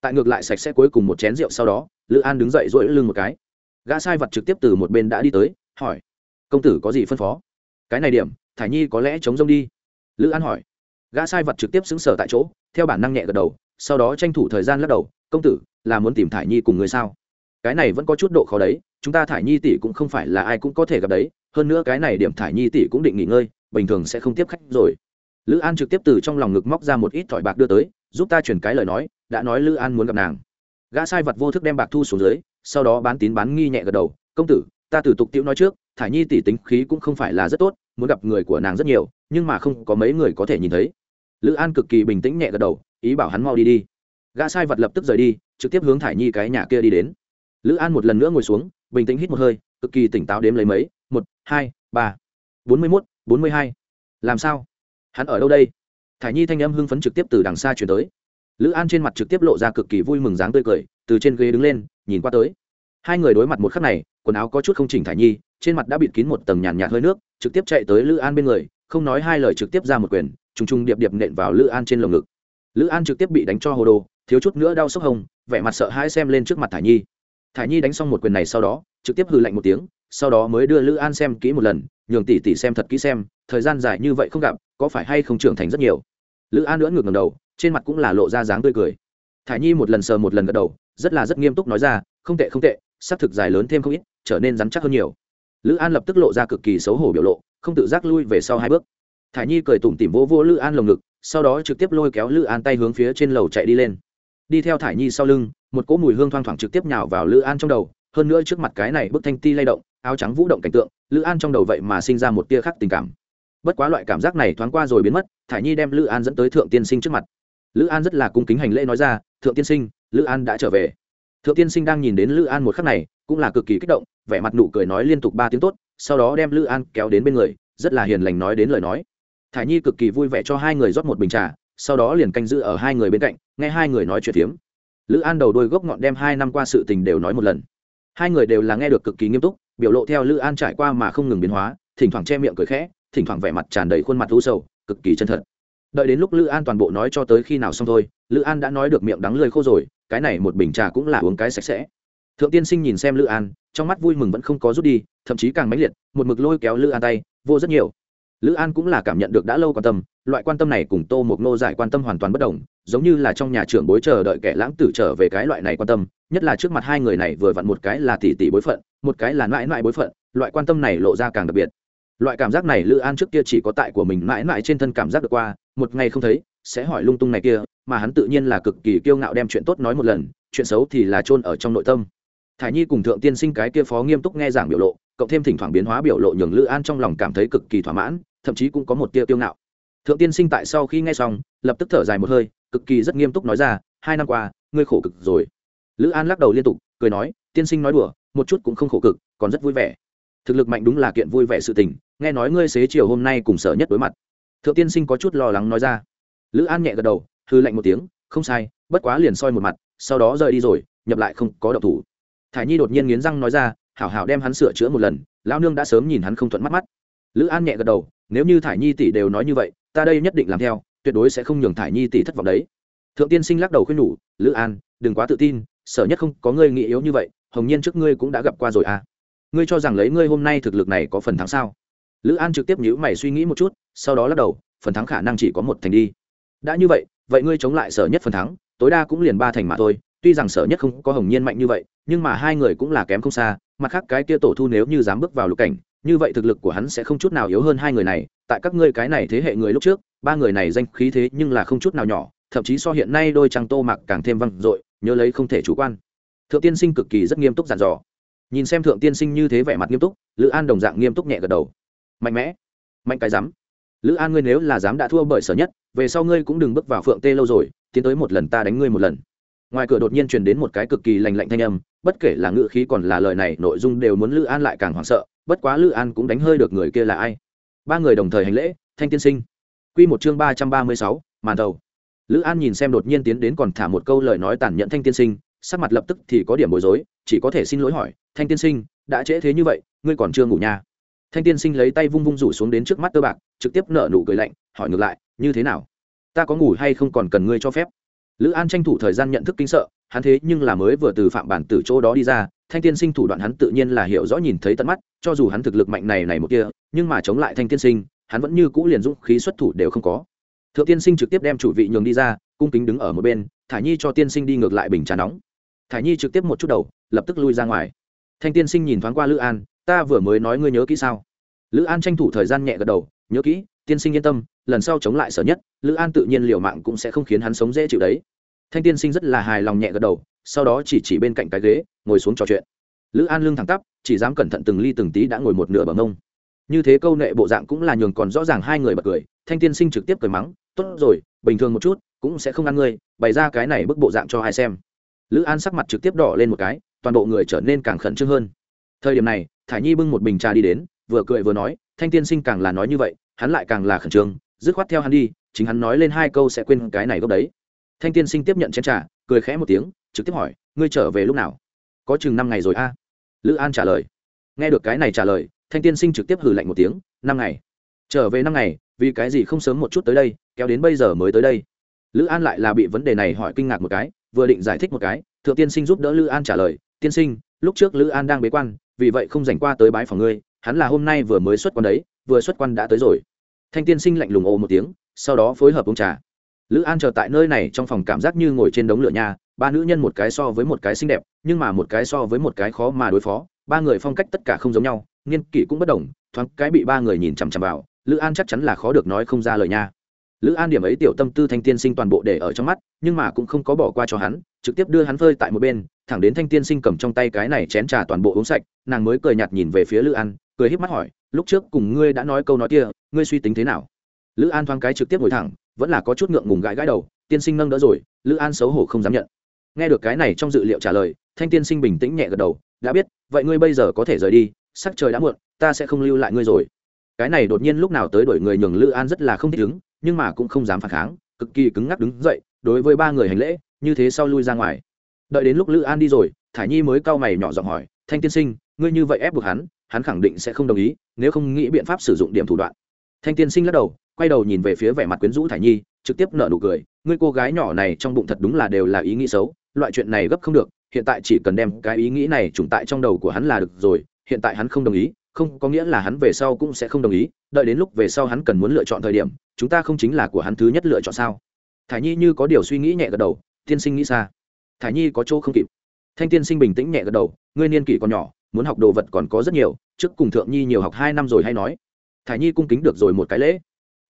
Tại ngược lại sạch sẽ cuối cùng một chén rượu sau đó, lữ an đứng dậy dỗi lưng một cái. Gã sai vật trực tiếp từ một bên đã đi tới, hỏi. Công tử có gì phân phó? Cái này điểm thả nhi có lẽ chống rông đi lữ an hỏi. Gã sai vật trực tiếp xứng sở tại chỗ, theo bản năng nhẹ gật đầu, sau đó tranh thủ thời gian lắc đầu, công tử, là muốn tìm thả nhi cùng người sao? Cái này vẫn có chút độ khó đấy, chúng ta thả nhi tỷ cũng không phải là ai cũng có thể gặp đấy, hơn nữa cái này điểm thải nhi tỷ cũng định nghỉ ngơi, bình thường sẽ không tiếp khách rồi. Lữ an trực tiếp từ trong lòng ngực móc ra một ít thỏi bạc đưa tới, giúp ta chuyển cái lời nói, đã nói lữ an muốn gặp nàng. Gã sai vật vô thức đem bạc thu xuống dưới, sau đó bán tín bán nghi nhẹ gật đầu, công tử, ta từ tục tiễu nói trước, thải nhi tỷ tính khí cũng không phải là rất tốt, muốn gặp người của nàng rất nhiều nhưng mà không có mấy người có thể nhìn thấy. Lữ an cực kỳ bình tĩnh nhẹ gật đầu, ý bảo hắn mau đi đi. Gã sai vật lập tức rời đi, trực tiếp hướng thải nhi cái nhà kia đi đến. Lữ an một lần nữa ngồi xuống, bình tĩnh hít một hơi, cực kỳ tỉnh táo đếm lấy mấy, một, hai, ba, bốn mươi mốt, bốn mươi hai. Làm sao? Hắn ở đâu đây? Thải nhi thanh âm hưng phấn trực tiếp từ đằng xa chuyển tới. Lữ an trên mặt trực tiếp lộ ra cực kỳ vui mừng dáng tươi cười, từ trên ghế đứng lên, nhìn qua tới. Hai người đối mặt một khắc này, quần áo có chút không chỉnh thải nhi, trên mặt đã bịt kín một tầng nhàn nhạt hơi nước, trực tiếp chạy tới lữ an bên người không nói hai lời trực tiếp ra một quyền, trùng trùng điệp điệp nện vào lữ an trên lồng ngực. Lữ an trực tiếp bị đánh cho hồ đồ, thiếu chút nữa đau sốc hồng, vẻ mặt sợ hãi xem lên trước mặt thải nhi. Thải nhi đánh xong một quyền này sau đó, trực tiếp hừ lạnh một tiếng, sau đó mới đưa lữ an xem kỹ một lần, nhường tỷ tỷ xem thật kỹ xem, thời gian dài như vậy không gặp, có phải hay không trưởng thành rất nhiều. Lữ an nữa ngược ngầm đầu, trên mặt cũng là lộ ra dáng tươi cười. Thả nhi một lần sờ một lần gật đầu, rất là rất nghiêm túc nói ra, không tệ không tệ sắp thực dài lớn thêm không ít, trở nên rắn chắc hơn nhiều. Lữ an lập tức lộ ra cực kỳ xấu hổ biểu lộ không tự giác lui về sau hai bước. Thả nhi cười tủm tỉm vỗ vỗ lữ an lồng ngực, sau đó trực tiếp lôi kéo lữ an tay hướng phía trên lầu chạy đi lên. Đi theo thả nhi sau lưng, một cỗ mùi hương thoang thoảng trực tiếp nhào vào lữ an trong đầu, hơn nữa trước mặt cái này bức thanh ti lay động, áo trắng vũ động cảnh tượng, lữ an trong đầu vậy mà sinh ra một tia khác tình cảm. Bất quá loại cảm giác này thoáng qua rồi biến mất thả nhi đem lữ an dẫn tới thượng tiên sinh trước mặt. Lữ an rất là cung kính hành lễ nói ra, thượng tiên sinh, lữ an đã trở về. Thượng tiên sinh đang nhìn đến lữ an một khắc này, cũng là cực kỳ kích động, vẻ mặt nụ cười nói liên tục ba tiếng tốt sau đó đem lữ an kéo đến bên người, rất là hiền lành nói đến lời nói. Thả nhi cực kỳ vui vẻ cho hai người rót một bình trà, sau đó liền canh giữ ở hai người bên cạnh, nghe hai người nói chuyện phiếm. Lữ an đầu đôi gốc ngọn đem hai năm qua sự tình đều nói một lần. Hai người đều là nghe được cực kỳ nghiêm túc, biểu lộ theo lữ an trải qua mà không ngừng biến hóa, thỉnh thoảng che miệng cười khẽ, thỉnh thoảng vẻ mặt tràn đầy khuôn mặt u sầu, cực kỳ chân thật. Đợi đến lúc lữ an toàn bộ nói cho tới khi nào xong thôi, lữ an đã nói được miệng đắng lơi khô rồi, cái này một bình trà cũng là uống cái sạch sẽ. Thượng tiên sinh nhìn xem lữ an trong mắt vui mừng vẫn không có rút đi, thậm chí càng mãnh liệt, một mực lôi kéo lữ an tay, vô rất nhiều. Lữ an cũng là cảm nhận được đã lâu quan tâm, loại quan tâm này cùng tô một nô giải quan tâm hoàn toàn bất đồng, giống như là trong nhà trưởng bối chờ đợi kẻ lãng tử trở về cái loại này quan tâm, nhất là trước mặt hai người này vừa vặn một cái là tỷ tỷ bối phận, một cái là mãi mãi bối phận, loại quan tâm này lộ ra càng đặc biệt. Loại cảm giác này lữ an trước kia chỉ có tại của mình mãi mãi trên thân cảm giác được qua, một ngày không thấy, sẽ hỏi lung tung này kia, mà hắn tự nhiên là cực kỳ kiêu ngạo đem chuyện tốt nói một lần, chuyện xấu thì là chôn ở trong nội tâm thải nhi cùng thượng tiên sinh cái kia phó nghiêm túc nghe giảng biểu lộ, cộng thêm thỉnh thoảng biến hóa biểu lộ nhường lữ an trong lòng cảm thấy cực kỳ thỏa mãn, thậm chí cũng có một tia tiêu ngạo. Thượng tiên sinh tại sau khi nghe xong, lập tức thở dài một hơi, cực kỳ rất nghiêm túc nói ra, hai năm qua, ngươi khổ cực rồi. Lữ an lắc đầu liên tục, cười nói, tiên sinh nói đùa, một chút cũng không khổ cực, còn rất vui vẻ. Thực lực mạnh đúng là kiện vui vẻ sự tình, nghe nói ngươi xế chiều hôm nay cùng sở nhất đối mặt. Thượng tiên sinh có chút lo lắng nói ra. Lữ an nhẹ gật đầu, hư lạnh một tiếng, không sai, bất quá liền soi một mặt, sau đó rời đi rồi, nhập lại không có độc thủ thải nhi đột nhiên nghiến răng nói ra, hảo hảo đem hắn sửa chữa một lần, lão nương đã sớm nhìn hắn không thuận mắt mắt. Lữ an nhẹ gật đầu, nếu như thải nhi tỷ đều nói như vậy, ta đây nhất định làm theo, tuyệt đối sẽ không nhường thải nhi tỷ thất vọng đấy. Thượng tiên sinh lắc đầu khuyên nhủ, lữ an, đừng quá tự tin, sở nhất không có ngươi nghĩ yếu như vậy, hồng nhiên trước ngươi cũng đã gặp qua rồi à. Ngươi cho rằng lấy ngươi hôm nay thực lực này có phần thắng sao? Lữ an trực tiếp nhữ mày suy nghĩ một chút, sau đó lắc đầu, phần thắng khả năng chỉ có một thành đi. Đã như vậy vậy ngươi chống lại sở nhất phần thắng, tối đa cũng liền ba thành mà thôi tuy rằng sở nhất không có hồng nhiên mạnh như vậy, nhưng mà hai người cũng là kém không xa, mặt khác cái kia tổ thu nếu như dám bước vào lục cảnh, như vậy thực lực của hắn sẽ không chút nào yếu hơn hai người này. Tại các ngươi cái này thế hệ người lúc trước, ba người này danh khí thế nhưng là không chút nào nhỏ, thậm chí so hiện nay đôi trăng tô mặc càng thêm văng dội, nhớ lấy không thể chủ quan. Thượng tiên sinh cực kỳ rất nghiêm túc dàn dò. Nhìn xem thượng tiên sinh như thế vẻ mặt nghiêm túc, lữ an đồng dạng nghiêm túc nhẹ gật đầu. Mạnh mẽ, mạnh cái dám lữ an ngươi nếu là dám đã thua bởi sở nhất, về sau ngươi cũng đừng bước vào phượng tê lâu rồi, tiến tới một lần ta đánh ngươi một lần ngoài cửa đột nhiên truyền đến một cái cực kỳ lành lạnh thanh âm, bất kể là ngữ khí còn là lời này, nội dung đều muốn lữ an lại càng hoảng sợ, bất quá lữ an cũng đánh hơi được người kia là ai. Ba người đồng thời hành lễ, thanh tiên sinh. Quy một chương ba trăm ba mươi sáu, màn đầu. Lữ an nhìn xem đột nhiên tiến đến còn thả một câu lời nói tàn nhẫn thanh tiên sinh, sắc mặt lập tức thì có điểm bối rối, chỉ có thể xin lỗi hỏi, thanh tiên sinh, đã trễ thế như vậy, ngươi còn chưa ngủ nha? Thanh tiên sinh lấy tay vung vung rủ xuống đến trước mắt tơ bạc, trực tiếp nở nụ cười lạnh, hỏi ngược lại, như thế nào? Ta có ngủ hay không còn cần ngươi cho phép? Lữ an tranh thủ thời gian nhận thức kinh sợ, hắn thế nhưng là mới vừa từ phạm bản tử chỗ đó đi ra, thanh tiên sinh thủ đoạn hắn tự nhiên là hiểu rõ nhìn thấy tận mắt, cho dù hắn thực lực mạnh này này một kia, nhưng mà chống lại thanh tiên sinh, hắn vẫn như cũ liền dũng khí xuất thủ đều không có. Thượng tiên sinh trực tiếp đem chủ vị nhường đi ra, cung kính đứng ở một bên thả nhi cho tiên sinh đi ngược lại bình trà nóng. Thả nhi trực tiếp một chút đầu, lập tức lui ra ngoài. Thanh tiên sinh nhìn thoáng qua lữ an, ta vừa mới nói ngươi nhớ kỹ sao? Lữ an tranh thủ thời gian nhẹ gật đầu, nhớ kỹ tiên sinh yên tâm, lần sau chống lại sở nhất, lữ an tự nhiên liều mạng cũng sẽ không khiến hắn sống dễ chịu đấy. Thanh tiên sinh rất là hài lòng nhẹ gật đầu, sau đó chỉ chỉ bên cạnh cái ghế, ngồi xuống trò chuyện. Lữ an lưng thẳng tắp, chỉ dám cẩn thận từng ly từng tí đã ngồi một nửa bằng ông như thế câu nệ bộ dạng cũng là nhường còn rõ ràng hai người bật cười, thanh tiên sinh trực tiếp cười mắng, tốt rồi, bình thường một chút, cũng sẽ không ăn ngươi, bày ra cái này bức bộ dạng cho ai xem. Lữ an sắc mặt trực tiếp đỏ lên một cái, toàn bộ người trở nên càng khẩn trương hơn. Thời điểm này thả nhi bưng một bình trà đi đến, vừa cười vừa nói, thanh tiên sinh càng là nói như vậy hắn lại càng là khẩn trương, dứt khoát theo hắn đi, chính hắn nói lên hai câu sẽ quên cái này gốc đấy. Thanh tiên sinh tiếp nhận chén trà, cười khẽ một tiếng, trực tiếp hỏi, ngươi trở về lúc nào? Có chừng năm ngày rồi a. Lữ an trả lời. Nghe được cái này trả lời, thanh tiên sinh trực tiếp hử lạnh một tiếng, năm ngày? Trở về năm ngày, vì cái gì không sớm một chút tới đây, kéo đến bây giờ mới tới đây? Lữ an lại là bị vấn đề này hỏi kinh ngạc một cái, vừa định giải thích một cái, thượng tiên sinh giúp đỡ lữ an trả lời, tiên sinh, lúc trước lữ an đang bế quan, vì vậy không dành qua tới bái phòng ngươi hắn là hôm nay vừa mới xuất quan đấy, vừa xuất quan đã tới rồi. Thanh tiên sinh lạnh lùng ồ một tiếng, sau đó phối hợp uống trà. Lữ an chờ tại nơi này trong phòng cảm giác như ngồi trên đống lửa nhà, ba nữ nhân một cái so với một cái xinh đẹp, nhưng mà một cái so với một cái khó mà đối phó, ba người phong cách tất cả không giống nhau, nghiên kỷ cũng bất đồng, thoáng cái bị ba người nhìn chằm chằm vào, lữ an chắc chắn là khó được nói không ra lời nha. Lữ an điểm ấy tiểu tâm tư thanh tiên sinh toàn bộ để ở trong mắt, nhưng mà cũng không có bỏ qua cho hắn, trực tiếp đưa hắn phơi tại một bên thẳng đến thanh tiên sinh cầm trong tay cái này chén trà toàn bộ uống sạch, nàng mới cười nhạt nhìn về phía lữ an, cười híp mắt hỏi, lúc trước cùng ngươi đã nói câu nói kia, ngươi suy tính thế nào? Lữ an thoáng cái trực tiếp ngồi thẳng, vẫn là có chút ngượng ngùng gãi gãi đầu, tiên sinh nâng đỡ rồi, lữ an xấu hổ không dám nhận. Nghe được cái này trong dự liệu trả lời, thanh tiên sinh bình tĩnh nhẹ gật đầu, đã biết, vậy ngươi bây giờ có thể rời đi, sắc trời đã muộn, ta sẽ không lưu lại ngươi rồi. Cái này đột nhiên lúc nào tới đổi người nhường lữ an rất là không thích ứng, nhưng mà cũng không dám phản kháng, cực kỳ cứng ngắc đứng dậy, đối với ba người hành lễ, như thế sau lui ra ngoài đợi đến lúc lữ an đi rồi thả nhi mới cau mày nhỏ giọng hỏi, thanh tiên sinh, ngươi như vậy ép buộc hắn hắn khẳng định sẽ không đồng ý, nếu không nghĩ biện pháp sử dụng điểm thủ đoạn. Thanh tiên sinh lắc đầu, quay đầu nhìn về phía vẻ mặt quyến rũ thả nhi, trực tiếp nở nụ cười, ngươi cô gái nhỏ này trong bụng thật đúng là đều là ý nghĩ xấu, loại chuyện này gấp không được, hiện tại chỉ cần đem cái ý nghĩ này trùng tại trong đầu của hắn là được rồi, hiện tại hắn không đồng ý, không có nghĩa là hắn về sau cũng sẽ không đồng ý, đợi đến lúc về sau hắn cần muốn lựa chọn thời điểm, chúng ta không chính là của hắn thứ nhất lựa chọn sao? Thả nhi như có điều suy nghĩ nhẹ gật đầu, tiên sinh nghĩ xa thả nhi có chỗ không kịp. Thanh tiên sinh bình tĩnh nhẹ gật đầu, ngươi niên kỷ còn nhỏ, muốn học đồ vật còn có rất nhiều, trước cùng thượng nhi nhiều học hai năm rồi hay nói. Thả nhi cung kính được rồi một cái lễ.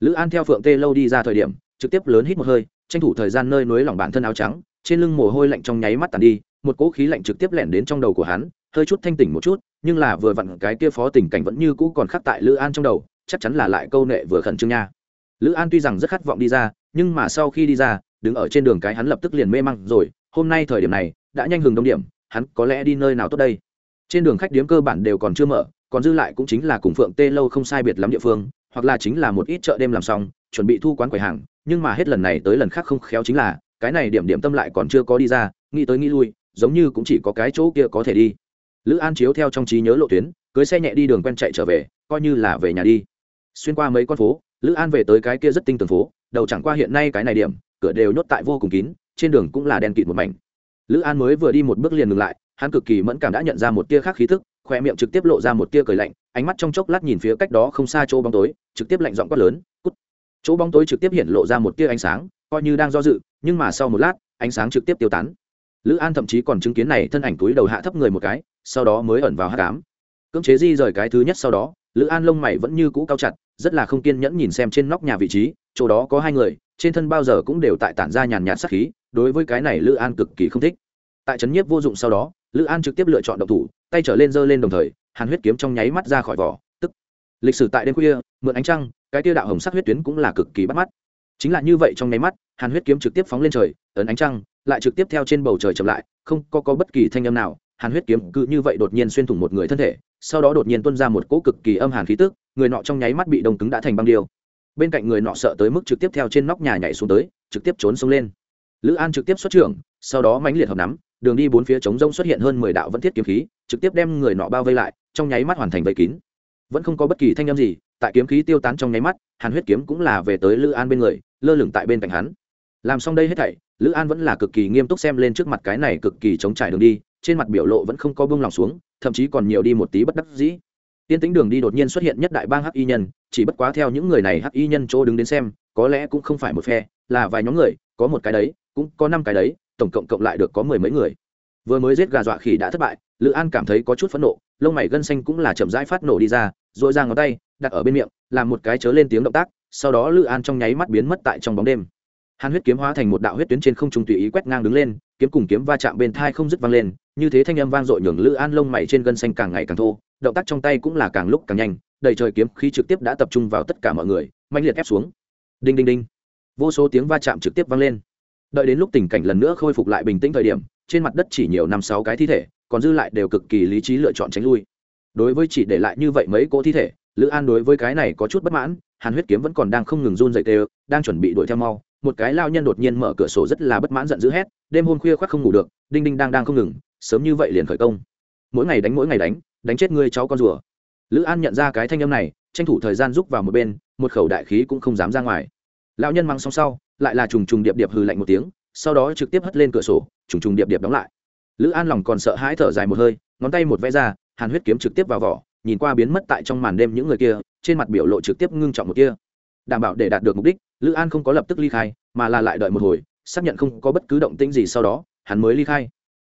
Lữ an theo phượng tê lâu đi ra thời điểm, trực tiếp lớn hít một hơi, tranh thủ thời gian nơi nối lỏng bản thân áo trắng, trên lưng mồ hôi lạnh trong nháy mắt tàn đi, một cỗ khí lạnh trực tiếp lẻn đến trong đầu của hắn, hơi chút thanh tỉnh một chút, nhưng là vừa vặn cái kia phó tình cảnh vẫn như cũ còn khắc tại lữ an trong đầu, chắc chắn là lại câu nệ vừa khẩn trương nha. Lữ an tuy rằng rất khát vọng đi ra, nhưng mà sau khi đi ra, đứng ở trên đường cái hắn lập tức liền mê măng rồi hôm nay thời điểm này, đã nhanh hừng đông điểm, hắn có lẽ đi nơi nào tốt đây? Trên đường khách điếm cơ bản đều còn chưa mở, còn dư lại cũng chính là cùng phượng tê lâu không sai biệt lắm địa phương, hoặc là chính là một ít chợ đêm làm xong, chuẩn bị thu quán quầy hàng, nhưng mà hết lần này tới lần khác không khéo chính là, cái này điểm điểm tâm lại còn chưa có đi ra, nghĩ tới nghĩ lui, giống như cũng chỉ có cái chỗ kia có thể đi. Lữ an chiếu theo trong trí nhớ lộ tuyến, cưới xe nhẹ đi đường quen chạy trở về, coi như là về nhà đi. Xuyên qua mấy con phố, lữ an về tới cái kia rất tinh tường phố, đầu chẳng qua hiện nay cái này điểm, cửa đều nhốt tại vô cùng kín trên đường cũng là đen kịt một mảnh. Lữ an mới vừa đi một bước liền ngừng lại, hắn cực kỳ mẫn cảm đã nhận ra một tia khác khí thức, khoe miệng trực tiếp lộ ra một tia cười lạnh, ánh mắt trong chốc lát nhìn phía cách đó không xa chỗ bóng tối, trực tiếp lạnh giọng quát lớn, cút! Chỗ bóng tối trực tiếp hiện lộ ra một tia ánh sáng, coi như đang do dự, nhưng mà sau một lát, ánh sáng trực tiếp tiêu tán. Lữ an thậm chí còn chứng kiến này thân ảnh túi đầu hạ thấp người một cái, sau đó mới ẩn vào hát cám cưỡng chế di rời cái thứ nhất sau đó, lữ an lông mày vẫn như cũ cao chặt, rất là không kiên nhẫn nhìn xem trên nóc nhà vị trí, chỗ đó có hai người trên thân bao giờ cũng đều tại tản ra nhàn nhạt sắc khí đối với cái này lữ an cực kỳ không thích. Tại trấn nhiếp vô dụng sau đó lữ an trực tiếp lựa chọn độc thủ tay trở lên giơ lên đồng thời hàn huyết kiếm trong nháy mắt ra khỏi vỏ tức. Lịch sử tại đêm khuya mượn ánh trăng cái tiêu đạo hồng sắc huyết tuyến cũng là cực kỳ bắt mắt. Chính là như vậy trong nháy mắt hàn huyết kiếm trực tiếp phóng lên trời ấn ánh trăng lại trực tiếp theo trên bầu trời chậm lại không có, có bất kỳ thanh âm nào. Hàn huyết kiếm cứ như vậy đột nhiên xuyên thủng một người thân thể sau đó đột nhiên tuôn ra một cỗ cực kỳ âm hàn khí tức người nọ trong nháy mắt bị đông cứng đã thành băng điêu bên cạnh người nọ sợ tới mức trực tiếp theo trên nóc nhà nhảy xuống tới, trực tiếp trốn xuống lên. Lữ an trực tiếp xuất trưởng, sau đó mãnh liệt hợp nắm, đường đi bốn phía trống rông xuất hiện hơn mười đạo vẫn thiết kiếm khí, trực tiếp đem người nọ bao vây lại, trong nháy mắt hoàn thành vây kín. Vẫn không có bất kỳ thanh âm gì, tại kiếm khí tiêu tán trong nháy mắt, hàn huyết kiếm cũng là về tới lữ an bên người, lơ lửng tại bên cạnh hắn. Làm xong đây hết thảy, lữ an vẫn là cực kỳ nghiêm túc xem lên trước mặt cái này cực kỳ chống trải đường đi, trên mặt biểu lộ vẫn không có bông lòng xuống, thậm chí còn nhiều đi một tí bất đắc dĩ tiên tính đường đi đột nhiên xuất hiện nhất đại bang hắc y nhân, chỉ bất quá theo những người này hắc y nhân chỗ đứng đến xem, có lẽ cũng không phải một phe, là vài nhóm người, có một cái đấy, cũng có năm cái đấy, tổng cộng cộng lại được có mười mấy người. Vừa mới giết gà dọa khỉ đã thất bại, lữ an cảm thấy có chút phẫn nộ, lông mày gân xanh cũng là chậm rãi phát nổ đi ra rồi ra ngón tay, đặt ở bên miệng, làm một cái chớ lên tiếng động tác, sau đó lữ an trong nháy mắt biến mất tại trong bóng đêm. Hàn huyết kiếm hóa thành một đạo huyết tuyến trên không trung tùy ý quét ngang đứng lên, kiếm cùng kiếm va chạm bên thai không dứt vang lên, như thế thanh âm vang dội nhường lữ an lông mày trên gân xanh càng ngày càng thô động tác trong tay cũng là càng lúc càng nhanh, đầy trời kiếm khí trực tiếp đã tập trung vào tất cả mọi người mạnh liệt ép xuống. Đinh đinh đinh. Vô số tiếng va chạm trực tiếp vang lên. Đợi đến lúc tình cảnh lần nữa khôi phục lại bình tĩnh thời điểm, trên mặt đất chỉ nhiều năm sáu cái thi thể, còn dư lại đều cực kỳ lý trí lựa chọn tránh lui. Đối với chỉ để lại như vậy mấy cỗ thi thể, lữ an đối với cái này có chút bất mãn, hàn huyết kiếm vẫn còn đang không ngừng run dậy đều đang chuẩn bị đuổi theo mau. Một cái lao nhân đột nhiên mở cửa sổ rất là bất mãn giận dữ hét, đêm hôm khuya khoác không ngủ được, đinh đinh đang đang không ngừng, sớm như vậy liền khởi công. Mỗi ngày đánh, mỗi ngày đánh đánh chết ngươi cháu con rùa. Lữ an nhận ra cái thanh âm này, tranh thủ thời gian rút vào một bên, một khẩu đại khí cũng không dám ra ngoài. Lão nhân mắng xong sau, lại là trùng trùng điệp điệp hừ lạnh một tiếng, sau đó trực tiếp hất lên cửa sổ, trùng trùng điệp điệp đóng lại. Lữ an lòng còn sợ hãi thở dài một hơi, ngón tay một vẽ ra, hàn huyết kiếm trực tiếp vào vỏ, nhìn qua biến mất tại trong màn đêm những người kia, trên mặt biểu lộ trực tiếp ngưng trọng một kia. Đảm bảo để đạt được mục đích, lữ an không có lập tức ly khai, mà là lại đợi một hồi, xác nhận không có bất cứ động tĩnh gì sau đó, hắn mới ly khai.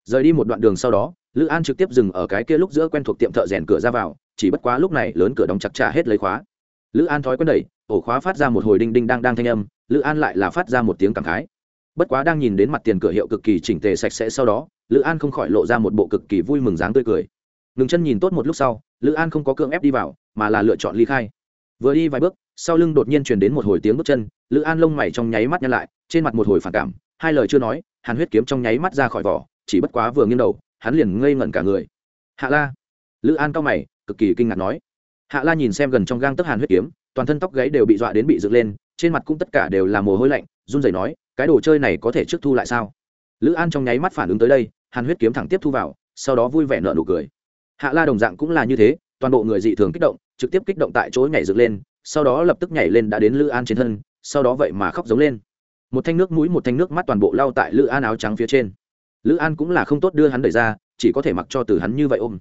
Rời đi một đoạn đường sau đó lữ an trực tiếp dừng ở cái kia lúc giữa quen thuộc tiệm thợ rèn cửa ra vào, chỉ bất quá lúc này lớn cửa đóng chặt trả hết lấy khóa. Lữ an thói quen đẩy, ổ khóa phát ra một hồi đinh đinh đang đang thanh âm, lữ an lại là phát ra một tiếng cảm khái. Bất quá đang nhìn đến mặt tiền cửa hiệu cực kỳ chỉnh tề sạch sẽ sau đó, lữ an không khỏi lộ ra một bộ cực kỳ vui mừng dáng tươi cười. Ngừng chân nhìn tốt một lúc sau, lữ an không có cưỡng ép đi vào, mà là lựa chọn ly khai. Vừa đi vài bước, sau lưng đột nhiên truyền đến một hồi tiếng bước chân, lữ an lông mày trong nháy mắt nhăn lại, trên mặt một hồi phản cảm, hai lời chưa nói, hàn huyết kiếm trong nháy mắt ra khỏi vỏ, chỉ bất quá vừa nghiêng đầu hắn liền ngây ngẩn cả người. Hạ la. Lữ an cao mày, cực kỳ kinh ngạc nói. Hạ la nhìn xem gần trong gang tấc hàn huyết kiếm, toàn thân tóc gáy đều bị dọa đến bị dựng lên, trên mặt cũng tất cả đều là mồ hôi lạnh, run rẩy nói, cái đồ chơi này có thể trước thu lại sao? Lữ an trong nháy mắt phản ứng tới đây, hàn huyết kiếm thẳng tiếp thu vào, sau đó vui vẻ nợ nụ cười. Hạ la đồng dạng cũng là như thế, toàn bộ người dị thường kích động, trực tiếp kích động tại chỗ nhảy dựng lên, sau đó lập tức nhảy lên đã đến lữ an trên thân, sau đó vậy mà khóc giống lên. Một thanh nước mũi, một thanh nước mắt toàn bộ lao tại lữ an áo trắng phía trên lữ an cũng là không tốt đưa hắn đẩy ra, chỉ có thể mặc cho từ hắn như vậy ôm.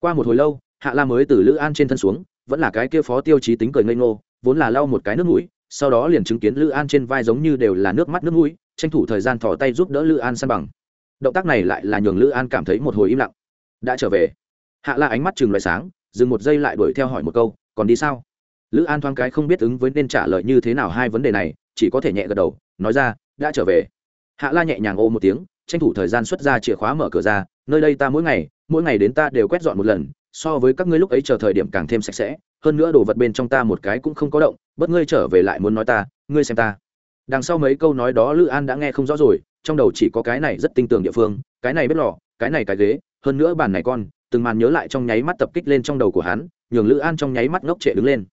Qua một hồi lâu, hạ la mới từ lữ an trên thân xuống, vẫn là cái kia phó tiêu chí tính cười ngây ngô, vốn là lau một cái nước mũi, sau đó liền chứng kiến lữ an trên vai giống như đều là nước mắt nước mũi, tranh thủ thời gian thỏ tay giúp đỡ lữ an san bằng. Động tác này lại là nhường lữ an cảm thấy một hồi im lặng. Đã trở về. Hạ la ánh mắt chừng loại sáng, dừng một giây lại đuổi theo hỏi một câu, còn đi sao? Lữ an thoáng cái không biết ứng với nên trả lời như thế nào hai vấn đề này, chỉ có thể nhẹ gật đầu, nói ra, đã trở về. Hạ la nhẹ nhàng ô một tiếng tranh thủ thời gian xuất ra chìa khóa mở cửa ra, nơi đây ta mỗi ngày mỗi ngày đến ta đều quét dọn một lần, so với các ngươi lúc ấy chờ thời điểm càng thêm sạch sẽ, hơn nữa đồ vật bên trong ta một cái cũng không có động, bất ngươi trở về lại muốn nói ta, ngươi xem ta. Đằng sau mấy câu nói đó lữ an đã nghe không rõ rồi, trong đầu chỉ có cái này rất tinh tường địa phương, cái này bếp lò, cái này cái ghế, hơn nữa bàn này con, từng màn nhớ lại trong nháy mắt tập kích lên trong đầu của hắn, nhường lữ an trong nháy mắt ngốc trệ đứng lên.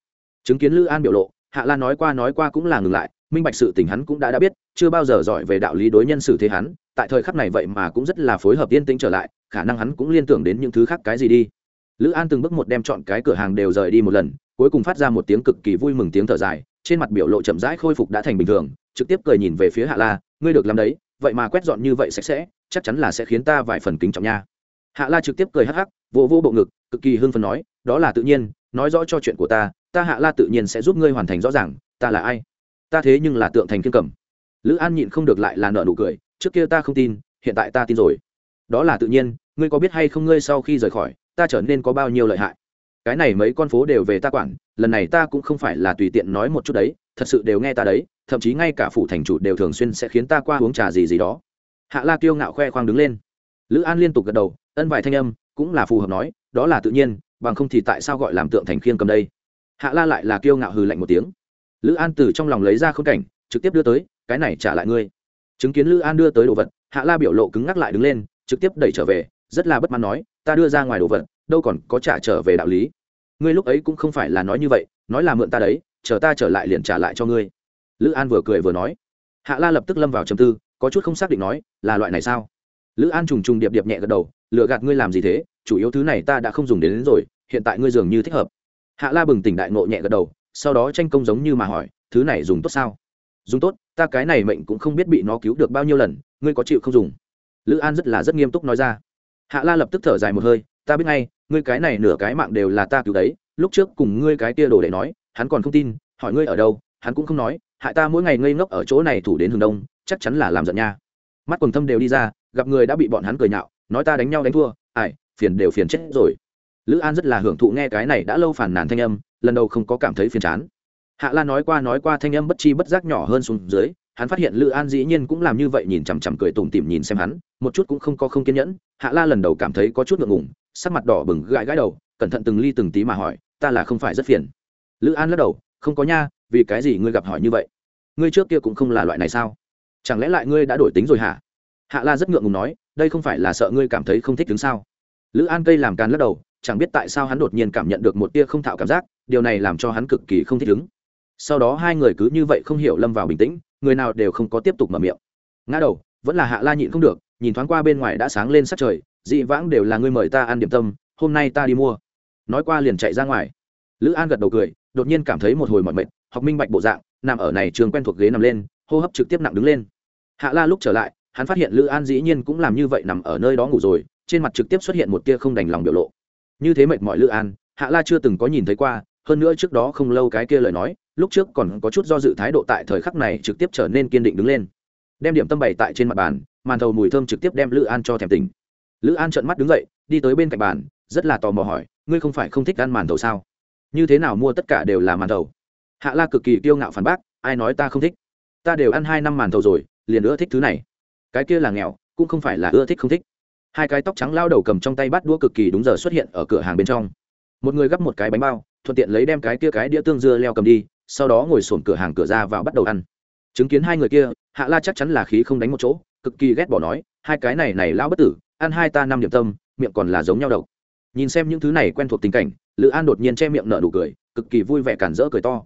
Chứng kiến lữ an biểu lộ, hạ lan nói qua nói qua cũng là ngừng lại, minh bạch sự tình hắn cũng đã đã biết, chưa bao giờ giỏi về đạo lý đối nhân xử thế hắn tại thời khắc này vậy mà cũng rất là phối hợp yên tĩnh trở lại, khả năng hắn cũng liên tưởng đến những thứ khác cái gì đi. Lữ an từng bước một đem chọn cái cửa hàng đều rời đi một lần, cuối cùng phát ra một tiếng cực kỳ vui mừng tiếng thở dài, trên mặt biểu lộ chậm rãi khôi phục đã thành bình thường, trực tiếp cười nhìn về phía hạ la, ngươi được làm đấy, vậy mà quét dọn như vậy sạch sẽ, chắc chắn là sẽ khiến ta vài phần kính trọng nha. Hạ la trực tiếp cười hắc hắc, vô vô bộ ngực, cực kỳ hưng phấn nói, đó là tự nhiên, nói rõ cho chuyện của ta ta hạ la tự nhiên sẽ giúp ngươi hoàn thành rõ ràng, ta là ai? Ta thế nhưng là tượng thành kiên cầm. Lữ an nhịn không được lại là nợ nụ cười trước kia ta không tin, hiện tại ta tin rồi. Đó là tự nhiên, ngươi có biết hay không ngươi sau khi rời khỏi, ta trở nên có bao nhiêu lợi hại? Cái này mấy con phố đều về ta quản, lần này ta cũng không phải là tùy tiện nói một chút đấy, thật sự đều nghe ta đấy, thậm chí ngay cả phủ thành chủ đều thường xuyên sẽ khiến ta qua uống trà gì gì đó. Hạ la kiêu ngạo khoe khoang đứng lên. Lữ an liên tục gật đầu, ân vài thanh âm, cũng là phù hợp nói, đó là tự nhiên, bằng không thì tại sao gọi làm tượng thành khiêng cầm đây? Hạ la lại là kiêu ngạo hừ lạnh một tiếng. Lữ an từ trong lòng lấy ra khung cảnh, trực tiếp đưa tới, cái này trả lại ngươi chứng kiến lữ an đưa tới đồ vật hạ la biểu lộ cứng ngắc lại đứng lên trực tiếp đẩy trở về rất là bất mãn nói ta đưa ra ngoài đồ vật đâu còn có trả trở về đạo lý. Ngươi lúc ấy cũng không phải là nói như vậy nói là mượn ta đấy chờ ta trở lại liền trả lại cho ngươi. Lữ an vừa cười vừa nói. Hạ la lập tức lâm vào trầm tư có chút không xác định nói là loại này sao? Lữ an trùng trùng điệp điệp nhẹ gật đầu lựa gạt ngươi làm gì thế chủ yếu thứ này ta đã không dùng đến, đến rồi hiện tại ngươi dường như thích hợp. Hạ la bừng tỉnh đại nộ nhẹ gật đầu sau đó tranh công giống như mà hỏi thứ này dùng tốt sao? Dùng tốt, ta cái này mệnh cũng không biết bị nó cứu được bao nhiêu lần, ngươi có chịu không dùng? Lữ an rất là rất nghiêm túc nói ra. Hạ la lập tức thở dài một hơi, ta biết ngay, ngươi cái này nửa cái mạng đều là ta cứu đấy, lúc trước cùng ngươi cái kia đồ để nói, hắn còn không tin, hỏi ngươi ở đâu, hắn cũng không nói, hại ta mỗi ngày ngây ngốc ở chỗ này thủ đến hướng đông, chắc chắn là làm giận nha. Mắt quần thâm đều đi ra, gặp người đã bị bọn hắn cười nhạo, nói ta đánh nhau đánh thua, ai, phiền đều phiền chết rồi. Lữ an rất là hưởng thụ nghe cái này đã lâu phản nàn thanh âm, lần đầu không có cảm thấy phiền chán hạ la nói qua nói qua thanh âm bất chi bất giác nhỏ hơn xuống dưới, hắn phát hiện lữ an dĩ nhiên cũng làm như vậy nhìn chằm chằm cười tủm tỉm nhìn xem hắn, một chút cũng không có không kiên nhẫn. Hạ la lần đầu cảm thấy có chút ngượng ngùng, sắc mặt đỏ bừng gãi gãi đầu, cẩn thận từng ly từng tí mà hỏi, ta là không phải rất phiền. Lữ an lắc đầu, không có nha, vì cái gì ngươi gặp hỏi như vậy? Ngươi trước kia cũng không là loại này sao? Chẳng lẽ lại ngươi đã đổi tính rồi hả? Hạ la rất ngượng ngùng nói, đây không phải là sợ ngươi cảm thấy không thích đứng sao? Lữ an cây làm càn lắc đầu, chẳng biết tại sao hắn đột nhiên cảm nhận được một tia không thạo cảm giác, điều này làm cho hắn cực kỳ không thích đứng sau đó hai người cứ như vậy không hiểu lâm vào bình tĩnh, người nào đều không có tiếp tục mở miệng. Ngã đầu, vẫn là hạ la nhịn không được, nhìn thoáng qua bên ngoài đã sáng lên sắc trời, dị vãng đều là ngươi mời ta ăn điểm tâm, hôm nay ta đi mua. Nói qua liền chạy ra ngoài. Lữ an gật đầu cười, đột nhiên cảm thấy một hồi mọi mệt, học minh bạch bộ dạng, nằm ở này trường quen thuộc ghế nằm lên, hô hấp trực tiếp nặng đứng lên. Hạ la lúc trở lại, hắn phát hiện lữ an dĩ nhiên cũng làm như vậy nằm ở nơi đó ngủ rồi, trên mặt trực tiếp xuất hiện một tia không đành lòng biểu lộ. Như thế mệt mỏi lữ an, hạ la chưa từng có nhìn thấy qua hơn nữa trước đó không lâu cái kia lời nói, lúc trước còn có chút do dự thái độ tại thời khắc này trực tiếp trở nên kiên định đứng lên. Đem điểm tâm bày tại trên mặt bàn, màn thầu mùi thơm trực tiếp đem lữ an cho thèm tình lữ an trợn mắt đứng dậy, đi tới bên cạnh bàn, rất là tò mò hỏi, ngươi không phải không thích ăn màn thầu sao? Như thế nào mua tất cả đều là màn thầu? Hạ la cực kỳ kiêu ngạo phản bác, ai nói ta không thích? Ta đều ăn hai năm màn thầu rồi, liền ưa thích thứ này. Cái kia là nghèo, cũng không phải là ưa thích không thích. Hai cái tóc trắng lao đầu cầm trong tay bát đũa cực kỳ đúng giờ xuất hiện ở cửa hàng bên trong. Một người gắp một cái bánh bao thuận tiện lấy đem cái kia cái đĩa tương dưa leo cầm đi, sau đó ngồi sổm cửa hàng cửa ra vào bắt đầu ăn. Chứng kiến hai người kia, hạ la chắc chắn là khí không đánh một chỗ, cực kỳ ghét bỏ nói, hai cái này này lao bất tử, ăn hai ta năm điểm tâm, miệng còn là giống nhau độc. Nhìn xem những thứ này quen thuộc tình cảnh, lữ an đột nhiên che miệng nở nụ cười, cực kỳ vui vẻ cản rỡ cười to.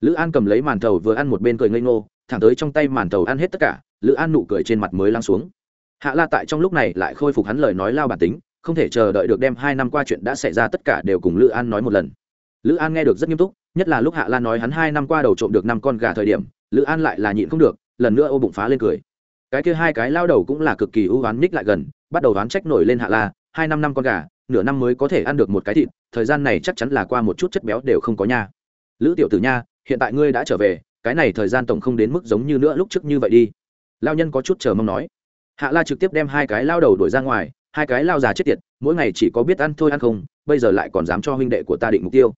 Lữ an cầm lấy màn thầu vừa ăn một bên cười ngây ngô, thẳng tới trong tay màn thầu ăn hết tất cả, lữ an nụ cười trên mặt mới lăng xuống. Hạ la tại trong lúc này lại khôi phục hắn lời nói lao bản tính, không thể chờ đợi được đem hai năm qua chuyện đã xảy ra tất cả đều cùng lữ an nói một lần lữ an nghe được rất nghiêm túc, nhất là lúc hạ Lan nói hắn hai năm qua đầu trộm được năm con gà thời điểm, lữ an lại là nhịn không được, lần nữa ô bụng phá lên cười. Cái kia hai cái lao đầu cũng là cực kỳ ưu oán nhích lại gần, bắt đầu đoán trách nổi lên hạ la, hai năm năm con gà, nửa năm mới có thể ăn được một cái thịt, thời gian này chắc chắn là qua một chút chất béo đều không có nha. Lữ tiểu tử nha, hiện tại ngươi đã trở về, cái này thời gian tổng không đến mức giống như nữa lúc trước như vậy đi. Lao nhân có chút chờ mong nói. Hạ la trực tiếp đem hai cái lao đầu đuổi ra ngoài, hai cái lao già chết tiệt, mỗi ngày chỉ có biết ăn thôi ăn không, bây giờ lại còn dám cho huynh đệ của ta định mục tiêu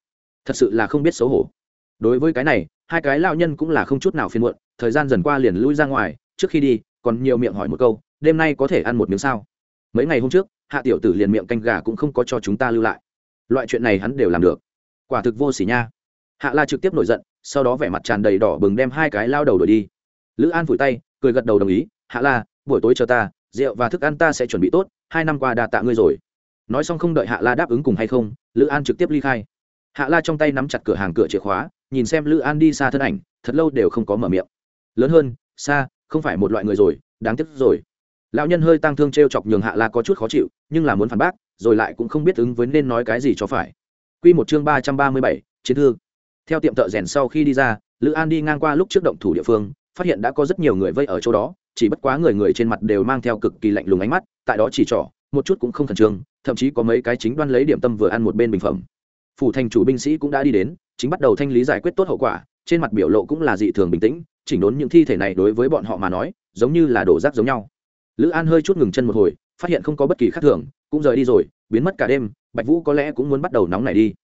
thật sự là không biết xấu hổ. Đối với cái này, hai cái lao nhân cũng là không chút nào phiền muộn, thời gian dần qua liền lui ra ngoài, trước khi đi, còn nhiều miệng hỏi một câu, đêm nay có thể ăn một miếng sao? Mấy ngày hôm trước, hạ tiểu tử liền miệng canh gà cũng không có cho chúng ta lưu lại. Loại chuyện này hắn đều làm được. Quả thực vô s ỉ nha. Hạ la trực tiếp nổi giận, sau đó vẻ mặt tràn đầy đỏ bừng đem hai cái lao đầu đổi đi. Lữ an vùi tay, cười gật đầu đồng ý, hạ la, buổi tối chờ ta, rượu và thức ăn ta sẽ chuẩn bị tốt, hai năm qua đà tạ ngươi rồi. Nói xong không đợi hạ la đáp ứng cùng hay không, lữ an trực tiếp ly khai hạ la trong tay nắm chặt cửa hàng cửa chìa khóa, nhìn xem lữ an đi xa thân ảnh, thật lâu đều không có mở miệng. Lớn hơn, xa, không phải một loại người rồi, đáng tiếc rồi. Lão nhân hơi tăng thương t r e o chọc nhường hạ la có chút khó chịu, nhưng là muốn phản bác, rồi lại cũng không biết ứng với nên nói cái gì cho phải. Q một chương ba trăm ba mươi bảy, chiến thư. Theo tiệm thợ rèn sau khi đi ra, lữ an đi ngang qua lúc trước động thủ địa phương, phát hiện đã có rất nhiều người vây ở chỗ đó, chỉ bất quá người người trên mặt đều mang theo cực kỳ lạnh lùng ánh mắt, tại đó chỉ trỏ, một chút cũng không khẩn trương, thậm chí có mấy cái chính đoan lấy điểm tâm vừa ăn một bên bình phẩm phủ thành chủ binh sĩ cũng đã đi đến, chính bắt đầu thanh lý giải quyết tốt hậu quả, trên mặt biểu lộ cũng là dị thường bình tĩnh, chỉnh đốn những thi thể này đối với bọn họ mà nói, giống như là đổ rác giống nhau. Lữ an hơi chút ngừng chân một hồi, phát hiện không có bất kỳ khác thường, cũng rời đi rồi, biến mất cả đêm, bạch vũ có lẽ cũng muốn bắt đầu nóng này đi.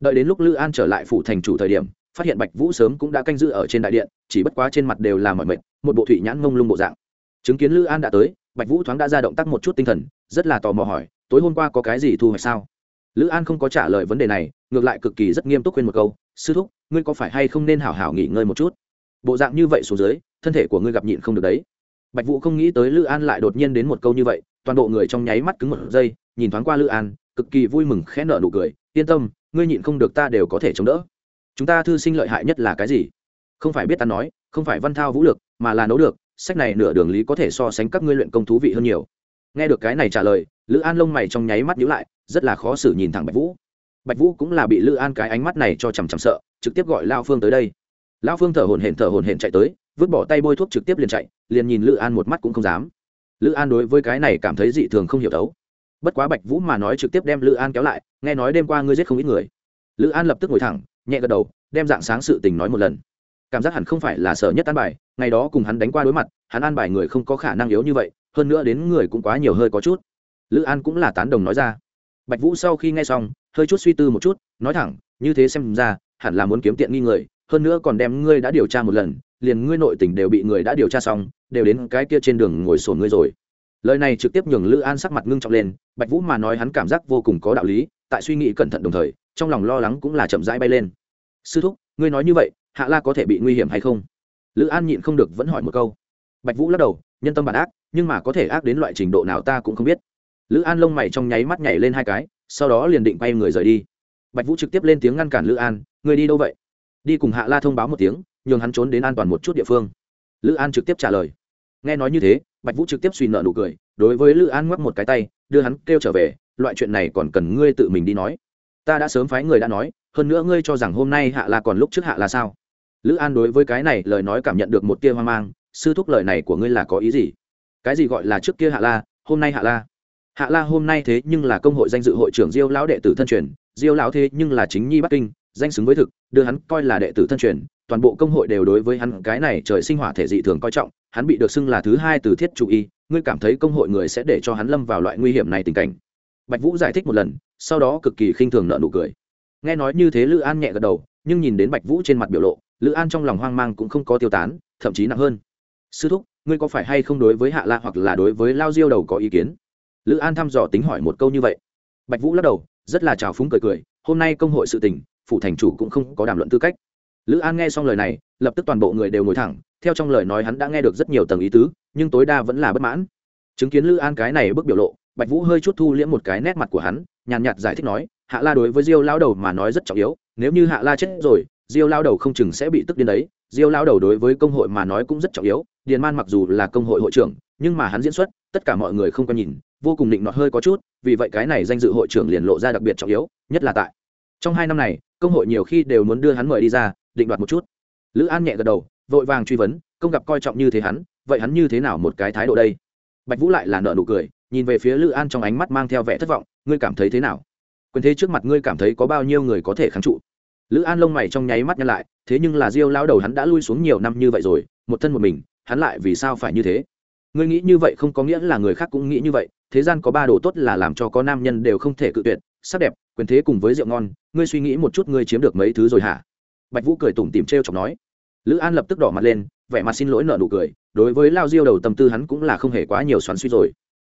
Đợi đến lúc lữ an trở lại phủ thành chủ thời điểm, phát hiện bạch vũ sớm cũng đã canh giữ ở trên đại điện, chỉ bất quá trên mặt đều là mọi mệt, một bộ thủy nhãn mông lung bộ dạng. Chứng kiến lữ an đã tới, bạch vũ thoáng đã ra động tác một chút tinh thần, rất là tò mò hỏi, tối hôm qua có cái gì thu hoạch sao? Lữ an không có trả lời vấn đề này, ngược lại cực kỳ rất nghiêm túc khuyên một câu, sư thúc, ngươi có phải hay không nên hảo hảo nghỉ ngơi một chút? Bộ dạng như vậy xuống dưới, thân thể của ngươi gặp nhịn không được đấy. Bạch vũ không nghĩ tới lữ an lại đột nhiên đến một câu như vậy, toàn bộ người trong nháy mắt cứng một giây, nhìn thoáng qua lữ an, cực kỳ vui mừng khẽ nở nụ cười, yên tâm, ngươi nhịn không được ta đều có thể chống đỡ. Chúng ta thư sinh lợi hại nhất là cái gì? Không phải biết ta nói, không phải văn thao vũ lực, mà là nấu được, sách này nửa đường lý có thể so sánh các ngươi luyện công thú vị hơn nhiều. Nghe được cái này trả lời, lữ an lông mày trong nháy mắt nhíu lại rất là khó xử nhìn thẳng bạch vũ. Bạch vũ cũng là bị lữ an cái ánh mắt này cho chằm chằm sợ, trực tiếp gọi lao phương tới đây. Lao phương thở hồn hển, thở hồn hển chạy tới, vứt bỏ tay bôi thuốc trực tiếp liền chạy, liền nhìn lữ an một mắt cũng không dám. Lữ an đối với cái này cảm thấy dị thường không hiểu thấu. Bất quá bạch vũ mà nói trực tiếp đem lữ an kéo lại, nghe nói đêm qua ngươi giết không ít người. Lữ an lập tức ngồi thẳng, nhẹ gật đầu, đem dạng sáng sự tình nói một lần. Cảm giác hẳn không phải là sợ nhất an bài, ngày đó cùng hắn đánh qua đối mặt, hắn an bài người không có khả năng yếu như vậy, hơn nữa đến người cũng quá nhiều hơi có chút. Lữ an cũng là tán đồng nói ra bạch vũ sau khi nghe xong, hơi chút suy tư một chút, nói thẳng, như thế xem ra, hẳn là muốn kiếm tiện nghi người, hơn nữa còn đem ngươi đã điều tra một lần, liền ngươi nội tình đều bị người đã điều tra xong, đều đến cái kia trên đường ngồi sổn ngươi rồi. Lời này trực tiếp nhường lữ an sắc mặt ngưng trọng lên, bạch vũ mà nói hắn cảm giác vô cùng có đạo lý, tại suy nghĩ cẩn thận đồng thời, trong lòng lo lắng cũng là chậm rãi bay lên. Sư thúc, ngươi nói như vậy, hạ la có thể bị nguy hiểm hay không? Lữ an nhịn không được vẫn hỏi một câu. Bạch vũ lắc đầu, nhân tâm bản ác, nhưng mà có thể ác đến loại trình độ nào ta cũng không biết lữ an lông mày trong nháy mắt nhảy lên hai cái, sau đó liền định quay người rời đi. Bạch vũ trực tiếp lên tiếng ngăn cản lữ an người đi đâu vậy? Đi cùng hạ la thông báo một tiếng, nhường hắn trốn đến an toàn một chút địa phương. Lữ an trực tiếp trả lời. Nghe nói như thế, bạch vũ trực tiếp suy nợ nụ cười, đối với lữ an ngoắc một cái tay, đưa hắn kêu trở về, loại chuyện này còn cần ngươi tự mình đi nói. Ta đã sớm phái người đã nói, hơn nữa ngươi cho rằng hôm nay hạ la còn lúc trước hạ là sao? Lữ an đối với cái này lời nói cảm nhận được một tia hoang mang, sư thúc lời này của ngươi là có ý gì? Cái gì gọi là trước kia hạ la, hôm nay hạ la? Hạ la hôm nay thế nhưng là công hội danh dự hội trưởng diêu lão đệ tử thân truyền, diêu lão thế nhưng là chính nhi bắc kinh, danh xứng với thực, đưa hắn coi là đệ tử thân truyền, toàn bộ công hội đều đối với hắn cái này trời sinh hỏa thể dị thường coi trọng, hắn bị được xưng là thứ hai từ thiết chủ y, ngươi cảm thấy công hội người sẽ để cho hắn lâm vào loại nguy hiểm này tình cảnh. Bạch vũ giải thích một lần, sau đó cực kỳ khinh thường nợ nụ cười. Nghe nói như thế lữ an nhẹ gật đầu, nhưng nhìn đến bạch vũ trên mặt biểu lộ, lữ an trong lòng hoang mang cũng không có tiêu tán, thậm chí nặng hơn. Sư thúc, ngươi có phải hay không đối với hạ la hoặc là đối với lao diêu đầu có ý kiến? Lữ an thăm dò tính hỏi một câu như vậy. Bạch vũ lắc đầu, rất là trào phúng cười cười, hôm nay công hội sự tình phụ thành chủ cũng không có đàm luận tư cách. Lữ an nghe xong lời này, lập tức toàn bộ người đều ngồi thẳng, theo trong lời nói hắn đã nghe được rất nhiều tầng ý tứ, nhưng tối đa vẫn là bất mãn. Chứng kiến lữ an cái này bức biểu lộ, bạch vũ hơi chút thu liễm một cái nét mặt của hắn, nhàn nhạt giải thích nói, hạ la đối với diêu lao đầu mà nói rất trọng yếu, nếu như hạ la chết rồi, diêu lao đầu không chừng sẽ bị tức điên đấy, diêu lao đầu đối với công hội mà nói cũng rất trọng yếu, điền man mặc dù là công hội hội trưởng nhưng mà hắn diễn xuất, tất cả mọi người không có nhìn, vô cùng định nọt hơi có chút, vì vậy cái này danh dự hội trưởng liền lộ ra đặc biệt trọng yếu, nhất là tại trong hai năm này, công hội nhiều khi đều muốn đưa hắn mời đi ra, định đoạt một chút. Lữ an nhẹ gật đầu, vội vàng truy vấn, công gặp coi trọng như thế hắn, vậy hắn như thế nào một cái thái độ đây? Bạch vũ lại là nợ nụ cười, nhìn về phía lữ an trong ánh mắt mang theo vẻ thất vọng, ngươi cảm thấy thế nào? Quyền thế trước mặt ngươi cảm thấy có bao nhiêu người có thể kháng trụ? Lữ an lông mày trong nháy mắt nhăn lại, thế nhưng là diêu lao đầu hắn đã lui xuống nhiều năm như vậy rồi, một thân một mình, hắn lại vì sao phải như thế? Ngươi nghĩ như vậy không có nghĩa là người khác cũng nghĩ như vậy, thế gian có ba đồ tốt là làm cho có nam nhân đều không thể cự tuyệt, sắc đẹp, quyền thế cùng với rượu ngon, ngươi suy nghĩ một chút ngươi chiếm được mấy thứ rồi hả? Bạch vũ cười tủm tìm t r e o chọc nói. Lữ an lập tức đỏ mặt lên, vẻ mặt xin lỗi nợ nụ cười, đối với lao diêu đầu tâm tư hắn cũng là không hề quá nhiều xoắn suy rồi.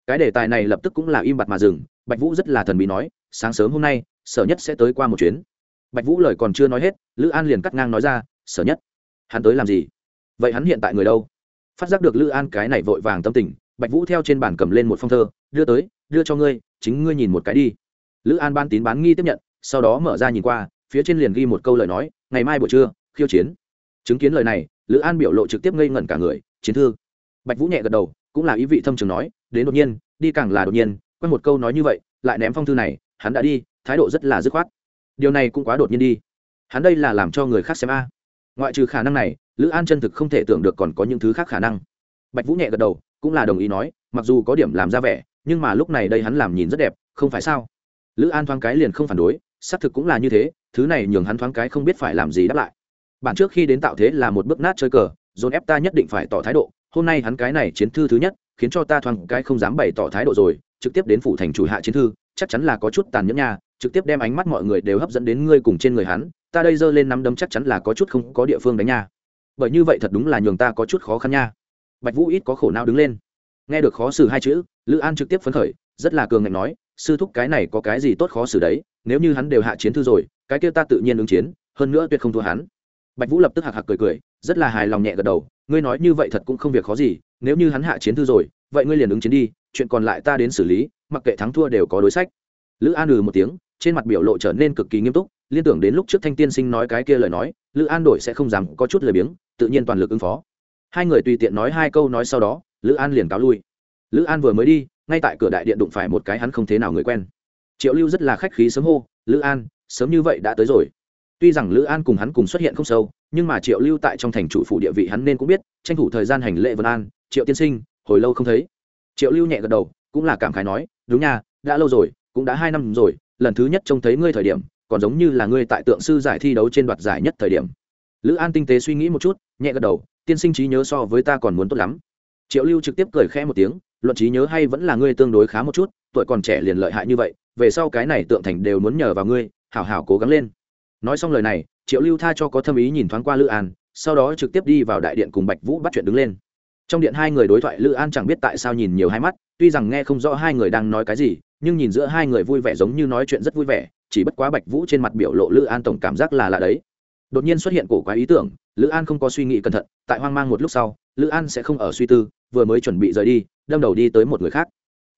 Cái đề tài này lập tức cũng là im bặt mà dừng, bạch vũ rất là thần bí nói, sáng sớm hôm nay, sở nhất sẽ tới qua một chuyến. Bạch vũ lời còn chưa nói hết, lữ an liền cắt ngang nói ra, sở nhất, hắn tới làm gì? Vậy hắn hiện tại người đâu? Phát giác được lữ an cái này vội vàng tâm tình, bạch vũ theo trên bàn cầm lên một phong thơ, đưa tới, đưa cho ngươi, chính ngươi nhìn một cái đi. Lữ an ban tín bán nghi tiếp nhận, sau đó mở ra nhìn qua, phía trên liền ghi một câu lời nói, ngày mai buổi trưa, khiêu chiến. Chứng kiến lời này, lữ an biểu lộ trực tiếp ngây ngẩn cả người, chiến thư. Bạch vũ nhẹ gật đầu, cũng là ý vị thâm trường nói, đến đột nhiên, đi càng là đột nhiên quen một câu nói như vậy, lại ném phong thư này, hắn đã đi, thái độ rất là dứt khoát. Điều này cũng quá đột nhiên đi. Hắn đây là làm cho người khác xem a ngoại trừ khả năng này, lữ an chân thực không thể tưởng được còn có những thứ khác khả năng. Bạch vũ nhẹ gật đầu, cũng là đồng ý nói, mặc dù có điểm làm ra vẻ, nhưng mà lúc này đây hắn làm nhìn rất đẹp, không phải sao? Lữ an thoáng cái liền không phản đối, xác thực cũng là như thế, thứ này nhường hắn thoáng cái không biết phải làm gì đáp lại. Bản trước khi đến tạo thế là một bước nát chơi cờ, dồn ép ta nhất định phải tỏ thái độ, hôm nay hắn cái này chiến thư thứ nhất, khiến cho ta thoáng cái không dám bày tỏ thái độ rồi, trực tiếp đến phủ thành chủ hạ chiến thư, chắc chắn là có chút tàn nhẫn nha, trực tiếp đem ánh mắt mọi người đều hấp dẫn đến ngươi cùng trên người hắn ta đây giơ lên nắm đấm chắc chắn là có chút không có địa phương đánh nha. Bởi như vậy thật đúng là nhường ta có chút khó khăn nha. Bạch vũ ít có khổ nào đứng lên. Nghe được khó xử hai chữ, lữ an trực tiếp phấn khởi, rất là cường ngạnh nói, sư thúc, cái này có cái gì tốt khó xử đấy? Nếu như hắn đều hạ chiến thư rồi, cái kia ta tự nhiên ứng chiến, hơn nữa tuyệt không thua hắn. Bạch vũ lập tức hạc hạc cười cười, rất là hài lòng nhẹ gật đầu, ngươi nói như vậy thật cũng không việc khó gì, nếu như hắn hạ chiến thư rồi, vậy ngươi liền ứng chiến đi, chuyện còn lại ta đến xử lý, mặc kệ thắng thua đều có đối sách. Lữ an ừ một tiếng, trên mặt biểu lộ trở nên cực kỳ nghiêm túc liên tưởng đến lúc trước thanh tiên sinh nói cái kia lời nói, lữ an đổi sẽ không dám có chút lời biếng, tự nhiên toàn lực ứng phó. Hai người tùy tiện nói hai câu nói sau đó, lữ an liền cáo lui. Lữ an vừa mới đi, ngay tại cửa đại điện đụng phải một cái hắn không thế nào người quen. Triệu lưu rất là khách khí sớm hô, lữ an, sớm như vậy đã tới rồi. Tuy rằng lữ an cùng hắn cùng xuất hiện không sâu, nhưng mà triệu lưu tại trong thành chủ phủ địa vị hắn nên cũng biết, tranh thủ thời gian hành lễ vân an, triệu tiên sinh, hồi lâu không thấy. Triệu lưu nhẹ gật đầu, cũng là cảm khái nói, đúng nha, đã lâu rồi, cũng đã hai năm rồi, lần thứ nhất trông thấy ngươi thời điểm còn giống như là ngươi tại tượng sư giải thi đấu trên đoạt giải nhất thời điểm. Lữ an tinh tế suy nghĩ một chút, nhẹ gật đầu, tiên sinh trí nhớ so với ta còn muốn tốt lắm. Triệu lưu trực tiếp cười khẽ một tiếng, luận trí nhớ hay vẫn là ngươi tương đối khá một chút, tuổi còn trẻ liền lợi hại như vậy, về sau cái này tượng thành đều muốn nhờ vào ngươi, hảo hảo cố gắng lên. Nói xong lời này, triệu lưu tha cho có thâm ý nhìn thoáng qua lữ an, sau đó trực tiếp đi vào đại điện cùng bạch vũ bắt chuyện đứng lên. Trong điện hai người đối thoại, lữ an chẳng biết tại sao nhìn nhiều hai mắt, tuy rằng nghe không rõ hai người đang nói cái gì, nhưng nhìn giữa hai người vui vẻ giống như nói chuyện rất vui vẻ chỉ bất quá bạch vũ trên mặt biểu lộ lữ an tổng cảm giác là lạ đấy. Đột nhiên xuất hiện cổ quái ý tưởng, lữ an không có suy nghĩ cẩn thận, tại hoang mang một lúc sau, lữ an sẽ không ở suy tư, vừa mới chuẩn bị rời đi, đâm đầu đi tới một người khác.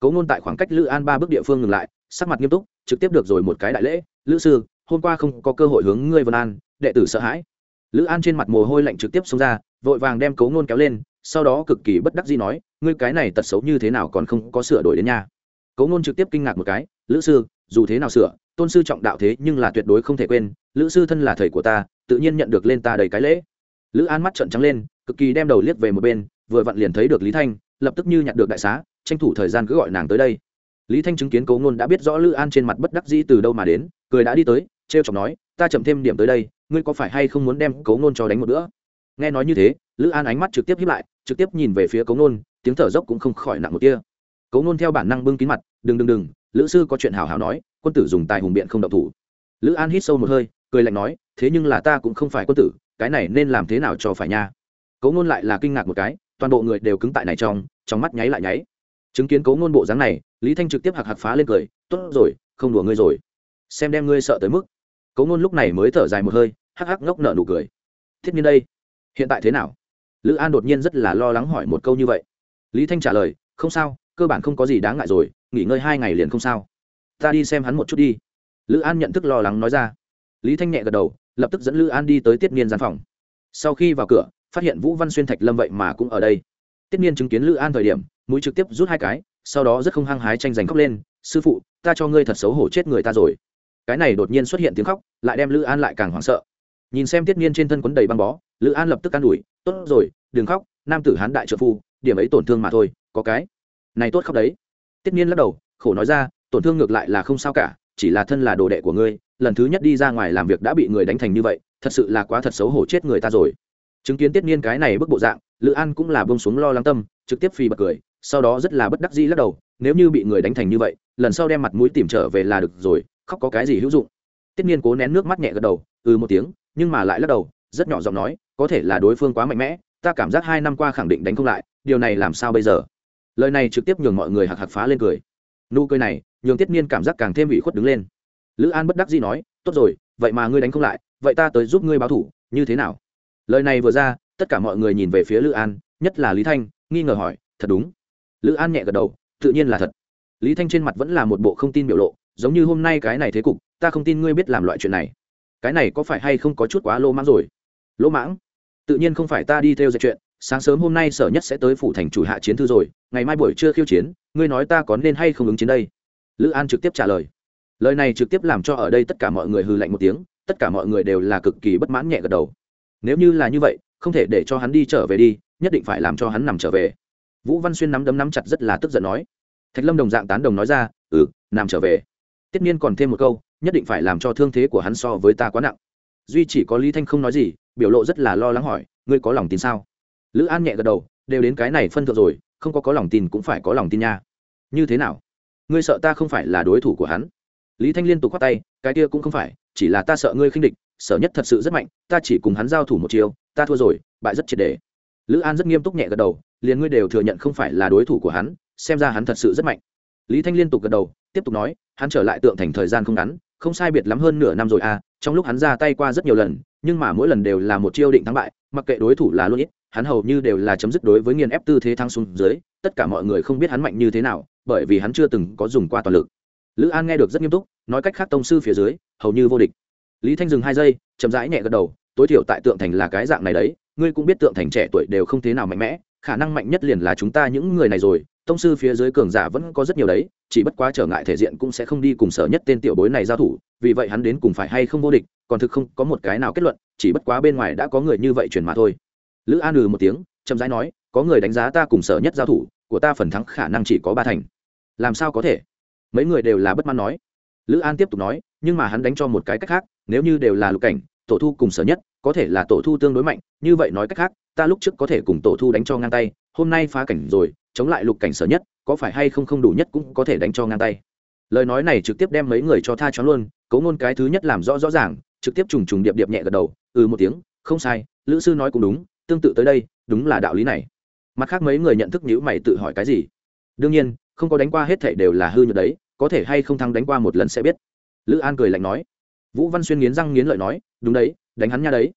Cấu ngôn tại khoảng cách lữ an ba bước địa phương ngừng lại, sắc mặt nghiêm túc, trực tiếp được rồi một cái đại lễ, lữ sư, hôm qua không có cơ hội hướng ngươi vân an, đệ tử sợ hãi. Lữ an trên mặt mồ hôi lạnh trực tiếp xông ra, vội vàng đem cấu ngôn kéo lên, sau đó cực kỳ bất đắc dĩ nói, ngươi cái này tật xấu như thế nào còn không có sửa đổi đến nha cấu ngôn trực tiếp kinh ngạc một cái, lữ sư, dù thế nào sửa tôn sư trọng đạo thế nhưng là tuyệt đối không thể quên, lữ sư thân là thầy của ta, tự nhiên nhận được lên ta đầy cái lễ. Lữ an mắt trợn trắng lên, cực kỳ đem đầu liếc về một bên, vừa vặn liền thấy được lý thanh, lập tức như nhặt được đại xá, tranh thủ thời gian cứ gọi nàng tới đây. Lý thanh chứng kiến cấu ngôn đã biết rõ lữ an trên mặt bất đắc dĩ từ đâu mà đến, cười đã đi tới t r e o chọc nói, ta chậm thêm điểm tới đây, ngươi có phải hay không muốn đem cấu ngôn cho đánh một bữa? Nghe nói như thế, lữ an ánh mắt trực tiếp hiếp lại, trực tiếp nhìn về phía cấu ngôn, tiếng thở dốc cũng không khỏi nặng một kia cấu ngôn theo bản năng bưng kín mặt, đừng đừng đừng, lữ sư có chuyện hào hào nói quân tử dùng tài hùng biện không động thủ. Lữ an hít sâu một hơi, cười lạnh nói, thế nhưng là ta cũng không phải quân tử, cái này nên làm thế nào cho phải nha? Cấu ngôn lại là kinh ngạc một cái, toàn bộ người đều cứng tại này trong trong mắt nháy lại nháy. Chứng kiến cấu ngôn bộ dáng này, lý thanh trực tiếp hạc hạc phá lên cười, tốt rồi, không đùa ngươi rồi. Xem đem ngươi sợ tới mức. Cấu ngôn lúc này mới thở dài một hơi, hắc hắc ngốc nở nụ cười. Thiết nhiên đây, hiện tại thế nào? Lữ an đột nhiên rất là lo lắng hỏi một câu như vậy. Lý thanh trả lời, không sao, cơ bản không có gì đáng ngại rồi, nghỉ ngơi hai ngày liền không sao ta đi xem hắn một chút đi. Lữ an nhận thức lo lắng nói ra. Lý thanh nhẹ gật đầu, lập tức dẫn lữ an đi tới tiết niên gian phòng. Sau khi vào cửa, phát hiện vũ văn xuyên thạch lâm vậy mà cũng ở đây. Tiết niên chứng kiến lữ an thời điểm, mũi trực tiếp rút hai cái, sau đó rất không hăng hái tranh giành khóc lên, sư phụ, ta cho ngươi thật xấu hổ chết người ta rồi. Cái này đột nhiên xuất hiện tiếng khóc, lại đem lữ an lại càng hoảng sợ. Nhìn xem tiết niên trên thân quấn đầy băng bó, lữ an lập tức an ủi, tốt rồi, đừng khóc, nam tử hán đại trợ phu, điểm ấy tổn thương mà thôi, có cái này tốt khóc đấy. Tiết niên lắc đầu, khổ nói ra tổn thương ngược lại là không sao cả, chỉ là thân là đồ đệ của ngươi, lần thứ nhất đi ra ngoài làm việc đã bị người đánh thành như vậy, thật sự là quá thật xấu hổ chết người ta rồi. Chứng kiến tiết niên cái này bức bộ dạng, lữ an cũng là bông xuống lo lắng tâm, trực tiếp phi bật cười, sau đó rất là bất đắc dĩ lắc đầu, nếu như bị người đánh thành như vậy, lần sau đem mặt mũi tìm trở về là được rồi, khóc có cái gì hữu dụng. Tiết niên cố nén nước mắt nhẹ gật đầu ừ một tiếng, nhưng mà lại lắc đầu, rất nhỏ giọng nói, có thể là đối phương quá mạnh mẽ, ta cảm giác hai năm qua khẳng định đánh không lại, điều này làm sao bây giờ? Lời này trực tiếp nhường mọi người hạc hạc phá lên cười. Nụ cười này nhường tiết niên cảm giác càng thêm ủy khuất đứng lên. Lữ an bất đắc dĩ nói, tốt rồi, vậy mà ngươi đánh không lại, vậy ta tới giúp ngươi báo thủ, như thế nào? Lời này vừa ra, tất cả mọi người nhìn về phía lữ an, nhất là lý thanh, nghi ngờ hỏi, thật đúng? Lữ an nhẹ gật đầu, tự nhiên là thật. Lý thanh trên mặt vẫn là một bộ không tin biểu lộ, giống như hôm nay cái này thế cục, ta không tin ngươi biết làm loại chuyện này. Cái này có phải hay không có chút quá lô mãng rồi? Lỗ mãng? Tự nhiên không phải ta đi theo dạy chuyện, sáng sớm hôm nay sở nhất sẽ tới phủ thành chủ hạ chiến thư rồi, ngày mai buổi trưa khiêu chiến, ngươi nói ta có nên hay không ứng chiến đây? Lữ an trực tiếp trả lời. Lời này trực tiếp làm cho ở đây tất cả mọi người hư lạnh một tiếng, tất cả mọi người đều là cực kỳ bất mãn nhẹ gật đầu. Nếu như là như vậy, không thể để cho hắn đi trở về đi, nhất định phải làm cho hắn nằm trở về. Vũ văn xuyên nắm đấm nắm chặt rất là tức giận nói. Thạch lâm đồng dạng tán đồng nói ra ừ nằm trở về. Tiết niên còn thêm một câu, nhất định phải làm cho thương thế của hắn so với ta quá nặng. Duy chỉ có lý thanh không nói gì, biểu lộ rất là lo lắng hỏi, ngươi có lòng tin sao? Lữ an nhẹ gật đầu, đều đến cái này phân thượng rồi, không có có lòng tin cũng phải có lòng tin nha. Như thế nào? Ngươi sợ ta không phải là đối thủ của hắn? Lý thanh liên tục khoát tay, cái kia cũng không phải, chỉ là ta sợ ngươi khinh địch, sợ nhất thật sự rất mạnh, ta chỉ cùng hắn giao thủ một chiều ta thua rồi, bại rất triệt đề. Lữ an rất nghiêm túc nhẹ gật đầu, liền ngươi đều thừa nhận không phải là đối thủ của hắn, xem ra hắn thật sự rất mạnh. Lý thanh liên tục gật đầu, tiếp tục nói, hắn trở lại tượng thành thời gian không ngắn, không sai biệt lắm hơn nửa năm rồi à trong lúc hắn ra tay qua rất nhiều lần, nhưng mà mỗi lần đều là một chiêu định thắng bại, mặc kệ đối thủ là luôn ít hắn hầu như đều là chấm dứt đối với nghiền ép tư thế thăng xuống dưới, tất cả mọi người không biết hắn mạnh như thế nào, bởi vì hắn chưa từng có dùng qua toàn lực. Lữ an nghe được rất nghiêm túc, nói cách khác tông sư phía dưới, hầu như vô địch. Lý thanh dừng hai giây, chậm rãi nhẹ gật đầu, tối thiểu tại tượng thành là cái dạng này đấy, ngươi cũng biết tượng thành trẻ tuổi đều không thế nào mạnh mẽ, khả năng mạnh nhất liền là chúng ta những người này rồi, tông sư phía dưới cường giả vẫn có rất nhiều đấy, chỉ bất quá trở ngại thể diện cũng sẽ không đi cùng sở nhất tên tiểu bối này giao thủ, vì vậy hắn đến cùng phải hay không vô địch, còn thực không có một cái nào kết luận, chỉ bất quá bên ngoài đã có người như vậy truyền mà thôi lữ an ừ một tiếng, chậm rãi nói, có người đánh giá ta cùng sở nhất giao thủ, của ta phần thắng khả năng chỉ có ba thành. Làm sao có thể? Mấy người đều là bất mãn nói. Lữ an tiếp tục nói, nhưng mà hắn đánh cho một cái cách khác, nếu như đều là lục cảnh, tổ thu cùng sở nhất, có thể là tổ thu tương đối mạnh, như vậy nói cách khác, ta lúc trước có thể cùng tổ thu đánh cho ngang tay, hôm nay phá cảnh rồi, chống lại lục cảnh sở nhất, có phải hay không không đủ nhất cũng có thể đánh cho ngang tay. Lời nói này trực tiếp đem mấy người cho tha cho luôn, cấu ngôn cái thứ nhất làm rõ rõ ràng, trực tiếp trùng trùng điệp điệp nhẹ gật đầu ừ một tiếng, không sai, lữ sư nói cũng đúng tương tự tới đây, đúng là đạo lý này. Mặt khác mấy người nhận thức nhữ mày tự hỏi cái gì? Đương nhiên, không có đánh qua hết thảy đều là hư nhược đấy, có thể hay không thắng đánh qua một lần sẽ biết. Lữ an cười lạnh nói. Vũ văn xuyên nghiến răng nghiến lợi nói, đúng đấy, đánh hắn nha đấy.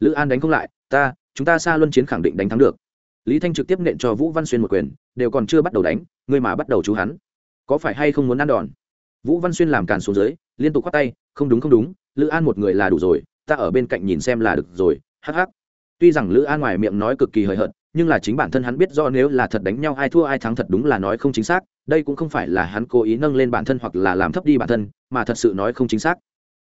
Lữ an đánh không lại, ta, chúng ta xa luân chiến khẳng định đánh thắng được. Lý thanh trực tiếp nện cho vũ văn xuyên một quyền, đều còn chưa bắt đầu đánh, ngươi mà bắt đầu chú hắn. Có phải hay không muốn ăn đòn? Vũ văn xuyên làm càn xuống dưới, liên tục k h o á t tay, không đúng không đúng, lữ an một người là đủ rồi, ta ở bên cạnh nhìn xem là được rồi hh tuy rằng lữ an ngoài miệng nói cực kỳ hời hợt, nhưng là chính bản thân hắn biết do nếu là thật đánh nhau ai thua ai thắng thật đúng là nói không chính xác, đây cũng không phải là hắn cố ý nâng lên bản thân hoặc là làm thấp đi bản thân, mà thật sự nói không chính xác.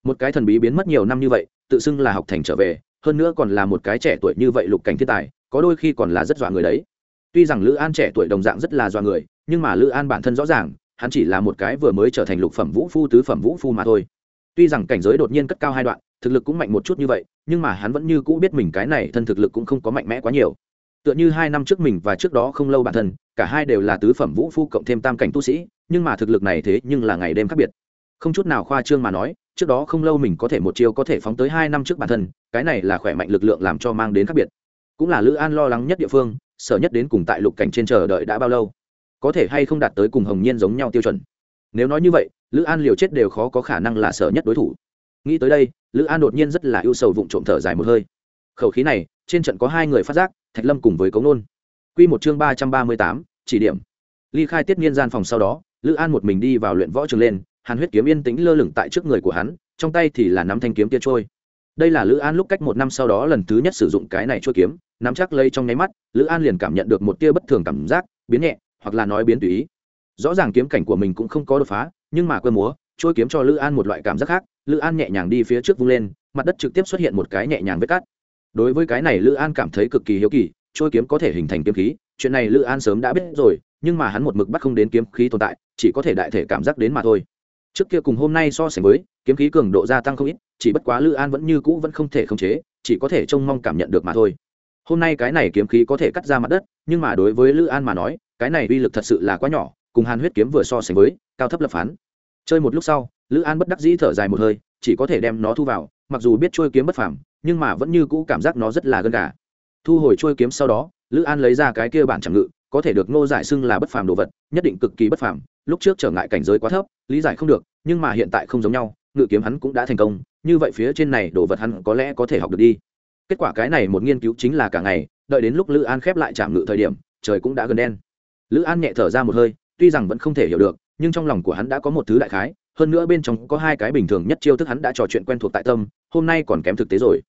Một cái thần bí biến mất nhiều năm như vậy, tự xưng là học thành trở về, hơn nữa còn là một cái trẻ tuổi như vậy lục cảnh thiên tài, có đôi khi còn là rất dọa người đấy. Tuy rằng lữ an trẻ tuổi đồng dạng rất là dọa người, nhưng mà lữ an bản thân rõ ràng, hắn chỉ là một cái vừa mới trở thành lục phẩm vũ phu tứ phẩm vũ phu mà thôi. Tuy rằng cảnh giới đột nhiên cất cao hai đoạn, thực lực cũng mạnh một chút như vậy nhưng mà hắn vẫn như cũ biết mình cái này thân thực lực cũng không có mạnh mẽ quá nhiều. Tựa như hai năm trước mình và trước đó không lâu bản thân, cả hai đều là tứ phẩm vũ phu cộng thêm tam cảnh tu sĩ, nhưng mà thực lực này thế nhưng là ngày đêm khác biệt. Không chút nào khoa trương mà nói, trước đó không lâu mình có thể một chiêu có thể phóng tới hai năm trước bản thân, cái này là khỏe mạnh lực lượng làm cho mang đến khác biệt. Cũng là lữ an lo lắng nhất địa phương, sở nhất đến cùng tại lục cảnh trên chờ đợi đã bao lâu, có thể hay không đạt tới cùng hồng nhiên giống nhau tiêu chuẩn. Nếu nói như vậy, lữ an liều chết đều khó có khả năng là sở nhất đối thủ nghĩ tới đây, lữ an đột nhiên rất là ưu sầu vụng trộm thở dài một hơi. Khẩu khí này, trên trận có hai người phát giác, thạch lâm cùng với cống nôn. Q một chương ba trăm ba mươi tám, chỉ điểm. Ly khai tiết niên gian phòng sau đó, lữ an một mình đi vào luyện võ trường lên, hàn huyết kiếm yên tĩnh lơ lửng tại trước người của hắn, trong tay thì là nắm thanh kiếm tia trôi. Đây là lữ an lúc cách một năm sau đó lần thứ nhất sử dụng cái này trôi kiếm, nắm chắc lấy trong nháy mắt, lữ an liền cảm nhận được một tia bất thường cảm giác, biến nhẹ, hoặc là nói biến tùy ý. Rõ ràng kiếm cảnh của mình cũng không có đột phá, nhưng mà quơ múa, trôi kiếm cho lữ an một loại cảm giác khác lữ an nhẹ nhàng đi phía trước vung lên, mặt đất trực tiếp xuất hiện một cái nhẹ nhàng vết cắt. Đối với cái này lữ an cảm thấy cực kỳ hiếu kỳ, trôi kiếm có thể hình thành kiếm khí, chuyện này lữ an sớm đã biết rồi, nhưng mà hắn một mực bắt không đến kiếm khí tồn tại, chỉ có thể đại thể cảm giác đến mà thôi. Trước kia cùng hôm nay so sánh với, kiếm khí cường độ gia tăng không ít, chỉ bất quá lữ an vẫn như cũ vẫn không thể khống chế, chỉ có thể trông mong cảm nhận được mà thôi. Hôm nay cái này kiếm khí có thể cắt ra mặt đất, nhưng mà đối với lữ an mà nói, cái này uy lực thật sự là quá nhỏ, cùng hàn huyết kiếm vừa so sánh với, cao thấp lập phán. Chơi một lúc sau lữ an bất đắc dĩ thở dài một hơi, chỉ có thể đem nó thu vào, mặc dù biết trôi kiếm bất phàm, nhưng mà vẫn như cũ cảm giác nó rất là gân gà. Thu hồi trôi kiếm sau đó, lữ an lấy ra cái kia bản chẳng ngự, có thể được ngô giải xưng là bất phàm đồ vật, nhất định cực kỳ bất phàm, lúc trước trở ngại cảnh giới quá thấp, lý giải không được, nhưng mà hiện tại không giống nhau, ngự kiếm hắn cũng đã thành công, như vậy phía trên này đồ vật hắn có lẽ có thể học được đi. Kết quả cái này một nghiên cứu chính là cả ngày, đợi đến lúc lữ an khép lại trạm ngự thời điểm, trời cũng đã gần đen. Lữ an nhẹ thở ra một hơi, tuy rằng vẫn không thể hiểu được, nhưng trong lòng của hắn đã có một thứ đại khái hơn nữa bên trong có hai cái bình thường nhất chiêu thức hắn đã trò chuyện quen thuộc tại tâm, hôm nay còn kém thực tế rồi.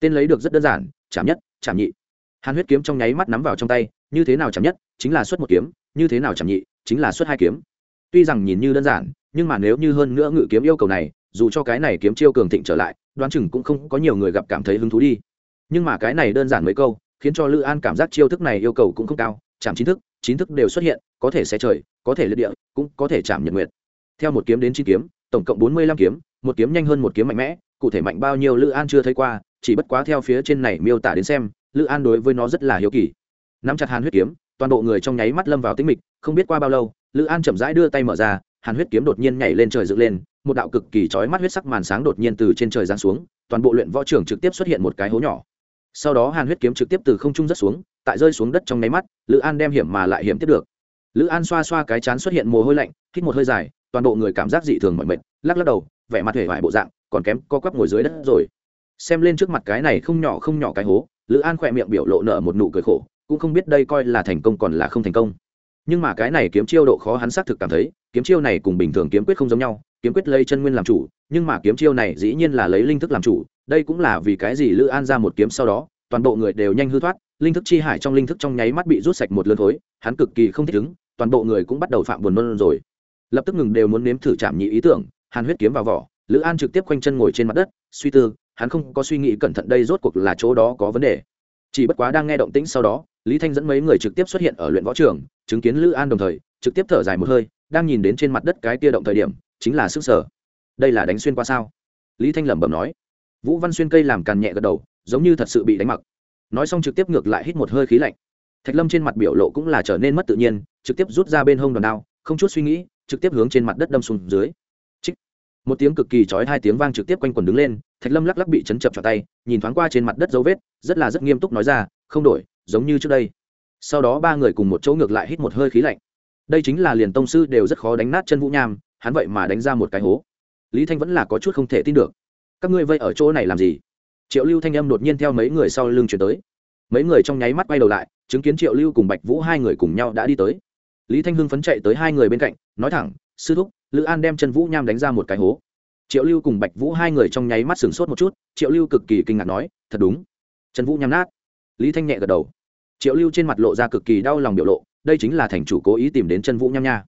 Tên lấy được rất đơn giản, chạm nhất, chạm nhị. Hàn huyết kiếm trong nháy mắt nắm vào trong tay, như thế nào chạm nhất, chính là xuất một kiếm, như thế nào chạm nhị, chính là xuất hai kiếm. Tuy rằng nhìn như đơn giản, nhưng mà nếu như hơn nữa ngự kiếm yêu cầu này, dù cho cái này kiếm chiêu cường thịnh trở lại, đoán chừng cũng không có nhiều người gặp cảm thấy hứng thú đi. Nhưng mà cái này đơn giản mấy câu, khiến cho lữ an cảm giác chiêu thức này yêu cầu cũng không cao, chạm chín thức chín thức đều xuất hiện, có thể xé trời, có thể liệt địa, cũng có thể chạm nhật nguyệt theo một kiếm đến chín kiếm, tổng cộng bốn mươi lăm kiếm, một kiếm nhanh hơn một kiếm mạnh mẽ, cụ thể mạnh bao nhiêu lữ an chưa thấy qua, chỉ bất quá theo phía trên này miêu tả đến xem, lữ an đối với nó rất là hiếu kỳ. Nắm chặt hàn huyết kiếm, toàn bộ người trong nháy mắt lâm vào tĩnh mịch, không biết qua bao lâu, lữ an chậm rãi đưa tay mở ra, hàn huyết kiếm đột nhiên nhảy lên trời dựng lên, một đạo cực kỳ chói mắt huyết sắc màn sáng đột nhiên từ trên trời giáng xuống, toàn bộ luyện võ trưởng trực tiếp xuất hiện một cái hố nhỏ. Sau đó hàn huyết kiếm trực tiếp từ không trung rất xuống, tại rơi xuống đất trong nháy mắt, lữ an đem hiểm mà lại hiểm tiếp được. Lữ an xoa xoa cái chán xuất hiện mồ hôi lạnh, hít một hơi dài toàn bộ người cảm giác dị thường mọi mệt, lắc lắc đầu, vẻ mặt hề vải bộ dạng, còn kém co quắp ngồi dưới đất rồi. Xem lên trước mặt cái này không nhỏ không nhỏ cái hố, lữ an khỏe miệng biểu lộ nợ một nụ cười khổ, cũng không biết đây coi là thành công còn là không thành công. Nhưng mà cái này kiếm chiêu độ khó hắn xác thực cảm thấy, kiếm chiêu này cùng bình thường kiếm quyết không giống nhau, kiếm quyết lấy chân nguyên làm chủ, nhưng mà kiếm chiêu này dĩ nhiên là lấy linh thức làm chủ, đây cũng là vì cái gì lữ an ra một kiếm sau đó, toàn bộ người đều nhanh hư thoát, linh thức chi hải trong linh thức trong nháy mắt bị rút sạch một lớn thối hắn cực kỳ không thích ứng, toàn bộ người cũng bắt đầu phạm buồn nôn rồi lập tức ngừng đều muốn nếm thử chạm nhị ý tưởng, hàn huyết kiếm vào vỏ, lữ an trực tiếp quanh chân ngồi trên mặt đất, suy tư, hắn không có suy nghĩ cẩn thận đây rốt cuộc là chỗ đó có vấn đề. Chỉ bất quá đang nghe động tĩnh sau đó, lý thanh dẫn mấy người trực tiếp xuất hiện ở luyện võ trường, chứng kiến lữ an đồng thời, trực tiếp thở dài một hơi, đang nhìn đến trên mặt đất cái tia động thời điểm, chính là sức sở. Đây là đánh xuyên qua sao? Lý thanh lẩm bẩm nói. Vũ văn xuyên cây làm càn nhẹ gật đầu, giống như thật sự bị đánh mặc. Nói xong trực tiếp ngược lại hít một hơi khí lạnh. Thạch lâm trên mặt biểu lộ cũng là trở nên mất tự nhiên, trực tiếp rút ra bên hông đòn đao, không chút suy nghĩ trực tiếp hướng trên mặt đất đâm xuống dưới. Chích. một tiếng cực kỳ chói hai tiếng vang trực tiếp quanh quần đứng lên, thạch lâm lắc lắc bị chấn chập cho tay, nhìn thoáng qua trên mặt đất dấu vết, rất là rất nghiêm túc nói ra, không đổi, giống như trước đây. Sau đó ba người cùng một chỗ ngược lại hít một hơi khí lạnh. Đây chính là liền tông sư đều rất khó đánh nát chân vũ nham, hắn vậy mà đánh ra một cái hố. Lý thanh vẫn là có chút không thể tin được. Các ngươi vây ở chỗ này làm gì? Triệu lưu thanh âm đột nhiên theo mấy người sau lưng chuyển tới. Mấy người trong nháy mắt quay đầu lại, chứng kiến triệu lưu cùng bạch vũ hai người cùng nhau đã đi tới. Lý thanh hưng phấn chạy tới hai người bên cạnh nói thẳng, sư thúc, lữ an đem chân vũ nham đánh ra một cái hố. Triệu lưu cùng bạch vũ hai người trong nháy mắt sửng sốt một chút, triệu lưu cực kỳ kinh ngạc nói, thật đúng. Chân vũ nham nát. Lý thanh nhẹ gật đầu. Triệu lưu trên mặt lộ ra cực kỳ đau lòng biểu lộ, đây chính là thành chủ cố ý tìm đến chân vũ nham nha.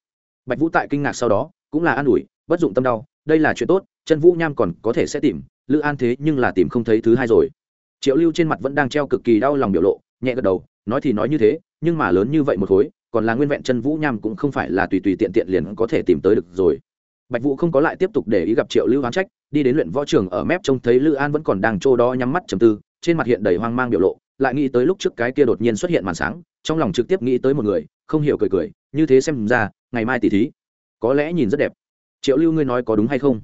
Bạch vũ tại kinh ngạc sau đó, cũng là an ủi, bất dụng tâm đau, đây là chuyện tốt, chân vũ nham còn có thể sẽ tìm, lữ an thế nhưng là tìm không thấy thứ hai rồi. Triệu lưu trên mặt vẫn đang treo cực kỳ đau lòng biểu lộ, nhẹ gật đầu, nói thì nói như thế, nhưng mà lớn như vậy một khối còn là nguyên vẹn chân vũ nham cũng không phải là tùy tùy tiện tiện liền có thể tìm tới được rồi. Bạch vũ không có lại tiếp tục để ý gặp triệu lưu hoán trách, đi đến luyện võ trường ở mép trông thấy lữ an vẫn còn đang trô đó nhắm mắt chầm tư, trên mặt hiện đầy hoang mang biểu lộ, lại nghĩ tới lúc trước cái kia đột nhiên xuất hiện màn sáng, trong lòng trực tiếp nghĩ tới một người, không hiểu cười cười, như thế xem ra, ngày mai tỷ thí, có lẽ nhìn rất đẹp. Triệu lưu ngươi nói có đúng hay không?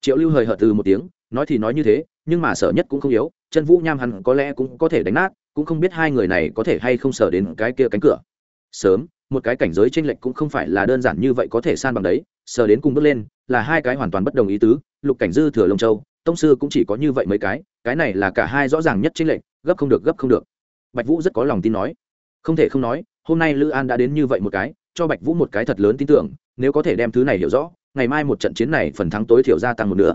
Triệu lưu hời hợt từ một tiếng, nói thì nói như thế, nhưng mà sợ nhất cũng không yếu, chân vũ nham hắn có lẽ cũng có thể đánh nát, cũng không biết hai người này có thể hay không sở đến cái kia cánh cửa sớm, một cái cảnh giới tranh lệch cũng không phải là đơn giản như vậy có thể san bằng đấy, sờ đến cùng bước lên, là hai cái hoàn toàn bất đồng ý tứ, lục cảnh dư thừa lông châu, tông sư cũng chỉ có như vậy mấy cái cái này là cả hai rõ ràng nhất tranh lệch, gấp không được, gấp không được. Bạch vũ rất có lòng tin nói. Không thể không nói, hôm nay lữ an đã đến như vậy một cái, cho bạch vũ một cái thật lớn tin tưởng, nếu có thể đem thứ này hiểu rõ, ngày mai một trận chiến này phần thắng tối thiểu gia tăng một nữa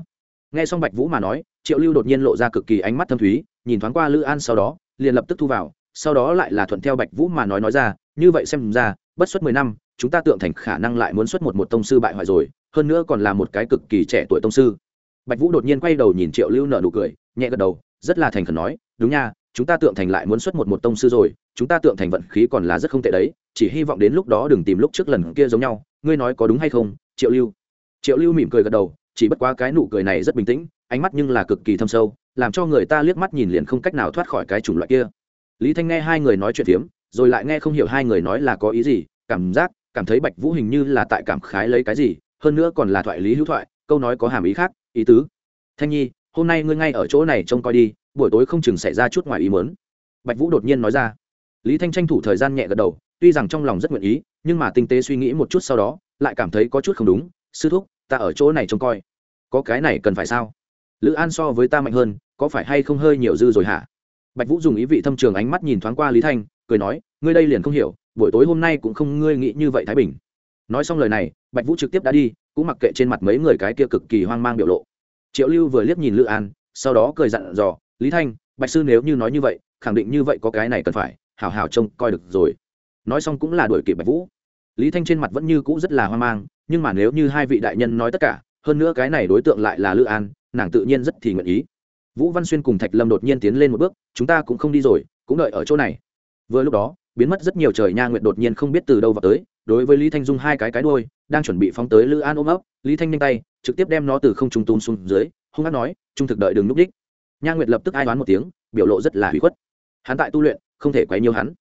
nghe xong bạch vũ mà nói, triệu lưu đột nhiên lộ ra cực kỳ ánh mắt thâm thúy, nhìn thoáng qua lữ an sau đó, liền lập tức thu vào sau đó lại là thuận theo bạch vũ mà nói nói ra, như vậy xem ra, bất suất mười năm, chúng ta tượng thành khả năng lại muốn xuất một một tông sư bại hoại rồi, hơn nữa còn là một cái cực kỳ trẻ tuổi tông sư. Bạch vũ đột nhiên quay đầu nhìn triệu lưu nợ nụ cười, nhẹ gật đầu, rất là thành khẩn nói, đúng nha, chúng ta tượng thành lại muốn xuất một một tông sư rồi, chúng ta tượng thành vận khí còn là rất không tệ đấy, chỉ hy vọng đến lúc đó đừng tìm lúc trước lần kia giống nhau, ngươi nói có đúng hay không, triệu lưu? Triệu lưu mỉm cười gật đầu, chỉ bất quá cái nụ cười này rất bình tĩnh, ánh mắt nhưng là cực kỳ thâm sâu, làm cho người ta liếc mắt nhìn liền không cách nào thoát khỏi cái chủng loại kia lý thanh nghe hai người nói chuyện phiếm, rồi lại nghe không hiểu hai người nói là có ý gì, cảm giác, cảm thấy bạch vũ hình như là tại cảm khái lấy cái gì, hơn nữa còn là thoại lý hữu thoại, câu nói có hàm ý khác, ý tứ. Thanh nhi, hôm nay ngươi ngay ở chỗ này trông coi đi, buổi tối không chừng xảy ra chút ngoài ý mớn bạch vũ đột nhiên nói ra. Lý thanh tranh thủ thời gian nhẹ gật đầu, tuy rằng trong lòng rất nguyện ý, nhưng mà tinh tế suy nghĩ một chút sau đó, lại cảm thấy có chút không đúng. Sư thúc, ta ở chỗ này trông coi. Có cái này cần phải sao? Lữ an so với ta mạnh hơn, có phải hay không hơi nhiều dư rồi hả? Bạch vũ dùng ý vị thâm trường ánh mắt nhìn thoáng qua lý thanh, cười nói, ngươi đây liền không hiểu, buổi tối hôm nay cũng không ngươi nghĩ như vậy thái bình. Nói xong lời này, bạch vũ trực tiếp đã đi, cũng mặc kệ trên mặt mấy người cái kia cực kỳ hoang mang biểu lộ. Triệu lưu vừa liếc nhìn lữ an, sau đó cười dặn dò, lý thanh, bạch sư nếu như nói như vậy, khẳng định như vậy có cái này cần phải, hảo hảo trông coi được rồi. Nói xong cũng là đuổi kịp bạch vũ. Lý thanh trên mặt vẫn như cũ rất là hoang mang, nhưng mà nếu như hai vị đại nhân nói tất cả, hơn nữa cái này đối tượng lại là lữ an, nàng tự nhiên rất thì nguyện ý vũ văn xuyên cùng thạch lâm đột nhiên tiến lên một bước, chúng ta cũng không đi rồi, cũng đợi ở chỗ này. Vừa lúc đó, biến mất rất nhiều trời nha nguyện đột nhiên không biết từ đâu vào tới, đối với lý thanh dung hai cái cái đôi đang chuẩn bị phóng tới lữ an ôm ấp, lý thanh nhanh tay, trực tiếp đem nó từ không trung tung xuống dưới, hung hát nói, trung thực đợi đừng núp đích. Nha nguyệt lập tức ai đoán một tiếng, biểu lộ rất là hủy khuất. Hắn tại tu luyện, không thể quấy nhiều hắn.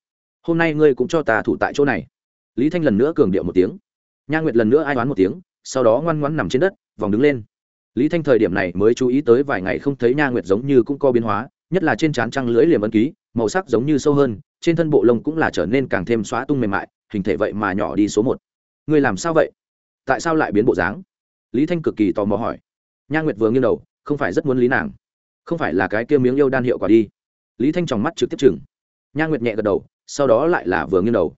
Hôm nay ngươi cũng cho ta thủ tại chỗ này. Lý thanh lần nữa cường điệu một tiếng. Nha nguyệt lần nữa ai đoán một tiếng, sau đó ngoan ngoãn nằm trên đất, vòng đứng lên lý thanh thời điểm này mới chú ý tới vài ngày không thấy nha nguyệt giống như cũng có biến hóa, nhất là trên trán trăng lưỡi liềm ấn ký, màu sắc giống như sâu hơn, trên thân bộ lông cũng là trở nên càng thêm xóa tung mềm mại, hình thể vậy mà nhỏ đi số một. Người làm sao vậy? Tại sao lại biến bộ dáng? Lý thanh cực kỳ tò mò hỏi. Nha nguyệt vừa nghiêng đầu, không phải rất muốn lý nàng. Không phải là cái kia miếng yêu đan hiệu quả đi. Lý thanh tròng mắt trực tiếp chừng nha nguyệt nhẹ gật đầu, sau đó lại là vừa nghiêng đầu.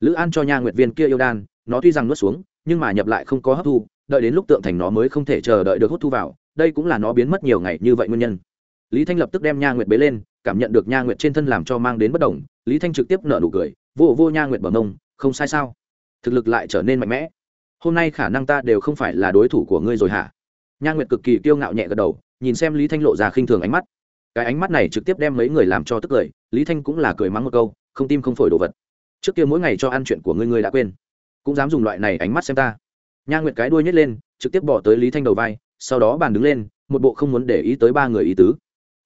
Lữ an cho nha nguyệt viên kia yêu đan, nó tuy rằng nuốt xuống, nhưng mà nhập lại không có hấp thu đợi đến lúc tượng thành nó mới không thể chờ đợi được hút thu vào, đây cũng là nó biến mất nhiều ngày như vậy nguyên nhân. Lý thanh lập tức đem nha nguyệt bế lên, cảm nhận được nha nguyệt trên thân làm cho mang đến bất đồng, lý thanh trực tiếp nở nụ cười, vô vô nha nguyệt bờ ông, không sai sao? Thực lực lại trở nên mạnh mẽ. Hôm nay khả năng ta đều không phải là đối thủ của ngươi rồi hả? Nha nguyệt cực kỳ kiêu ngạo nhẹ gật đầu, nhìn xem lý thanh lộ ra khinh thường ánh mắt. Cái ánh mắt này trực tiếp đem mấy người làm cho tức cười, lý thanh cũng là cười mắng một câu, không tim không phổi đồ vật. Trước kia mỗi ngày cho ăn chuyện của ngươi ngươi đã quên. Cũng dám dùng loại này ánh mắt xem ta nha nguyệt cái đuôi nhét lên, trực tiếp bỏ tới lý thanh đầu vai, sau đó bàn đứng lên, một bộ không muốn để ý tới ba người ý tứ.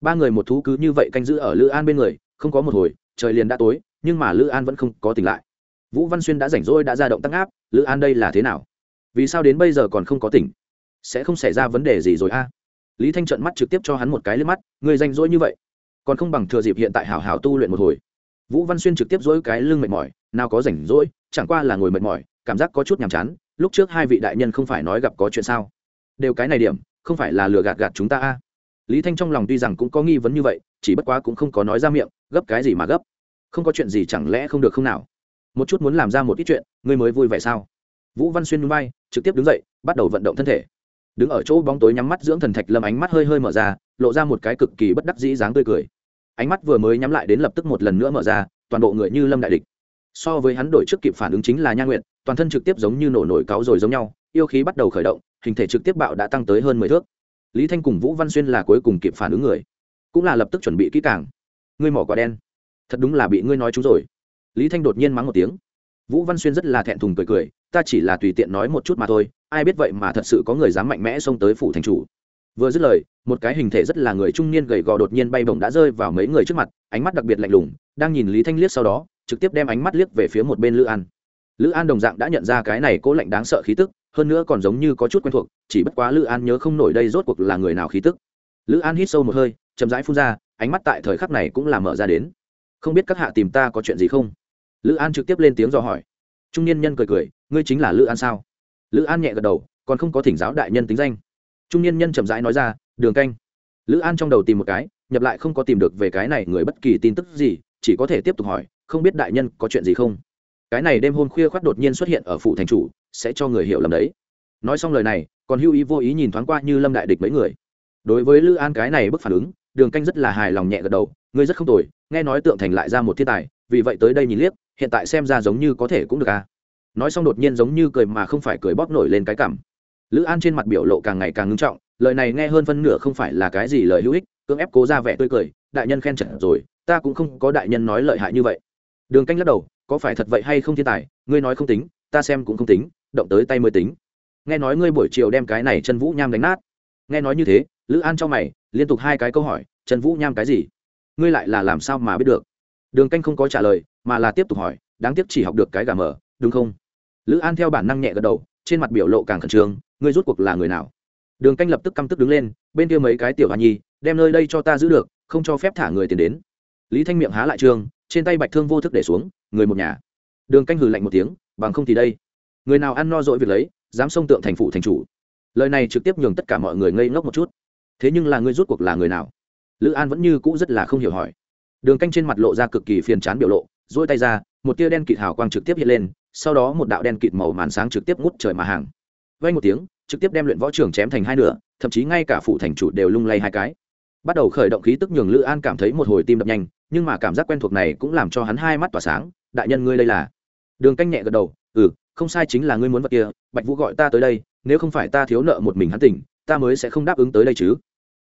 Ba người một thú cứ như vậy canh giữ ở lữ an bên người, không có một hồi, trời liền đã tối, nhưng mà lữ an vẫn không có tỉnh lại. Vũ văn xuyên đã rảnh rỗi đã ra động tăng áp lữ an đây là thế nào? Vì sao đến bây giờ còn không có tỉnh? Sẽ không xảy ra vấn đề gì rồi a? Lý thanh trận mắt trực tiếp cho hắn một cái lên mắt người rảnh rỗi như vậy, còn không bằng thừa dịp hiện tại hảo hảo tu luyện một hồi. Vũ văn xuyên trực tiếp dỗi cái lưng mệt mỏi, nào có rảnh rỗi, chẳng qua là ngồi mệt mỏi, cảm giác có chút nhàm chán lúc trước hai vị đại nhân không phải nói gặp có chuyện sao? Đều cái này điểm, không phải là lừa gạt gạt chúng ta a? Lý thanh trong lòng tuy rằng cũng có nghi vấn như vậy, chỉ bất quá cũng không có nói ra miệng, gấp cái gì mà gấp? Không có chuyện gì chẳng lẽ không được không nào? Một chút muốn làm ra một ít chuyện, ngươi mới vui vẻ sao? Vũ văn xuyên núi bay trực tiếp đứng dậy, bắt đầu vận động thân thể. Đứng ở chỗ bóng tối nhắm mắt dưỡng thần thạch lâm ánh mắt hơi hơi mở ra, lộ ra một cái cực kỳ bất đắc dĩ dáng tươi cười. Ánh mắt vừa mới nhắm lại đến lập tức một lần nữa mở ra, toàn bộ người như lâm đại địch. So với hắn đổi trước kịp phản ứng chính là nha nguyện toàn thân trực tiếp giống như nổ nổi cáo rồi giống nhau, yêu khí bắt đầu khởi động, hình thể trực tiếp bạo đã tăng tới hơn mười thước. Lý thanh cùng vũ văn xuyên là cuối cùng kịp phản ứng người, cũng là lập tức chuẩn bị kỹ càng. Ngươi mỏ quả đen, thật đúng là bị ngươi nói chúng rồi. Lý thanh đột nhiên mắng một tiếng. Vũ văn xuyên rất là thẹn thùng cười cười, ta chỉ là tùy tiện nói một chút mà thôi, ai biết vậy mà thật sự có người dám mạnh mẽ xông tới phủ thành chủ. Vừa dứt lời, một cái hình thể rất là người trung niên gầy gò đột nhiên bay bổng đã rơi vào mấy người trước mặt, ánh mắt đặc biệt lạnh lùng, đang nhìn lý thanh liếc sau đó, trực tiếp đem ánh mắt liếc về phía một bên lữ an lữ an đồng dạng đã nhận ra cái này cố lạnh đáng sợ khí tức, hơn nữa còn giống như có chút quen thuộc, chỉ bất quá lữ an nhớ không nổi đây rốt cuộc là người nào khí tức. Lữ an hít sâu một hơi, chậm rãi phun ra, ánh mắt tại thời khắc này cũng là mở ra đến. Không biết các hạ tìm ta có chuyện gì không? Lữ an trực tiếp lên tiếng dò hỏi. Trung niên nhân cười cười, ngươi chính là lữ an sao? Lữ an nhẹ gật đầu, còn không có thỉnh giáo đại nhân tính danh. Trung niên nhân chậm rãi nói ra, đường canh. Lữ an trong đầu tìm một cái, nhập lại không có tìm được về cái này người bất kỳ tin tức gì, chỉ có thể tiếp tục hỏi, không biết đại nhân có chuyện gì không? Cái này đêm hôm khuya khoác đột nhiên xuất hiện ở phụ thành chủ, sẽ cho người hiểu lầm đấy. Nói xong lời này, còn hưu ý vô ý nhìn thoáng qua như lâm đại địch mấy người. Đối với lữ an cái này bức phản ứng, đường canh rất là hài lòng nhẹ gật đầu, ngươi rất không tồi, nghe nói tượng thành lại ra một thiên tài, vì vậy tới đây nhìn liếc, hiện tại xem ra giống như có thể cũng được à. Nói xong đột nhiên giống như cười mà không phải cười bóp nổi lên cái cảm lữ an trên mặt biểu lộ càng ngày càng ngưng trọng, lời này nghe hơn phân nửa không phải là cái gì lời hữu ích, cưỡng ép cố ra vẻ tươi cười, đại nhân khen trận rồi, ta cũng không có đại nhân nói lợi hại như vậy. Đường canh lắc đầu có phải thật vậy hay không thiên tài, ngươi nói không tính, ta xem cũng không tính, động tới tay mới tính. Nghe nói ngươi buổi chiều đem cái này chân vũ nham đánh nát. Nghe nói như thế, lữ an cho mày, liên tục hai cái câu hỏi chân vũ nham cái gì? Ngươi lại là làm sao mà biết được? Đường canh không có trả lời, mà là tiếp tục hỏi, đáng tiếc chỉ học được cái gà mờ, đúng không? Lữ an theo bản năng nhẹ gật đầu, trên mặt biểu lộ càng khẩn trương, ngươi rút cuộc là người nào? Đường canh lập tức căm tức đứng lên, bên kia mấy cái tiểu hoa nhi, đem nơi đây cho ta giữ được, không cho phép thả người tiền đến. Lý thanh miệng há lại trương trên tay bạch thương vô thức để xuống, người một nhà. Đường canh hừ lạnh một tiếng, bằng không thì đây. Người nào ăn no dội việc lấy, dám xông tượng thành phủ thành chủ. Lời này trực tiếp nhường tất cả mọi người ngây ngốc một chút. Thế nhưng là ngươi rút cuộc là người nào? Lữ an vẫn như cũ rất là không hiểu hỏi. Đường canh trên mặt lộ ra cực kỳ phiền chán biểu lộ dỗi tay ra, một tia đen kịt hào quang trực tiếp hiện lên, sau đó một đạo đen kịt màu màn sáng trực tiếp ngút trời mà hàng. Vay một tiếng, trực tiếp đem luyện võ trường chém thành hai nửa, thậm chí ngay cả phủ thành chủ đều lung lay hai cái. Bắt đầu khởi động khí tức nhường lữ an cảm thấy một hồi tim đập nhanh nhưng mà cảm giác quen thuộc này cũng làm cho hắn hai mắt tỏa sáng, đại nhân ngươi đây là? Đường canh nhẹ gật đầu ừ không sai chính là ngươi muốn vật kia, bạch vũ gọi ta tới đây, nếu không phải ta thiếu nợ một mình hắn tỉnh, ta mới sẽ không đáp ứng tới đây chứ.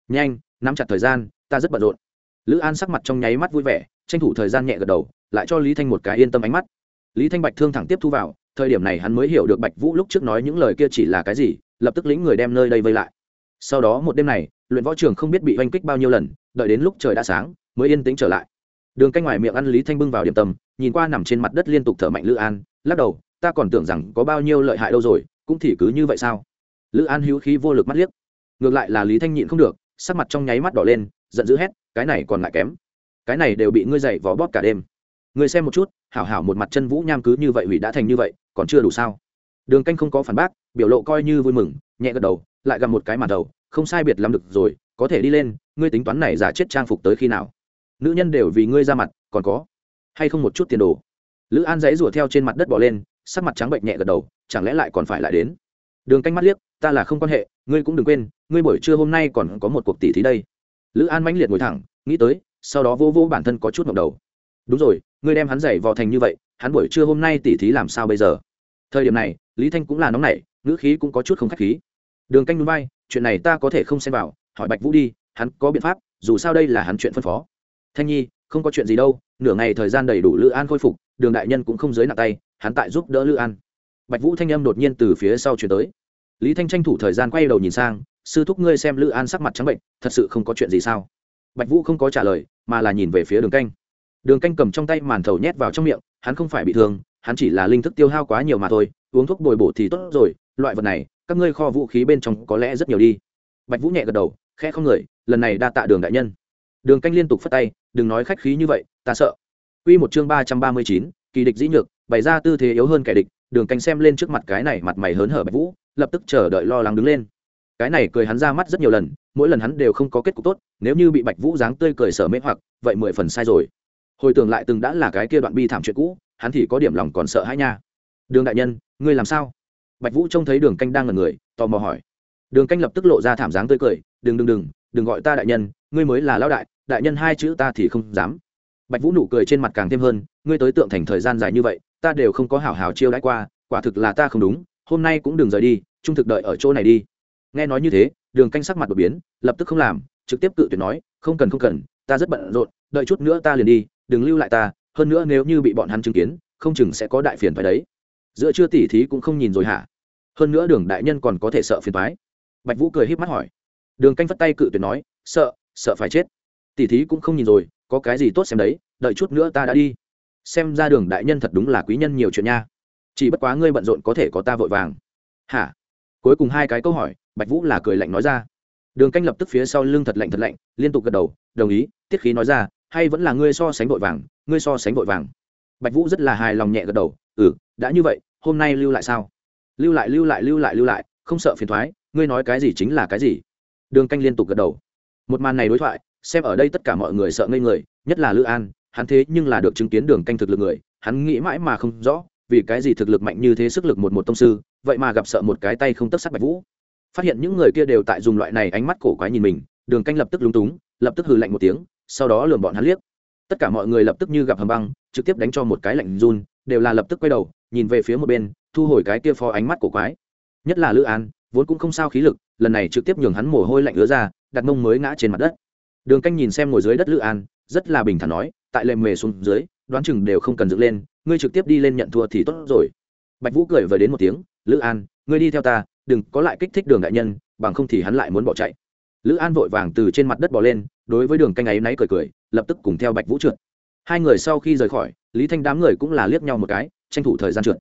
Nhanh, nắm chặt thời gian, ta rất bận rộn. Lữ an sắc mặt trong nháy mắt vui vẻ, tranh thủ thời gian nhẹ gật đầu, lại cho lý thanh một cái yên tâm ánh mắt. Lý thanh bạch thương thẳng tiếp thu vào, thời điểm này hắn mới hiểu được bạch vũ lúc trước nói những lời kia chỉ là cái gì, lập tức lĩnh người đem nơi đây vây lại. Sau đó một đêm này, luyện võ trường không biết bị oanh kích bao nhiêu lần, đợi đến lúc trời đã sáng, mới yên tĩnh trở lại đường canh ngoài miệng ăn lý thanh bưng vào điểm tâm, nhìn qua nằm trên mặt đất liên tục thở mạnh lữ an, lắc đầu, ta còn tưởng rằng có bao nhiêu lợi hại đâu rồi, cũng thì cứ như vậy sao? Lữ an hữu khí vô lực mắt liếc. Ngược lại là lý thanh nhịn không được, sắc mặt trong nháy mắt đỏ lên, giận dữ hét, cái này còn lại kém. Cái này đều bị ngươi dậy vó bóp cả đêm. Người xem một chút, hảo hảo một mặt chân vũ nham cứ như vậy hủy đã thành như vậy, còn chưa đủ sao? Đường canh không có phản bác, biểu lộ coi như vui mừng, nhẹ gật đầu, lại gặp một cái màn đầu, không sai biệt lắm được rồi, có thể đi lên, ngươi tính toán này giả chết trang phục tới khi nào? Nữ nhân đều vì ngươi ra mặt, còn có. Hay không một chút tiền đồ? Lữ an dãy rủa theo trên mặt đất bỏ lên, sắc mặt trắng bệnh nhẹ gật đầu, chẳng lẽ lại còn phải lại đến? Đường canh mắt liếc, ta là không quan hệ, ngươi cũng đừng quên, ngươi buổi trưa hôm nay còn có một cuộc tỷ thí đây. Lữ an mãnh liệt ngồi thẳng, nghĩ tới, sau đó vô vô bản thân có chút ngọc đầu. Đúng rồi, ngươi đem hắn giày vò thành như vậy, hắn buổi trưa hôm nay tỷ thí làm sao bây giờ? Thời điểm này, lý thanh cũng là nóng nảy, ngữ khí cũng có chút không k h á c h khí. Đường canh núi bay chuyện này ta có thể không xem vào, hỏi bạch vũ đi, hắn có biện pháp, dù sao đây là hắn chuyện phân phó thanh nhi, không có chuyện gì đâu, nửa ngày thời gian đầy đủ lữ an khôi phục, đường đại nhân cũng không giới nặng tay, hắn tại giúp đỡ lữ an. Bạch vũ thanh âm đột nhiên từ phía sau chuyển tới. Lý thanh tranh thủ thời gian quay đầu nhìn sang, sư thúc ngươi xem lữ an sắc mặt trắng bệnh, thật sự không có chuyện gì sao? Bạch vũ không có trả lời, mà là nhìn về phía đường canh. Đường canh cầm trong tay màn thầu nhét vào trong miệng, hắn không phải bị thương, hắn chỉ là linh thức tiêu hao quá nhiều mà thôi, uống thuốc bồi bổ thì tốt rồi, loại vật này, các ngươi kho vũ khí bên trong có lẽ rất nhiều đi. Bạch vũ nhẹ gật đầu, khẽ không người, lần này đa tạ đường đại nhân đường canh liên tục phất tay, đừng nói khách khí như vậy, ta sợ. Quy một chương ba trăm ba mươi chín, kỳ địch dĩ nhược, bày ra tư thế yếu hơn kẻ địch, đường canh xem lên trước mặt cái này mặt mày hớn hở bạch vũ, lập tức chờ đợi lo lắng đứng lên. Cái này cười hắn ra mắt rất nhiều lần, mỗi lần hắn đều không có kết cục tốt, nếu như bị bạch vũ dáng tươi cười sở mê hoặc, vậy mười phần sai rồi. Hồi tưởng lại từng đã là cái kia đoạn bi thảm chuyện cũ, hắn thì có điểm lòng còn sợ hãi nha. Đường đại nhân, ngươi làm sao? Bạch vũ trông thấy đường canh đang ngẩn người, tò mò hỏi. Đường canh lập tức lộ ra thảm dáng tươi cười, đừng đừng đừng đừng gọi ta đại nhân, ngươi mới là lão đại đại nhân hai chữ ta thì không dám. Bạch vũ nụ cười trên mặt càng thêm hơn, ngươi tới tượng thành thời gian dài như vậy, ta đều không có hảo hảo chiêu đãi qua, quả thực là ta không đúng, hôm nay cũng đừng rời đi, trung thực đợi ở chỗ này đi. Nghe nói như thế, đường canh sắc mặt đột biến, lập tức không làm, trực tiếp cự tuyệt nói, không cần không cần, ta rất bận rộn, đợi chút nữa ta liền đi, đừng lưu lại ta, hơn nữa nếu như bị bọn hắn chứng kiến, không chừng sẽ có đại phiền phải đấy. Giữa chưa tỉ thí cũng không nhìn rồi hả? Hơn nữa đường đại nhân còn có thể sợ phiền thoái bạch vũ cười h í p mắt hỏi. Đường canh phất tay cự tuyệt nói, sợ sợ phải chết tỉ thí cũng không nhìn rồi, có cái gì tốt xem đấy, đợi chút nữa ta đã đi. Xem ra đường đại nhân thật đúng là quý nhân nhiều chuyện nha. Chỉ bất quá ngươi bận rộn có thể có ta vội vàng. Hả? Cuối cùng hai cái câu hỏi, bạch vũ là cười lạnh nói ra. Đường canh lập tức phía sau lưng thật lạnh thật lạnh, liên tục gật đầu, đồng ý, tiết khí nói ra, hay vẫn là ngươi so sánh vội vàng, ngươi so sánh vội vàng. Bạch vũ rất là hài lòng nhẹ gật đầu ừ đã như vậy, hôm nay lưu lại sao? Lưu lại lưu lại lưu lại lưu lại, không sợ phiền thoái, ngươi nói cái gì chính là cái gì? Đường canh liên tục gật đầu. Một màn này đối thoại xem ở đây tất cả mọi người sợ ngây người, nhất là lữ an, hắn thế nhưng là được chứng kiến đường canh thực lực người, hắn nghĩ mãi mà không rõ, vì cái gì thực lực mạnh như thế sức lực một một tông sư, vậy mà gặp sợ một cái tay không tất sắc bạch vũ. Phát hiện những người kia đều tại dùng loại này ánh mắt cổ quái nhìn mình, đường canh lập tức lúng túng, lập tức hừ lạnh một tiếng, sau đó lườm bọn hắn liếc. Tất cả mọi người lập tức như gặp hầm băng, trực tiếp đánh cho một cái lạnh run, đều là lập tức quay đầu, nhìn về phía một bên, thu hồi cái kia phó ánh mắt cổ quái. Nhất là lữ an, vốn cũng không sao khí lực, lần này trực tiếp nhường hắn mồ hôi lạnh ứa ra, đặt mông mới ngã trên mặt đất đường canh nhìn xem ngồi dưới đất lữ an, rất là bình thản nói, tại lệ mề xuống dưới, đoán chừng đều không cần dựng lên, ngươi trực tiếp đi lên nhận thua thì tốt rồi. Bạch vũ cười vừa đến một tiếng, lữ an, ngươi đi theo ta, đừng có lại kích thích đường đại nhân, bằng không thì hắn lại muốn bỏ chạy. Lữ an vội vàng từ trên mặt đất bỏ lên, đối với đường canh ấy náy cười cười, lập tức cùng theo bạch vũ trượt. Hai người sau khi rời khỏi, lý thanh đám người cũng là liếc nhau một cái, tranh thủ thời gian trượt.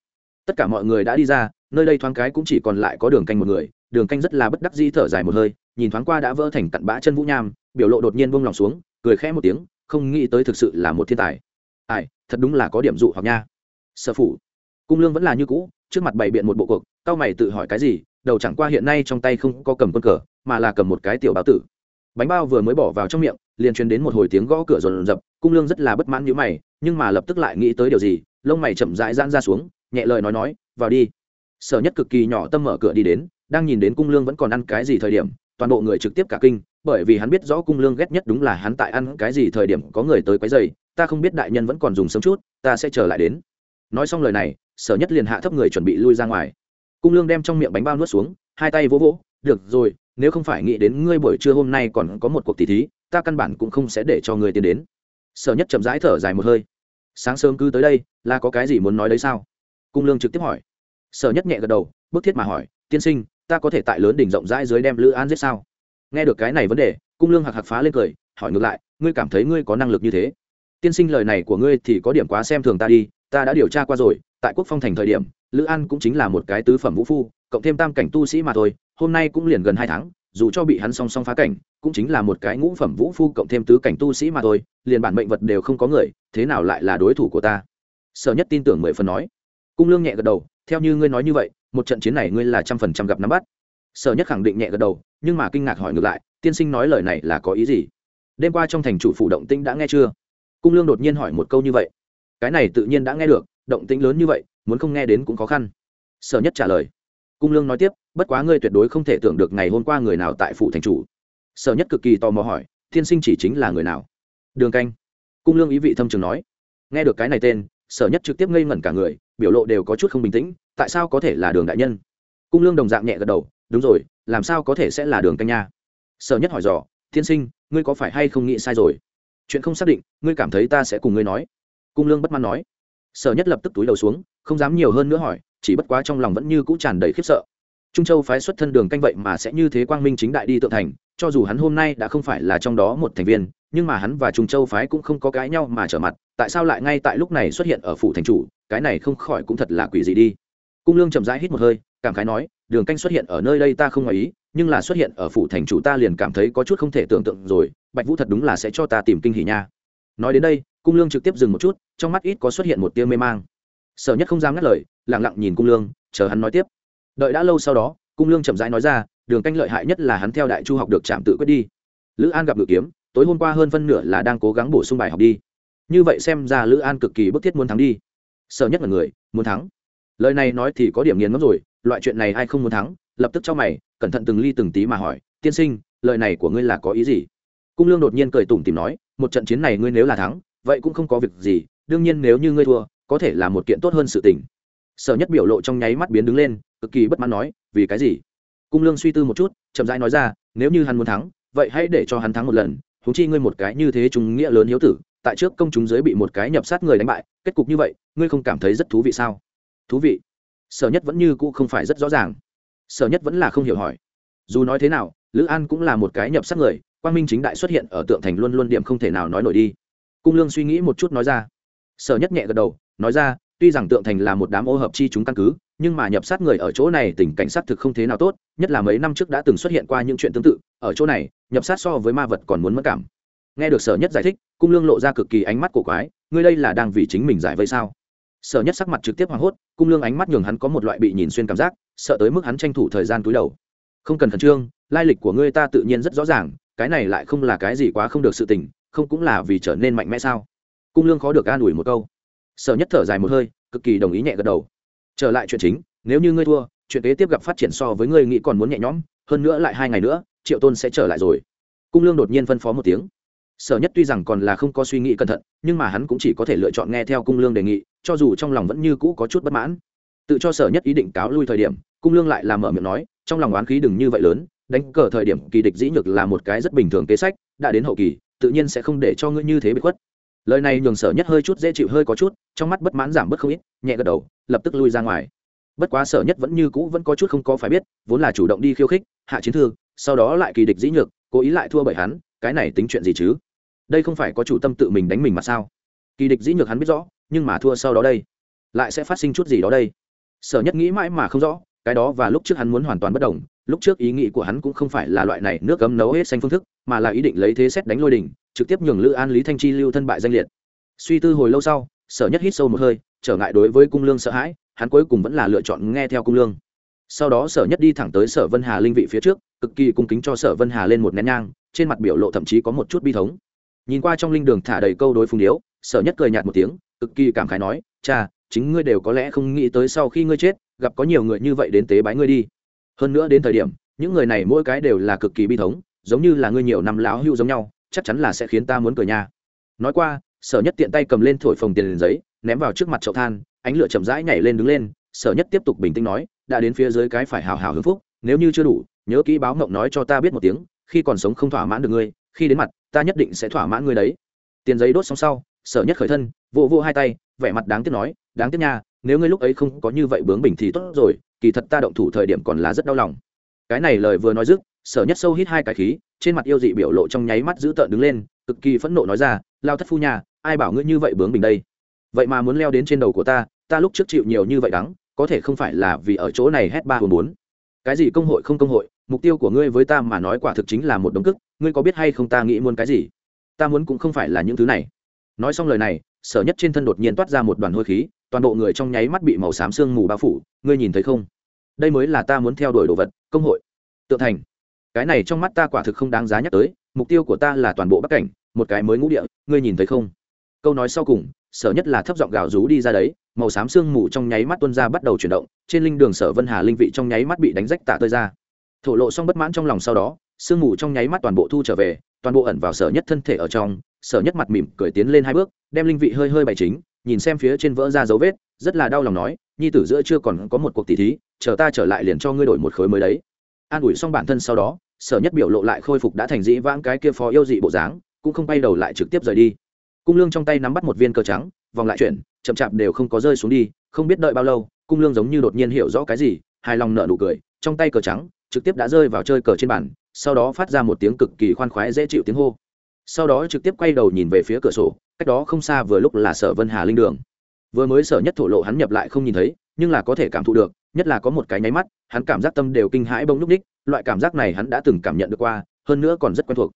Tất cả mọi người đã đi ra, nơi đây thoáng cái cũng chỉ còn lại có đường canh một người đường canh rất là bất đắc dĩ thở dài một hơi, nhìn thoáng qua đã vỡ thành cặn bã chân vũ nham, biểu lộ đột nhiên buông lòng xuống, cười khẽ một tiếng, không nghĩ tới thực sự là một thiên tài. Ai, thật đúng là có điểm dụ hoặc nha. Sở phủ, cung lương vẫn là như cũ, trước mặt bày biện một bộ cuộc, cao mày tự hỏi cái gì, đầu chẳng qua hiện nay trong tay không có cầm quân cờ, mà là cầm một cái tiểu báo tử. Bánh bao vừa mới bỏ vào trong miệng, liền truyền đến một hồi tiếng gõ cửa rồn rập, cung lương rất là bất mãn nhíu mày, nhưng mà lập tức lại nghĩ tới điều gì, lông mày chậm rãi giãn ra xuống, nhẹ lời nói nói, vào đi. Sở nhất cực kỳ nhỏ tâm mở cửa đi đến đang nhìn đến cung lương vẫn còn ăn cái gì thời điểm, toàn bộ người trực tiếp cả kinh, bởi vì hắn biết rõ cung lương ghét nhất đúng là hắn tại ăn cái gì thời điểm có người tới quấy dày ta không biết đại nhân vẫn còn dùng sớm chút, ta sẽ trở lại đến. Nói xong lời này, sở nhất liền hạ thấp người chuẩn bị lui ra ngoài. Cung lương đem trong miệng bánh bao nuốt xuống, hai tay vỗ vỗ, được rồi, nếu không phải nghĩ đến ngươi buổi trưa hôm nay còn có một cuộc tỷ thí, ta căn bản cũng không sẽ để cho ngươi tiến đến. Sở nhất chậm rãi thở dài một hơi. Sáng sớm cứ tới đây, là có cái gì muốn nói đấy sao? Cung lương trực tiếp hỏi. Sở nhất nhẹ gật đầu, bức thiết mà hỏi, tiên sinh ta có thể tại lớn đỉnh rộng rãi dưới đem lữ an giết sao? Nghe được cái này vấn đề, cung lương hạc hạc phá lên cười, hỏi ngược lại, ngươi cảm thấy ngươi có năng lực như thế? Tiên sinh lời này của ngươi thì có điểm quá xem thường ta đi, ta đã điều tra qua rồi, tại quốc phong thành thời điểm, lữ an cũng chính là một cái tứ phẩm vũ phu, cộng thêm tam cảnh tu sĩ mà thôi, hôm nay cũng liền gần hai tháng, dù cho bị hắn song song phá cảnh, cũng chính là một cái ngũ phẩm vũ phu cộng thêm tứ cảnh tu sĩ mà thôi, liền bản mệnh vật đều không có người, thế nào lại là đối thủ của ta? Sở nhất tin tưởng mười phần nói. Cung lương nhẹ gật đầu, theo như ngươi nói như vậy một trận chiến này ngươi là trăm phần trăm gặp nắm bắt. Sở nhất khẳng định nhẹ gật đầu, nhưng mà kinh ngạc hỏi ngược lại, tiên sinh nói lời này là có ý gì? Đêm qua trong thành chủ phụ động tĩnh đã nghe chưa? Cung lương đột nhiên hỏi một câu như vậy. Cái này tự nhiên đã nghe được, động tĩnh lớn như vậy, muốn không nghe đến cũng khó khăn. Sở nhất trả lời. Cung lương nói tiếp, bất quá ngươi tuyệt đối không thể tưởng được ngày hôm qua người nào tại phủ thành chủ. Sở nhất cực kỳ tò mò hỏi, tiên sinh chỉ chính là người nào? Đường canh. Cung lương ý vị thâm trường nói. Nghe được cái này tên sở nhất trực tiếp ngây ngẩn cả người, biểu lộ đều có chút không bình tĩnh, tại sao có thể là đường đại nhân? Cung lương đồng dạng nhẹ gật đầu, đúng rồi, làm sao có thể sẽ là đường canh nha? Sở nhất hỏi dò, tiên sinh, ngươi có phải hay không nghĩ sai rồi? Chuyện không xác định, ngươi cảm thấy ta sẽ cùng ngươi nói. Cung lương bất mãn nói. Sở nhất lập tức túi đầu xuống, không dám nhiều hơn nữa hỏi, chỉ bất quá trong lòng vẫn như cũ tràn đầy khiếp sợ. Trung châu phái xuất thân đường canh vậy mà sẽ như thế quang minh chính đại đi tự thành, cho dù hắn hôm nay đã không phải là trong đó một thành viên nhưng mà hắn và trung châu phái cũng không có cãi nhau mà trở mặt, tại sao lại ngay tại lúc này xuất hiện ở phủ thành chủ? Cái này không khỏi cũng thật là quỷ gì đi. Cung lương chậm rãi hít một hơi, cảm khái nói, đường canh xuất hiện ở nơi đây ta không ngoài ý, nhưng là xuất hiện ở phủ thành chủ ta liền cảm thấy có chút không thể tưởng tượng rồi, bạch vũ thật đúng là sẽ cho ta tìm kinh hỉ nha. Nói đến đây, cung lương trực tiếp dừng một chút, trong mắt ít có xuất hiện một tia mê mang. Sở nhất không dám ngắt lời lẳng lặng nhìn cung lương, chờ hắn nói tiếp. Đợi đã lâu sau đó, cung lương chậm rãi nói ra, đường canh lợi hại nhất là hắn theo đại chu học được trạm tự quyết đi. Lữ an gặp ngự kiếm tối hôm qua hơn phân nửa là đang cố gắng bổ sung bài học đi. Như vậy xem ra lữ an cực kỳ bức thiết muốn thắng đi. Sợ nhất là người, muốn thắng. Lời này nói thì có điểm nghiền ngẫm rồi, loại chuyện này ai không muốn thắng, lập tức cho mày, cẩn thận từng ly từng tí mà hỏi, tiên sinh, lời này của ngươi là có ý gì? Cung lương đột nhiên cười tủm tìm nói, một trận chiến này ngươi nếu là thắng, vậy cũng không có việc gì, đương nhiên nếu như ngươi thua, có thể là một kiện tốt hơn sự tình. Sở nhất biểu lộ trong nháy mắt biến đứng lên, cực kỳ bất mãn nói, vì cái gì? Cung lương suy tư một chút, chậm rãi nói ra, nếu như hắn muốn thắng, vậy hãy để cho hắn thắng một lần huống chi ngươi một cái như thế chúng nghĩa lớn hiếu tử, tại trước công chúng giới bị một cái nhập sát người đánh bại, kết cục như vậy, ngươi không cảm thấy rất thú vị sao? Thú vị? Sở nhất vẫn như cũ không phải rất rõ ràng. Sở nhất vẫn là không hiểu hỏi. Dù nói thế nào, lữ an cũng là một cái nhập sát người, quang minh chính đại xuất hiện ở tượng thành luôn luôn điểm không thể nào nói nổi đi. Cung lương suy nghĩ một chút nói ra. Sở nhất nhẹ gật đầu, nói ra, tuy rằng tượng thành là một đám ô hợp chi chúng căn cứ nhưng mà nhập sát người ở chỗ này tình cảnh sát thực không thế nào tốt, nhất là mấy năm trước đã từng xuất hiện qua những chuyện tương tự, ở chỗ này, nhập sát so với ma vật còn muốn mất cảm. Nghe được sở nhất giải thích, cung lương lộ ra cực kỳ ánh mắt cổ quái, ngươi đây là đang vì chính mình giải vây sao? Sở nhất sắc mặt trực tiếp hoảng hốt, cung lương ánh mắt nhường hắn có một loại bị nhìn xuyên cảm giác, sợ tới mức hắn tranh thủ thời gian túi đầu. Không cần khẩn trương, lai lịch của ngươi ta tự nhiên rất rõ ràng, cái này lại không là cái gì quá không được sự tình, không cũng là vì trở nên mạnh mẽ sao? Cung lương khó được an ủi một câu. Sở nhất thở dài một hơi, cực kỳ đồng ý nhẹ gật đầu trở lại chuyện chính, nếu như ngươi thua, chuyện kế tiếp gặp phát triển so với ngươi nghĩ còn muốn nhẹ nhõm, hơn nữa lại hai ngày nữa, triệu tôn sẽ trở lại rồi. Cung lương đột nhiên phân phó một tiếng. Sở nhất tuy rằng còn là không có suy nghĩ cẩn thận, nhưng mà hắn cũng chỉ có thể lựa chọn nghe theo cung lương đề nghị, cho dù trong lòng vẫn như cũ có chút bất mãn. Tự cho sở nhất ý định cáo lui thời điểm, cung lương lại làm mở miệng nói, trong lòng oán khí đừng như vậy lớn, đánh cờ thời điểm kỳ địch dĩ nhược là một cái rất bình thường kế sách, đã đến hậu kỳ, tự nhiên sẽ không để cho ngươi như thế bị khuất. Lời này nhường sở nhất hơi chút dễ chịu hơi có chút, trong mắt bất mãn giảm bớt không ít nhẹ gật đầu, lập tức lui ra ngoài. Bất quá sở nhất vẫn như cũ vẫn có chút không có phải biết, vốn là chủ động đi khiêu khích, hạ chiến thư, sau đó lại kỳ địch dĩ nhược, cố ý lại thua bởi hắn, cái này tính chuyện gì chứ? Đây không phải có chủ tâm tự mình đánh mình mà sao? Kỳ địch dĩ nhược hắn biết rõ, nhưng mà thua sau đó đây, lại sẽ phát sinh chút gì đó đây? Sở nhất nghĩ mãi mà không rõ, cái đó và lúc trước hắn muốn hoàn toàn bất đồng, lúc trước ý nghĩ của hắn cũng không phải là loại này nước cấm nấu hết xanh phương thức, mà là ý định lấy thế xét đánh lôi đỉnh, trực tiếp nhường lữ an, lý thanh chi lưu thân bại danh liệt. Suy tư hồi lâu sau, sở nhất hít sâu một hơi trở ngại đối với cung lương sợ hãi, hắn cuối cùng vẫn là lựa chọn nghe theo cung lương. Sau đó sở nhất đi thẳng tới sở vân hà linh vị phía trước, cực kỳ cung kính cho sở vân hà lên một nén nhang, trên mặt biểu lộ thậm chí có một chút bi thống. Nhìn qua trong linh đường thả đầy câu đối phung điếu, sở nhất cười nhạt một tiếng, cực kỳ cảm khái nói, cha, chính ngươi đều có lẽ không nghĩ tới sau khi ngươi chết, gặp có nhiều người như vậy đến tế bái ngươi đi. Hơn nữa đến thời điểm, những người này mỗi cái đều là cực kỳ bi thống, giống như là ngươi nhiều năm lão hưu giống nhau, chắc chắn là sẽ khiến ta muốn cười nha. Nói qua, sở nhất tiện tay cầm lên thổi phồng tiền giấy ném vào trước mặt chậu than, ánh lửa chậm rãi nhảy lên đứng lên, sở nhất tiếp tục bình tĩnh nói, đã đến phía dưới cái phải hào hào hưng phúc, nếu như chưa đủ, nhớ kỹ báo mộng nói cho ta biết một tiếng, khi còn sống không thỏa mãn được ngươi, khi đến mặt, ta nhất định sẽ thỏa mãn ngươi đấy. Tiền giấy đốt xong sau, sở nhất khởi thân vô vô hai tay, vẻ mặt đáng tiếc nói, đáng tiếc nha, nếu ngươi lúc ấy không có như vậy bướng bình thì tốt rồi, kỳ thật ta động thủ thời điểm còn là rất đau lòng. Cái này lời vừa nói dứt, sở nhất sâu hít hai cái khí, trên mặt yêu dị biểu lộ trong nháy mắt dữ tợn đứng lên, cực kỳ phẫn nộ nói ra, lao thất phu nhà ai bảo ngươi như vậy bướng bình đây? Vậy mà muốn leo đến trên đầu của ta ta lúc trước chịu nhiều như vậy đắng, có thể không phải là vì ở chỗ này hét ba hồn bốn. Cái gì công hội không công hội, mục tiêu của ngươi với ta mà nói quả thực chính là một đống cức, ngươi có biết hay không ta nghĩ muốn cái gì? Ta muốn cũng không phải là những thứ này. Nói xong lời này, sở nhất trên thân đột nhiên toát ra một đoàn hôi khí, toàn bộ người trong nháy mắt bị màu xám sương mù bao phủ, ngươi nhìn thấy không? Đây mới là ta muốn theo đuổi đồ vật, công hội. Tự thành. Cái này trong mắt ta quả thực không đáng giá nhắc tới, mục tiêu của ta là toàn bộ bắc cảnh, một cái mới ngũ địa, ngươi nhìn thấy không? Câu nói sau cùng sở nhất là thấp giọng gào rú đi ra đấy, màu xám sương mù trong nháy mắt tuân ra bắt đầu chuyển động, trên linh đường sở vân hà linh vị trong nháy mắt bị đánh rách tạ tơi ra. Thổ lộ xong bất mãn trong lòng sau đó, sương mù trong nháy mắt toàn bộ thu trở về, toàn bộ ẩn vào sở nhất thân thể ở trong, sở nhất mặt mỉm cười tiến lên hai bước, đem linh vị hơi hơi bày chính, nhìn xem phía trên vỡ ra dấu vết, rất là đau lòng nói, nhi tử giữa chưa còn có một cuộc tỷ thí, chờ ta trở lại liền cho ngươi đổi một khối mới đấy. An ủi xong bản thân sau đó, sở nhất biểu lộ lại khôi phục đã thành dĩ vãng cái kia phó yêu dị bộ dáng, cũng không bay đầu lại trực tiếp rời đi cung lương trong tay nắm bắt một viên cờ trắng, vòng lại chuyển, chậm chạp đều không có rơi xuống đi, không biết đợi bao lâu, cung lương giống như đột nhiên hiểu rõ cái gì, hài lòng nở nụ cười, trong tay cờ trắng trực tiếp đã rơi vào chơi cờ trên bàn, sau đó phát ra một tiếng cực kỳ khoan khoái dễ chịu tiếng hô. Sau đó trực tiếp quay đầu nhìn về phía cửa sổ, cách đó không xa vừa lúc là sở vân hà linh đường. Vừa mới sở nhất thổ lộ hắn nhập lại không nhìn thấy, nhưng là có thể cảm thụ được, nhất là có một cái nháy mắt, hắn cảm giác tâm đều kinh hãi bông núc ních loại cảm giác này hắn đã từng cảm nhận được qua, hơn nữa còn rất quen thuộc.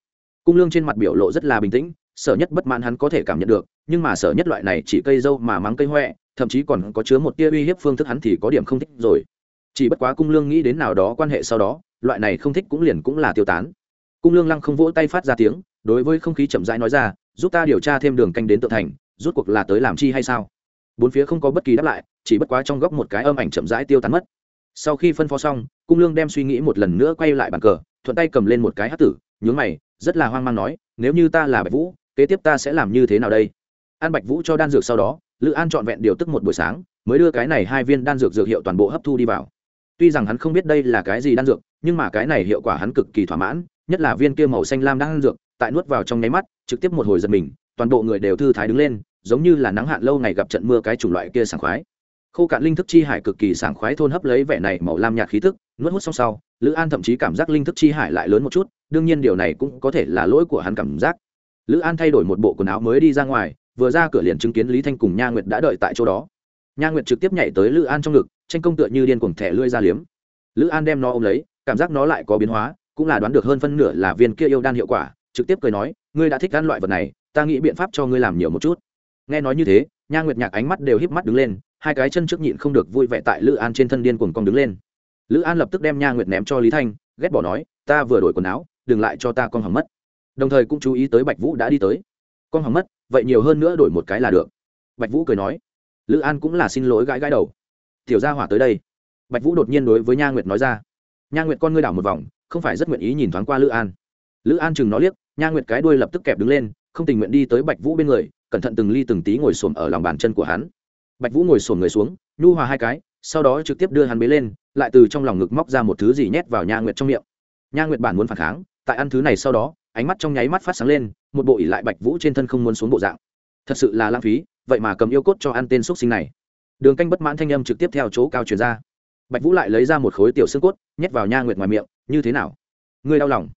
Cung lương trên mặt biểu lộ rất là bình tĩnh sở nhất bất mãn hắn có thể cảm nhận được, nhưng mà sở nhất loại này chỉ cây dâu mà mắng cây huệ thậm chí còn có chứa một tia uy hiếp phương thức hắn thì có điểm không thích rồi. Chỉ bất quá cung lương nghĩ đến nào đó quan hệ sau đó, loại này không thích cũng liền cũng là tiêu tán. Cung lương lăng không vỗ tay phát ra tiếng, đối với không khí chậm rãi nói ra, giúp ta điều tra thêm đường canh đến tự thành rút cuộc là tới làm chi hay sao? Bốn phía không có bất kỳ đáp lại, chỉ bất quá trong góc một cái âm ảnh chậm rãi tiêu tán mất. Sau khi phân phó xong, cung lương đem suy nghĩ một lần nữa quay lại bàn cờ, thuận tay cầm lên một cái hát tử, nhướng mày, rất là hoang mang nói, nếu như ta là bạch vũ kế tiếp ta sẽ làm như thế nào đây? An bạch vũ cho đan dược sau đó, lữ an trọn vẹn điều tức một buổi sáng, mới đưa cái này hai viên đan dược dược hiệu toàn bộ hấp thu đi vào. Tuy rằng hắn không biết đây là cái gì đan dược, nhưng mà cái này hiệu quả hắn cực kỳ thỏa mãn, nhất là viên kia màu xanh lam đan dược, tại nuốt vào trong nháy mắt, trực tiếp một hồi giật mình, toàn bộ người đều thư thái đứng lên, giống như là nắng hạn lâu ngày gặp trận mưa cái chủng loại kia sảng khoái. Khô cạn linh thức chi hải cực kỳ sảng khoái thôn hấp lấy vẻ này màu lam nhạt khí thức nuốt hút xong sau, lữ an thậm chí cảm giác linh thức chi hải lại lớn một chút, đương nhiên điều này cũng có thể là lỗi của hắn cảm giác lữ an thay đổi một bộ quần áo mới đi ra ngoài, vừa ra cửa liền chứng kiến lý thanh cùng nha nguyệt đã đợi tại chỗ đó. Nha nguyệt trực tiếp nhảy tới lữ an trong ngực, tranh công tựa như điên cuồng thẻ lưỡi ra liếm. Lữ an đem nó ôm lấy, cảm giác nó lại có biến hóa, cũng là đoán được hơn phân nửa là viên kia yêu đan hiệu quả, trực tiếp cười nói, ngươi đã thích ăn loại vật này, ta nghĩ biện pháp cho ngươi làm nhiều một chút. Nghe nói như thế, nha nguyệt nhạc ánh mắt đều híp mắt đứng lên, hai cái chân trước nhịn không được vui vẻ tại lữ an trên thân điên cuồng cong đứng lên. Lữ an lập tức đem nha nguyệt ném cho lý thanh, ghét bỏ nói, ta vừa đổi quần áo, đừng lại cho ta con hỏng mất đồng thời cũng chú ý tới bạch vũ đã đi tới. Con hỏng mất, vậy nhiều hơn nữa đổi một cái là được. Bạch vũ cười nói. Lữ an cũng là xin lỗi gãi gãi đầu. Tiểu gia hỏa tới đây. Bạch vũ đột nhiên đối với nha nguyệt nói ra. Nha nguyệt con ngươi đảo một vòng, không phải rất nguyện ý nhìn thoáng qua lữ an. Lữ an chừng nó liếc, nha nguyệt cái đuôi lập tức kẹp đứng lên, không tình nguyện đi tới bạch vũ bên người, cẩn thận từng ly từng tí ngồi xổm ở lòng bàn chân của hắn. Bạch vũ ngồi xổm người xuống, nhu hòa hai cái, sau đó trực tiếp đưa hắn bế lên, lại từ trong lòng ngực móc ra một thứ gì nhét vào nha nguyệt trong miệng. Nha nguyệt bản muốn phản kháng, tại ăn thứ này sau đó ánh mắt trong nháy mắt phát sáng lên, một bộ ỉ lại bạch vũ trên thân không muốn xuống bộ dạng. Thật sự là lãng phí, vậy mà cầm yêu cốt cho ăn tên x sinh này. Đường canh bất mãn thanh âm trực tiếp theo chỗ cao truyền ra. Bạch vũ lại lấy ra một khối tiểu xương cốt, nhét vào nha nguyệt ngoài miệng, như thế nào? Ngươi đau lòng?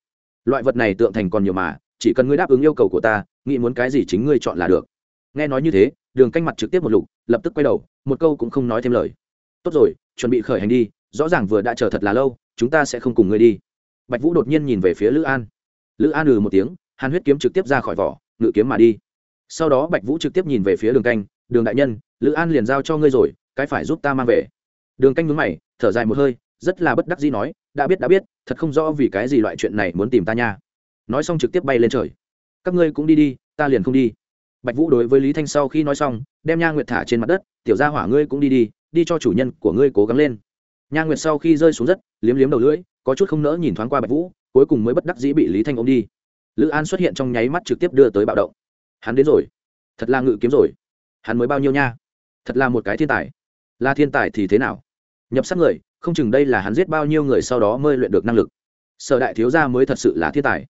Loại vật này tượng thành còn nhiều mà, chỉ cần ngươi đáp ứng yêu cầu của ta, nghĩ muốn cái gì chính ngươi chọn là được. Nghe nói như thế, đường canh mặt trực tiếp một lục, lập tức quay đầu, một câu cũng không nói thêm lời. Tốt rồi, chuẩn bị khởi hành đi, rõ ràng vừa đã chờ thật là lâu, chúng ta sẽ không cùng ngươi đi. Bạch vũ đột nhiên nhìn về phía lữ an lữ an ừ một tiếng, hàn huyết kiếm trực tiếp ra khỏi vỏ, ngự kiếm mà đi. Sau đó bạch vũ trực tiếp nhìn về phía đường canh, đường đại nhân, lữ an liền giao cho ngươi rồi, cái phải giúp ta mang về. Đường canh mướn mày, thở dài một hơi, rất là bất đắc dĩ nói, đã biết đã biết, thật không rõ vì cái gì loại chuyện này muốn tìm ta nha. Nói xong trực tiếp bay lên trời. Các ngươi cũng đi đi, ta liền không đi. Bạch vũ đối với lý thanh sau khi nói xong, đem nha nguyệt thả trên mặt đất, tiểu gia hỏa ngươi cũng đi đi đi cho chủ nhân của ngươi cố gắng lên. Nha nguyệt sau khi rơi xuống đất, liếm liếm đầu lưỡi, có chút không nỡ nhìn thoáng qua bạch vũ cuối cùng mới bất đắc dĩ bị lý thanh ôm đi. Lữ an xuất hiện trong nháy mắt trực tiếp đưa tới bạo động. Hắn đến rồi. Thật là ngự kiếm rồi. Hắn mới bao nhiêu nha? Thật là một cái thiên tài. Là thiên tài thì thế nào? Nhập sát người, không chừng đây là hắn giết bao nhiêu người sau đó mới luyện được năng lực. Sở đại thiếu gia mới thật sự là thiên tài.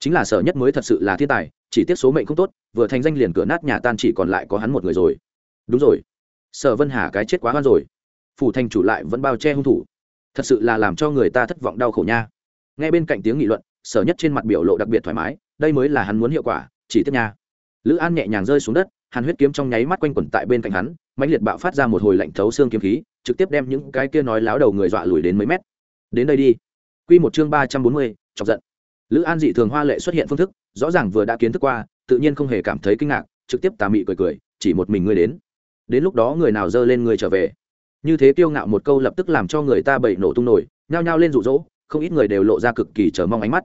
Chính là sở nhất mới thật sự là thiên tài, chỉ tiếc số mệnh không tốt, vừa thành danh liền cửa nát nhà tan chỉ còn lại có hắn một người rồi. Đúng rồi. Sở vân hà cái chết quá hoan rồi. Phủ thành chủ lại vẫn bao che hung thủ. Thật sự là làm cho người ta thất vọng đau khổ nha nghe bên cạnh tiếng nghị luận, sở nhất trên mặt biểu lộ đặc biệt thoải mái, đây mới là hắn muốn hiệu quả, chỉ tiếc nha. Lữ an nhẹ nhàng rơi xuống đất, hàn huyết kiếm trong nháy mắt quanh quẩn tại bên cạnh hắn mạnh liệt bạo phát ra một hồi lạnh thấu xương kiếm khí, trực tiếp đem những cái kia nói láo đầu người dọa lùi đến mấy mét. Đến đây đi. Q một chương ba trăm bốn mươi, chọc giận. Lữ an dị thường hoa lệ xuất hiện phương thức, rõ ràng vừa đã kiến thức qua, tự nhiên không hề cảm thấy kinh ngạc, trực tiếp tà mị cười cười, chỉ một mình ngươi đến. Đến lúc đó người nào dơ lên người trở về? Như thế kiêu ngạo một câu lập tức làm cho người ta bậy nổ tung nổi, nhao nhao lên rụ rỗ không ít người đều lộ ra cực kỳ chờ mong ánh mắt.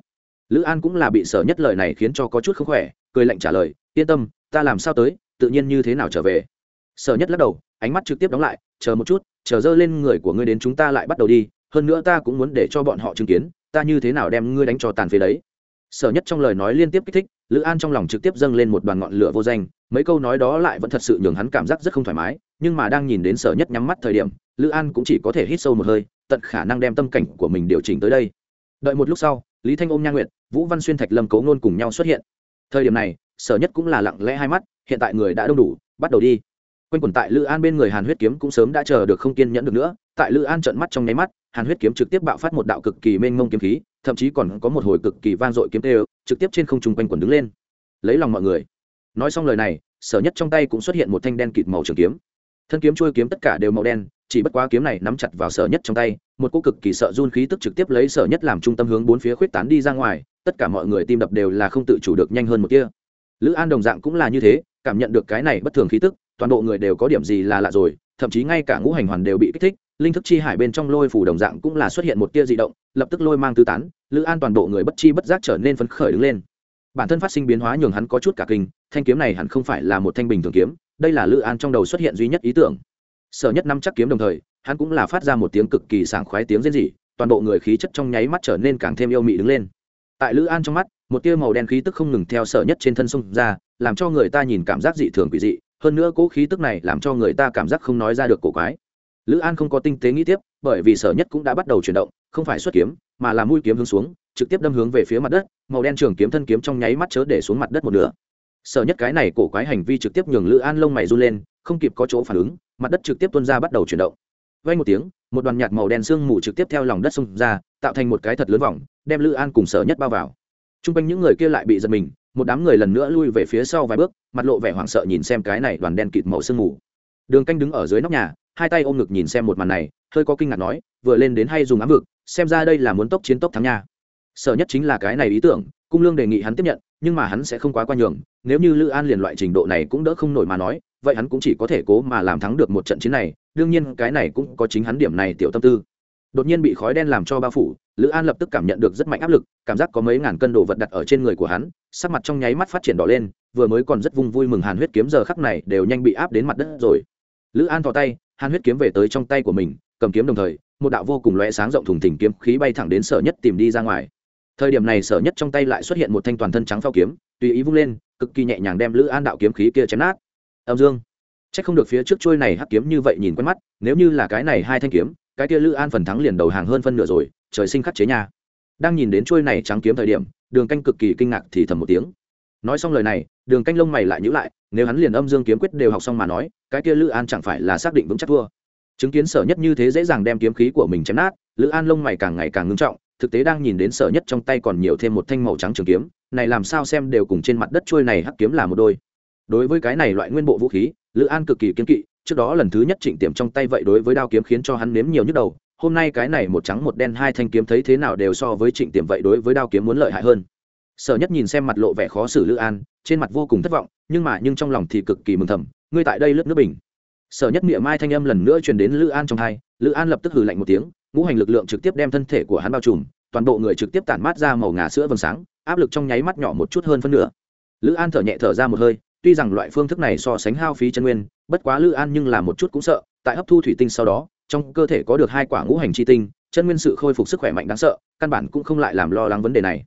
Lữ an cũng là bị sở nhất lời này khiến cho có chút không khỏe, cười lạnh trả lời, yên tâm, ta làm sao tới, tự nhiên như thế nào trở về. Sở nhất lắc đầu, ánh mắt trực tiếp đóng lại, chờ một chút, chờ dơ lên người của ngươi đến chúng ta lại bắt đầu đi, hơn nữa ta cũng muốn để cho bọn họ chứng kiến, ta như thế nào đem ngươi đánh cho tàn phế đấy. Sở nhất trong lời nói liên tiếp kích thích, lữ an trong lòng trực tiếp dâng lên một đoàn ngọn lửa vô danh, mấy câu nói đó lại vẫn thật sự nhường hắn cảm giác rất không thoải mái, nhưng mà đang nhìn đến sở nhất nhắm mắt thời điểm, lữ an cũng chỉ có thể hít sâu một hơi tận khả năng đem tâm cảnh của mình điều chỉnh tới đây. Đợi một lúc sau, lý thanh ôm nha nguyện vũ văn xuyên thạch lâm cấu nôn cùng nhau xuất hiện. Thời điểm này, sở nhất cũng là lặng lẽ hai mắt, hiện tại người đã đông đủ, bắt đầu đi. Quanh quẩn tại lữ an bên người hàn huyết kiếm cũng sớm đã chờ được không kiên nhẫn được nữa. Tại lữ an trợn mắt trong nháy mắt, hàn huyết kiếm trực tiếp bạo phát một đạo cực kỳ mênh mông kiếm khí, thậm chí còn có một hồi cực kỳ vang dội kiếm tê trực tiếp trên không trung quanh quẩn đứng lên. Lấy lòng mọi người. Nói xong lời này, sở nhất trong tay cũng xuất hiện một thanh đen kịt màu trường kiếm. Thân kiếm chuôi kiếm tất cả đều màu đen chỉ bất quá kiếm này nắm chặt vào sở nhất trong tay, một cô cực kỳ sợ run khí tức trực tiếp lấy sở nhất làm trung tâm hướng bốn phía khuyết tán đi ra ngoài, tất cả mọi người tim đập đều là không tự chủ được nhanh hơn một kia lữ an đồng dạng cũng là như thế, cảm nhận được cái này bất thường khí tức, toàn bộ người đều có điểm gì là lạ rồi, thậm chí ngay cả ngũ hành hoàn đều bị kích thích, linh thức chi hải bên trong lôi phủ đồng dạng cũng là xuất hiện một tia dị động, lập tức lôi mang tứ tán, lữ an toàn bộ người bất chi bất giác trở nên phấn khởi đứng lên. Bản thân phát sinh biến hóa nhường hắn có chút cả kinh, thanh kiếm này hẳn không phải là một thanh bình thường kiếm, đây là lữ an trong đầu xuất hiện duy nhất ý tưởng sở nhất năm chắc kiếm đồng thời, hắn cũng là phát ra một tiếng cực kỳ sảng khoái tiếng rên rỉ, toàn bộ người khí chất trong nháy mắt trở nên càng thêm yêu mị đứng lên. Tại lữ an trong mắt, một tia màu đen khí tức không ngừng theo sở nhất trên thân sông ra, làm cho người ta nhìn cảm giác dị thường quỷ dị, hơn nữa cỗ khí tức này làm cho người ta cảm giác không nói ra được cổ quái. Lữ an không có tinh tế nghĩ tiếp, bởi vì sở nhất cũng đã bắt đầu chuyển động, không phải xuất kiếm, mà là mũi kiếm hướng xuống, trực tiếp đâm hướng về phía mặt đất, màu đen trường kiếm thân kiếm trong nháy mắt chớ để xuống mặt đất một nửa. Sở nhất cái này cổ quái hành vi trực tiếp nhường lữ an lông mày run lên, không kịp có chỗ phản ứng mặt đất trực tiếp tuôn ra bắt đầu chuyển động. Vay một tiếng, một đoàn nhạt màu đen sương mù trực tiếp theo lòng đất xông ra, tạo thành một cái thật lớn vòng, đem lữ an cùng sở nhất bao vào. T r u n g quanh những người kia lại bị giật mình, một đám người lần nữa lui về phía sau vài bước, mặt lộ vẻ hoảng sợ nhìn xem cái này đoàn đen kịt màu sương mù. Đường canh đứng ở dưới nóc nhà, hai tay ôm ngực nhìn xem một màn này, hơi có kinh ngạc nói, vừa lên đến hay dùng ám vực, xem ra đây là muốn tốc chiến tốc thắng nha. Sở nhất chính là cái này ý tưởng, cung lương đề nghị hắn tiếp nhận, nhưng mà hắn sẽ không quá qua nhường, nếu như lữ an liền loại trình độ này cũng đỡ không nổi mà nói vậy hắn cũng chỉ có thể cố mà làm thắng được một trận chiến này, đương nhiên cái này cũng có chính hắn điểm này tiểu tâm tư. Đột nhiên bị khói đen làm cho bao phủ, lữ an lập tức cảm nhận được rất mạnh áp lực, cảm giác có mấy ngàn cân đồ vật đặt ở trên người của hắn, sắc mặt trong nháy mắt phát triển đỏ lên, vừa mới còn rất vung vui mừng hàn huyết kiếm giờ khắc này đều nhanh bị áp đến mặt đất rồi. Lữ an thò tay, hàn huyết kiếm về tới trong tay của mình, cầm kiếm đồng thời, một đạo vô cùng lóe sáng rộng thùng thỉnh kiếm khí bay thẳng đến sở nhất tìm đi ra ngoài. Thời điểm này sở nhất trong tay lại xuất hiện một thanh toàn thân trắng phao kiếm, tùy ý vung lên, cực kỳ nhẹ nhàng đem lữ an đạo kiếm khí kia chém nát âm dương. C h ắ c không được phía trước trôi này hắc kiếm như vậy nhìn quen mắt, nếu như là cái này hai thanh kiếm, cái kia lữ an phần thắng liền đầu hàng hơn phân nửa rồi, trời sinh khắc chế nhà đang nhìn đến trôi này trắng kiếm thời điểm, đường canh cực kỳ kinh ngạc thì thầm một tiếng. Nói xong lời này, đường canh lông mày lại nhữ lại, nếu hắn liền âm dương kiếm quyết đều học xong mà nói, cái kia lữ an chẳng phải là xác định vững chắc thua. Chứng kiến sở nhất như thế dễ dàng đem kiếm khí của mình chém nát, lữ an lông mày càng ngày càng ngưng trọng, thực tế đang nhìn đến sở nhất trong tay còn nhiều thêm một thanh màu trắng trường kiếm, này làm sao xem đều cùng trên mặt đất trôi này hắc kiếm là một đôi đối với cái này loại nguyên bộ vũ khí, lữ an cực kỳ kiên kỵ, trước đó lần thứ nhất trịnh Tiềm trong tay vậy đối với đao kiếm khiến cho hắn nếm nhiều nhức đầu, hôm nay cái này một trắng một đen hai thanh kiếm thấy thế nào đều so với trịnh Tiềm vậy đối với đao kiếm muốn lợi hại hơn. Sở nhất nhìn xem mặt lộ vẻ khó xử lữ an, trên mặt vô cùng thất vọng, nhưng mà nhưng trong lòng thì cực kỳ mừng thầm, ngươi tại đây lướt nước bình. Sở nhất miệng mai thanh âm lần nữa truyền đến lữ an trong hai lữ an lập tức hừ lạnh một tiếng, ngũ hành lực lượng trực tiếp đem thân thể của hắn bao trùm, toàn bộ người trực tiếp tản mát ra màu ngà sữa vầng sáng, áp lực trong nháy mắt nhỏ một chút hơn phân nửa. Lữ an thở nhẹ thở ra một hơi tuy rằng loại phương thức này so sánh hao phí chân nguyên, bất quá lữ an nhưng là một chút cũng sợ, tại hấp thu thủy tinh sau đó, trong cơ thể có được hai quả ngũ hành chi tinh, chân nguyên sự khôi phục sức khỏe mạnh đáng sợ, căn bản cũng không lại làm lo lắng vấn đề này.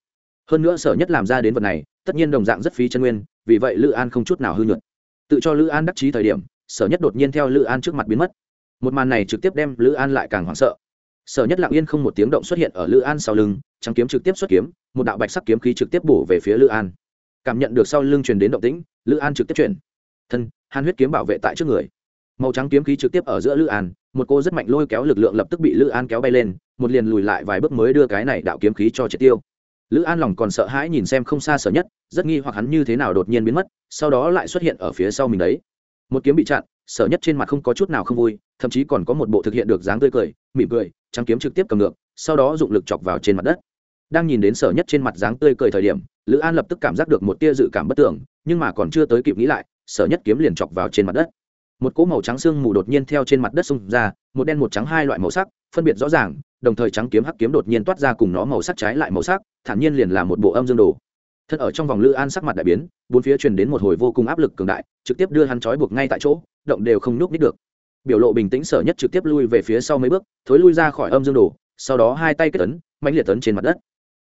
Hơn nữa sở nhất làm ra đến vật này, tất nhiên đồng dạng rất phí chân nguyên, vì vậy lữ an không chút nào hư nhuận tự cho lữ an đắc chí thời điểm sở nhất đột nhiên theo lữ an trước mặt biến mất. Một màn này trực tiếp đem lữ an lại càng hoảng sợ. Sở nhất lặng yên không một tiếng động xuất hiện ở lữ an sau lưng, trắng kiếm trực tiếp xuất kiếm, một đạo bạch sắc kiếm khí trực tiếp bổ về phía lữ an cảm nhận được sau lưng truyền đến động tĩnh, lữ an trực tiếp chuyển. Thân, Hàn huyết kiếm bảo vệ tại trước người. Màu trắng kiếm khí trực tiếp ở giữa lữ an, một cô rất mạnh lôi kéo lực lượng lập tức bị lữ an kéo bay lên, một liền lùi lại vài bước mới đưa cái này đạo kiếm khí cho triệt tiêu. Lữ an lòng còn sợ hãi nhìn xem không xa sở nhất, rất nghi hoặc hắn như thế nào đột nhiên biến mất, sau đó lại xuất hiện ở phía sau mình đấy. Một kiếm bị chặn, sở nhất trên mặt không có chút nào không vui, thậm chí còn có một bộ thực hiện được dáng tươi cười, mỉm cười, trắng kiếm trực tiếp cầm ngược, sau đó dụng lực chọc vào trên mặt đất. Đang nhìn đến sở nhất trên mặt dáng tươi cười thời điểm lữ an lập tức cảm giác được một tia dự cảm bất tưởng nhưng mà còn chưa tới kịp nghĩ lại, sở nhất kiếm liền chọc vào trên mặt đất. Một cỗ màu trắng xương mù đột nhiên theo trên mặt đất xông ra, một đen một trắng hai loại màu sắc, phân biệt rõ ràng, đồng thời trắng kiếm hắc kiếm đột nhiên toát ra cùng nó màu sắc trái lại màu sắc, thản nhiên liền là một bộ âm dương đồ. Thân ở trong vòng lữ an sắc mặt đại biến, bốn phía truyền đến một hồi vô cùng áp lực cường đại, trực tiếp đưa hắn trói buộc ngay tại chỗ, động đều không nhúc nít được. Biểu lộ bình tĩnh sở nhất trực tiếp lui về phía sau mấy bước, thối lui ra khỏi âm dương đồ, sau đó hai tay kết tấn mạnh liệt tấn trên mặt đất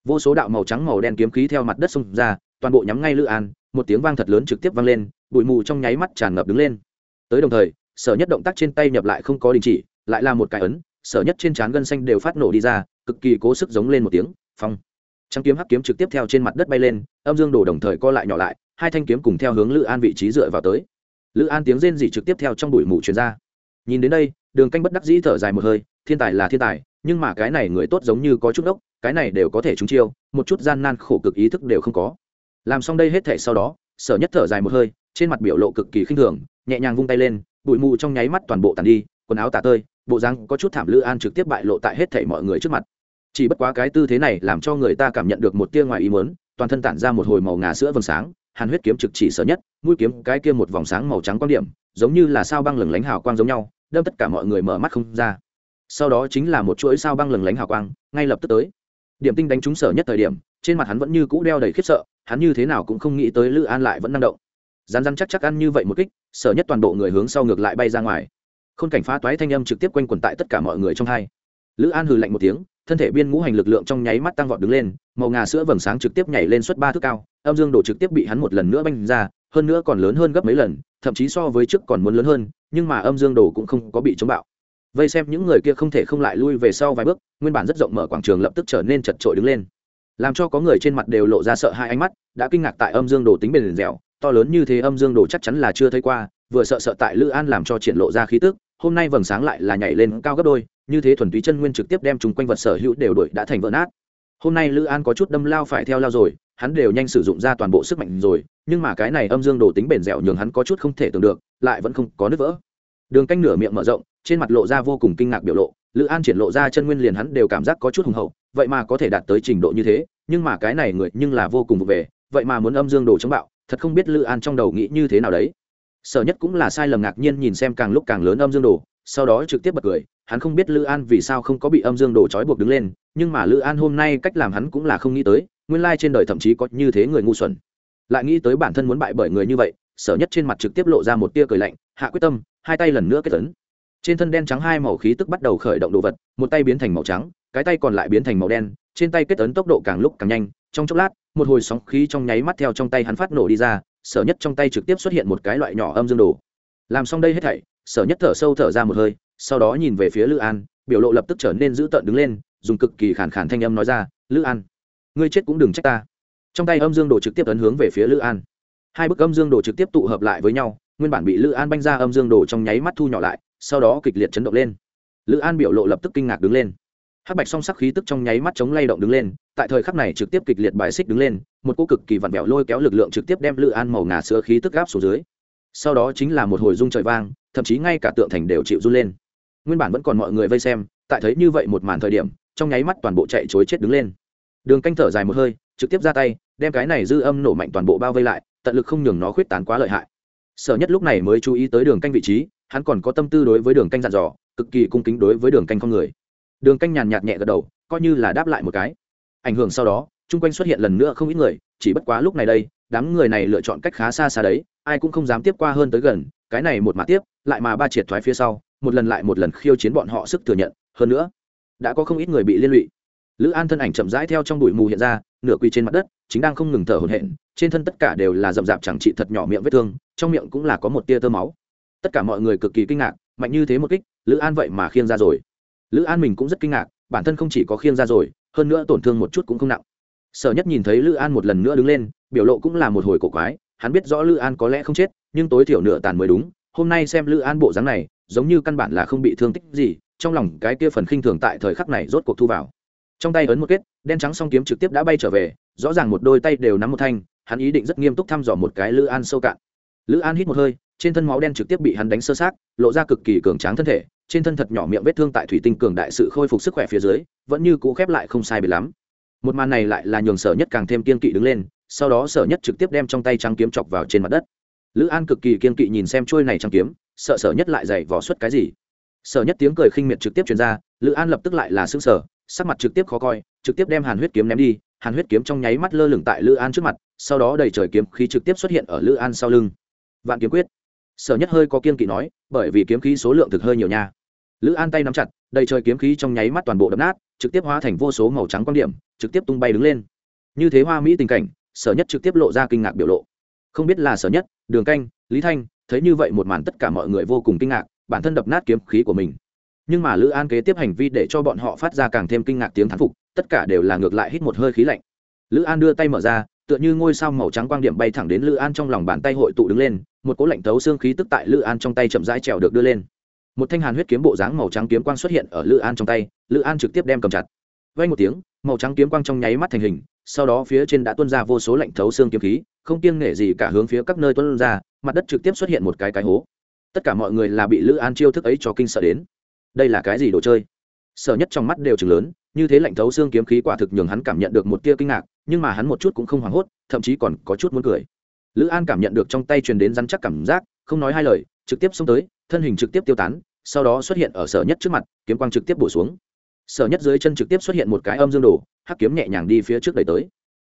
vô số đạo màu trắng màu đen kiếm khí theo mặt đất xông ra, toàn bộ nhắm ngay lữ an, một tiếng vang thật lớn trực tiếp vang lên, bụi mù trong nháy mắt tràn ngập đứng lên. Tới đồng thời, sở nhất động tác trên tay nhập lại không có đình chỉ, lại là một cái ấn, sở nhất trên trán gân xanh đều phát nổ đi ra, cực kỳ cố sức giống lên một tiếng, phong. Trắng kiếm hắc kiếm trực tiếp theo trên mặt đất bay lên, âm dương đổ đồng thời co lại nhỏ lại, hai thanh kiếm cùng theo hướng lữ an vị trí dựa vào tới. Lữ an tiếng rên dỉ trực tiếp theo trong bụi mù truyền ra. Nhìn đến đây, đường canh bất đắc dĩ thở dài một hơi thiên tài là thiên tài, nhưng mà cái này người tốt giống như có chút đốc, cái này đều có thể trúng chiêu, một chút gian nan khổ cực ý thức đều không có. Làm xong đây hết thể sau đó, sở nhất thở dài một hơi, trên mặt biểu lộ cực kỳ khinh thường, nhẹ nhàng vung tay lên, bụi mù trong nháy mắt toàn bộ tàn đi, quần áo tả tơi, bộ răng có chút thảm lư an trực tiếp bại lộ tại hết thảy mọi người trước mặt. Chỉ bất quá cái tư thế này làm cho người ta cảm nhận được một tia ngoài ý muốn, toàn thân tản ra một hồi màu ngà sữa vầng sáng, hàn huyết kiếm trực chỉ sở nhất, mũi kiếm cái kia một vòng sáng màu trắng quan điểm, giống như là sao băng lửng lánh hào quang giống nhau, đâm tất cả mọi người mở mắt không ra sau đó chính là một chuỗi sao băng lửng lánh hào quang, ngay lập tức tới. Điểm tinh đánh trúng sở nhất thời điểm, trên mặt hắn vẫn như cũ đeo đầy khiếp sợ, hắn như thế nào cũng không nghĩ tới lữ an lại vẫn năng động. Rán rán chắc chắc ăn như vậy một kích, sở nhất toàn bộ người hướng sau ngược lại bay ra ngoài. Khôn cảnh phá toái thanh âm trực tiếp quanh quẩn tại tất cả mọi người trong hai. Lữ an hừ lạnh một tiếng, thân thể biên ngũ hành lực lượng trong nháy mắt tăng vọt đứng lên, màu ngà sữa vầng sáng trực tiếp nhảy lên suốt ba thước cao, âm dương đổ trực tiếp bị hắn một lần nữa banh ra, hơn nữa còn lớn hơn gấp mấy lần, thậm chí so với trước còn muốn lớn hơn, nhưng mà âm dương đồ cũng không có bị chống bạo vây xem những người kia không thể không lại lui về sau vài bước, nguyên bản rất rộng mở quảng trường lập tức trở nên chật trội đứng lên. Làm cho có người trên mặt đều lộ ra sợ hai ánh mắt, đã kinh ngạc tại âm dương đồ tính bền dẻo, to lớn như thế âm dương đồ chắc chắn là chưa thấy qua, vừa sợ sợ tại lữ an làm cho triển lộ ra khí tức, hôm nay vầng sáng lại là nhảy lên cao gấp đôi, như thế thuần túy chân nguyên trực tiếp đem chúng quanh vật sở hữu đều đổi đã thành vỡ nát. Hôm nay lữ an có chút đâm lao phải theo lao rồi, hắn đều nhanh sử dụng ra toàn bộ sức mạnh rồi, nhưng mà cái này âm dương đồ tính bền dẻo nhường hắn có chút không thể tưởng được, lại vẫn không có nứt vỡ. Đường canh nửa miệng mở rộng trên mặt lộ ra vô cùng kinh ngạc biểu lộ, lữ an triển lộ ra chân nguyên liền hắn đều cảm giác có chút hùng hậu, vậy mà có thể đạt tới trình độ như thế, nhưng mà cái này người nhưng là vô cùng vụ về, vậy mà muốn âm dương đồ chống bạo, thật không biết lữ an trong đầu nghĩ như thế nào đấy. Sở nhất cũng là sai lầm ngạc nhiên nhìn xem càng lúc càng lớn âm dương đồ, sau đó trực tiếp bật cười, hắn không biết lữ an vì sao không có bị âm dương đồ trói buộc đứng lên, nhưng mà lữ an hôm nay cách làm hắn cũng là không nghĩ tới, nguyên lai trên đời thậm chí có như thế người ngu xuẩn. Lại nghĩ tới bản thân muốn bại bởi người như vậy, sở nhất trên mặt trực tiếp lộ ra một tia cười lạnh, hạ quyết tâm, hai tay lần nữa kết tấn trên thân đen trắng hai màu khí tức bắt đầu khởi động đồ vật, một tay biến thành màu trắng, cái tay còn lại biến thành màu đen, trên tay kết ấn tốc độ càng lúc càng nhanh. Trong chốc lát, một hồi sóng khí trong nháy mắt theo trong tay hắn phát nổ đi ra, sở nhất trong tay trực tiếp xuất hiện một cái loại nhỏ âm dương đồ. Làm xong đây hết thảy, sở nhất thở sâu thở ra một hơi, sau đó nhìn về phía lữ an, biểu lộ lập tức trở nên dữ tợn đứng lên, dùng cực kỳ khản khản thanh âm nói ra, lữ an, ngươi chết cũng đừng trách ta. Trong tay âm dương đồ trực tiếp ấn hướng về phía lữ an. Hai bức âm dương đồ trực tiếp tụ hợp lại với nhau, nguyên bản bị lữ an banh ra âm dương đồ trong nháy mắt thu nhỏ lại sau đó kịch liệt chấn động lên. Lữ an biểu lộ lập tức kinh ngạc đứng lên. Hắc bạch song sắc khí tức trong nháy mắt chống lay động đứng lên, tại thời khắc này trực tiếp kịch liệt bài xích đứng lên, một cô cực kỳ vặn vẹo lôi kéo lực lượng trực tiếp đem lữ an màu ngà sữa khí tức gáp xuống dưới. Sau đó chính là một hồi rung trời vang, thậm chí ngay cả tượng thành đều chịu run lên. Nguyên bản vẫn còn mọi người vây xem, tại thấy như vậy một màn thời điểm, trong nháy mắt toàn bộ chạy chối chết đứng lên. Đường canh thở dài một hơi, trực tiếp ra tay, đem cái này dư âm nổ mạnh toàn bộ bao vây lại, tận lực không nhường nó khuyết tán quá lợi hại. Sở nhất lúc này mới chú ý tới đường canh vị trí hắn còn có tâm tư đối với đường canh dặn dò, cực kỳ cung kính đối với đường canh con người. Đường canh nhàn nhạt nhẹ gật đầu, coi như là đáp lại một cái. Ảnh hưởng sau đó, chung quanh xuất hiện lần nữa không ít người, chỉ bất quá lúc này đây, đám người này lựa chọn cách khá xa xa đấy, ai cũng không dám tiếp qua hơn tới gần, cái này một mà tiếp, lại mà ba triệt thoái phía sau, một lần lại một lần khiêu chiến bọn họ sức thừa nhận, hơn nữa, đã có không ít người bị liên lụy. Lữ an thân ảnh chậm rãi theo trong bụi mù hiện ra, nửa quy trên mặt đất, chính đang không ngừng thở hổn hển, trên thân tất cả đều là rậm rạp chẳng trị thật nhỏ miệng vết thương, trong miệng cũng là có một tia tơ máu tất cả mọi người cực kỳ kinh ngạc, mạnh như thế một kích, lữ an vậy mà khiêng ra rồi. Lữ an mình cũng rất kinh ngạc, bản thân không chỉ có khiêng ra rồi, hơn nữa tổn thương một chút cũng không nặng. Sở nhất nhìn thấy lữ an một lần nữa đứng lên, biểu lộ cũng là một hồi cổ quái, hắn biết rõ lữ an có lẽ không chết, nhưng tối thiểu nửa tàn mới đúng, hôm nay xem lữ an bộ dáng này, giống như căn bản là không bị thương tích gì, trong lòng cái kia phần khinh thường tại thời khắc này rốt cuộc thu vào. Trong tay ấn một kết, đen trắng song kiếm trực tiếp đã bay trở về, rõ ràng một đôi tay đều nắm một thanh, hắn ý định rất nghiêm túc thăm dò một cái lữ an sâu cạn. Lữ an hít một hơi trên thân máu đen trực tiếp bị hắn đánh sơ sát lộ ra cực kỳ cường tráng thân thể, trên thân thật nhỏ miệng vết thương tại thủy tinh cường đại sự khôi phục sức khỏe phía dưới, vẫn như cũ khép lại không sai biệt lắm. Một màn này lại là nhường sở nhất càng thêm kiên kỵ đứng lên, sau đó sở nhất trực tiếp đem trong tay trăng kiếm chọc vào trên mặt đất. Lữ an cực kỳ kiên kỵ nhìn xem trôi này trăng kiếm, sợ sở nhất lại dày vỏ suất cái gì. Sở nhất tiếng cười khinh miệt trực tiếp truyền ra, lữ an lập tức lại là xương sở sắc mặt trực tiếp khó coi, trực tiếp đem hàn huyết kiếm ném đi, hàn huyết kiếm trong nháy mắt lơ lửng tại lữ an trước mặt, sau đó đầy trời kiếm khí trực tiếp xuất hiện ở lữ an sau lưng. Vạn kiếm quyết sở nhất hơi có kiên kỵ nói, bởi vì kiếm khí số lượng thực hơi nhiều nha. Lữ an tay nắm chặt, đầy trời kiếm khí trong nháy mắt toàn bộ đập nát, trực tiếp hóa thành vô số màu trắng quan điểm, trực tiếp tung bay đứng lên. Như thế hoa mỹ tình cảnh, sở nhất trực tiếp lộ ra kinh ngạc biểu lộ. Không biết là sở nhất, đường canh, lý thanh, thấy như vậy một màn tất cả mọi người vô cùng kinh ngạc, bản thân đập nát kiếm khí của mình. Nhưng mà lữ an kế tiếp hành vi để cho bọn họ phát ra càng thêm kinh ngạc tiếng thán phục, tất cả đều là ngược lại hít một hơi khí lạnh. Lữ an đưa tay mở ra, tựa như ngôi sao màu trắng quang điểm bay thẳng đến lữ an trong lòng bàn tay hội tụ đứng lên một cỗ lạnh thấu xương khí tức tại lữ an trong tay chậm rãi trèo được đưa lên. Một thanh hàn huyết kiếm bộ dáng màu trắng kiếm quang xuất hiện ở lữ an trong tay, lữ an trực tiếp đem cầm chặt. Vay một tiếng, màu trắng kiếm quang trong nháy mắt thành hình, sau đó phía trên đã tuôn ra vô số lạnh thấu xương kiếm khí, không kiêng nể gì cả hướng phía các nơi tuôn ra, mặt đất trực tiếp xuất hiện một cái cái hố. Tất cả mọi người là bị lữ an chiêu thức ấy cho kinh sợ đến. Đây là cái gì đồ chơi? Sở nhất trong mắt đều chừng lớn, như thế lạnh thấu xương kiếm khí quả thực nhường hắn cảm nhận được một tia kinh ngạc, nhưng mà hắn một chút cũng không hoảng hốt, thậm chí còn có chút muốn cười lữ an cảm nhận được trong tay truyền đến rắn chắc cảm giác, không nói hai lời, trực tiếp xông tới, thân hình trực tiếp tiêu tán, sau đó xuất hiện ở sở nhất trước mặt, kiếm quang trực tiếp bổ xuống. Sở nhất dưới chân trực tiếp xuất hiện một cái âm dương đồ, hắc kiếm nhẹ nhàng đi phía trước đẩy tới.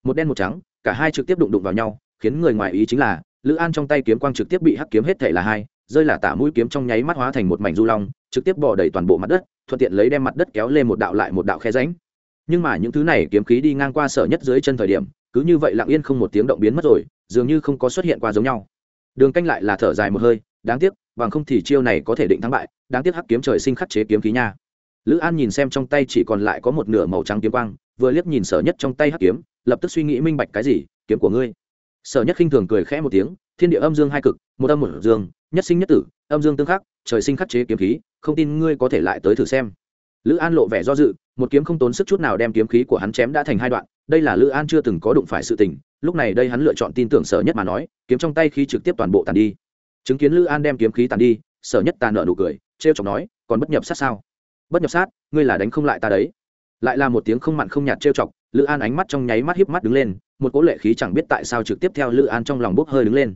Một đen một trắng, cả hai trực tiếp đụng đụng vào nhau, khiến người ngoài ý chính là, lữ an trong tay kiếm quang trực tiếp bị hắc kiếm hết thể là hai, rơi là tả mũi kiếm trong nháy mắt hóa thành một mảnh du long, trực tiếp bỏ đầy toàn bộ mặt đất, thuận tiện lấy đem mặt đất kéo lên một đạo lại một đạo khe ránh nhưng mà những thứ này kiếm khí đi ngang qua sở nhất dưới chân thời điểm, cứ như vậy lặng yên không một tiếng động biến mất rồi dường như không có xuất hiện qua giống nhau. Đường canh lại là thở dài một hơi, đáng tiếc, bằng không thì chiêu này có thể định thắng bại, đáng tiếc hắc kiếm trời sinh khắc chế kiếm khí nha. Lữ an nhìn xem trong tay chỉ còn lại có một nửa màu trắng kiếm quang, vừa liếc nhìn sở nhất trong tay hắc kiếm, lập tức suy nghĩ minh bạch cái gì, kiếm của ngươi. Sở nhất khinh thường cười khẽ một tiếng, thiên địa âm dương hai cực, một âm một dương, nhất sinh nhất tử, âm dương tương khắc, trời sinh khắc chế kiếm khí, không tin ngươi có thể lại tới thử xem. Lữ an lộ vẻ do dự, một kiếm không tốn sức chút nào đem kiếm khí của hắn chém đã thành hai đoạn đây là lữ an chưa từng có đụng phải sự tình, lúc này đây hắn lựa chọn tin tưởng sở nhất mà nói, kiếm trong tay khi trực tiếp toàn bộ tàn đi. Chứng kiến lữ an đem kiếm khí tàn đi, sở nhất tàn nợ nụ cười t r e o chọc nói, còn bất nhập sát sao? Bất nhập sát, ngươi là đánh không lại ta đấy. Lại là một tiếng không mặn không nhạt trêu chọc, lữ an ánh mắt trong nháy mắt híp mắt đứng lên, một cỗ lệ khí chẳng biết tại sao trực tiếp theo lữ an trong lòng bốc hơi đứng lên.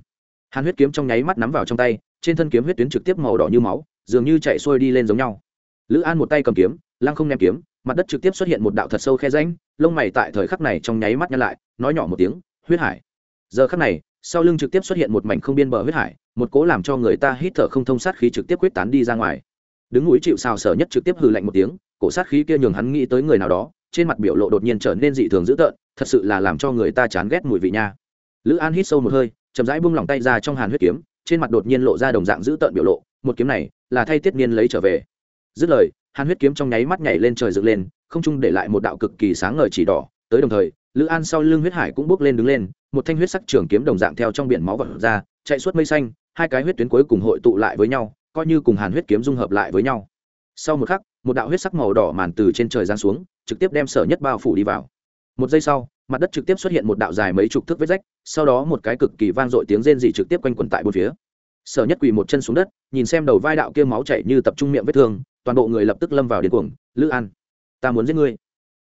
Hàn huyết kiếm trong nháy mắt nắm vào trong tay, trên thân kiếm huyết tuyến trực tiếp màu đỏ như máu, dường như chạy xuôi đi lên giống nhau. Lữ an một tay cầm kiếm, lăng không ném kiếm mặt đất trực tiếp xuất hiện một đạo thật sâu khe ránh lông mày tại thời khắc này trong nháy mắt nhăn lại, nói nhỏ một tiếng, huyết hải. Giờ khắc này, sau lưng trực tiếp xuất hiện một mảnh không biên bờ huyết hải, một cố làm cho người ta hít thở không thông sát khí trực tiếp quyết tán đi ra ngoài. Đứng núi chịu xào sở nhất trực tiếp hừ lạnh một tiếng, cổ sát khí kia nhường hắn nghĩ tới người nào đó, trên mặt biểu lộ đột nhiên trở nên dị thường dữ tợn, thật sự là làm cho người ta chán ghét mùi vị nha. Lữ an hít sâu một hơi, chậm rãi buông lỏng tay ra trong hàn huyết kiếm, trên mặt đột nhiên lộ ra đồng dạng dữ tợn biểu lộ, một kiếm này là thay tiết niên lấy trở về. Dứt lời hàn huyết kiếm trong nháy mắt nhảy lên trời dựng lên, không trung để lại một đạo cực kỳ sáng ngời chỉ đỏ. Tới đồng thời, lữ an sau lưng huyết hải cũng bước lên đứng lên, một thanh huyết sắc trường kiếm đồng dạng theo trong biển máu vật ra, chạy suốt mây xanh, hai cái huyết tuyến cuối cùng hội tụ lại với nhau, coi như cùng hàn huyết kiếm dung hợp lại với nhau. Sau một khắc, một đạo huyết sắc màu đỏ màn từ trên trời giáng xuống, trực tiếp đem sở nhất bao phủ đi vào. Một giây sau, mặt đất trực tiếp xuất hiện một đạo dài mấy chục thước vết rách, sau đó một cái cực kỳ vang dội tiếng rên rỉ trực tiếp quanh quẩn tại bốn phía. Sở nhất quỳ một chân xuống đất, nhìn xem đầu vai đạo kia máu chảy như tập trung miệng vết thương toàn bộ người lập tức lâm vào điên cuồng, lữ an, ta muốn giết ngươi.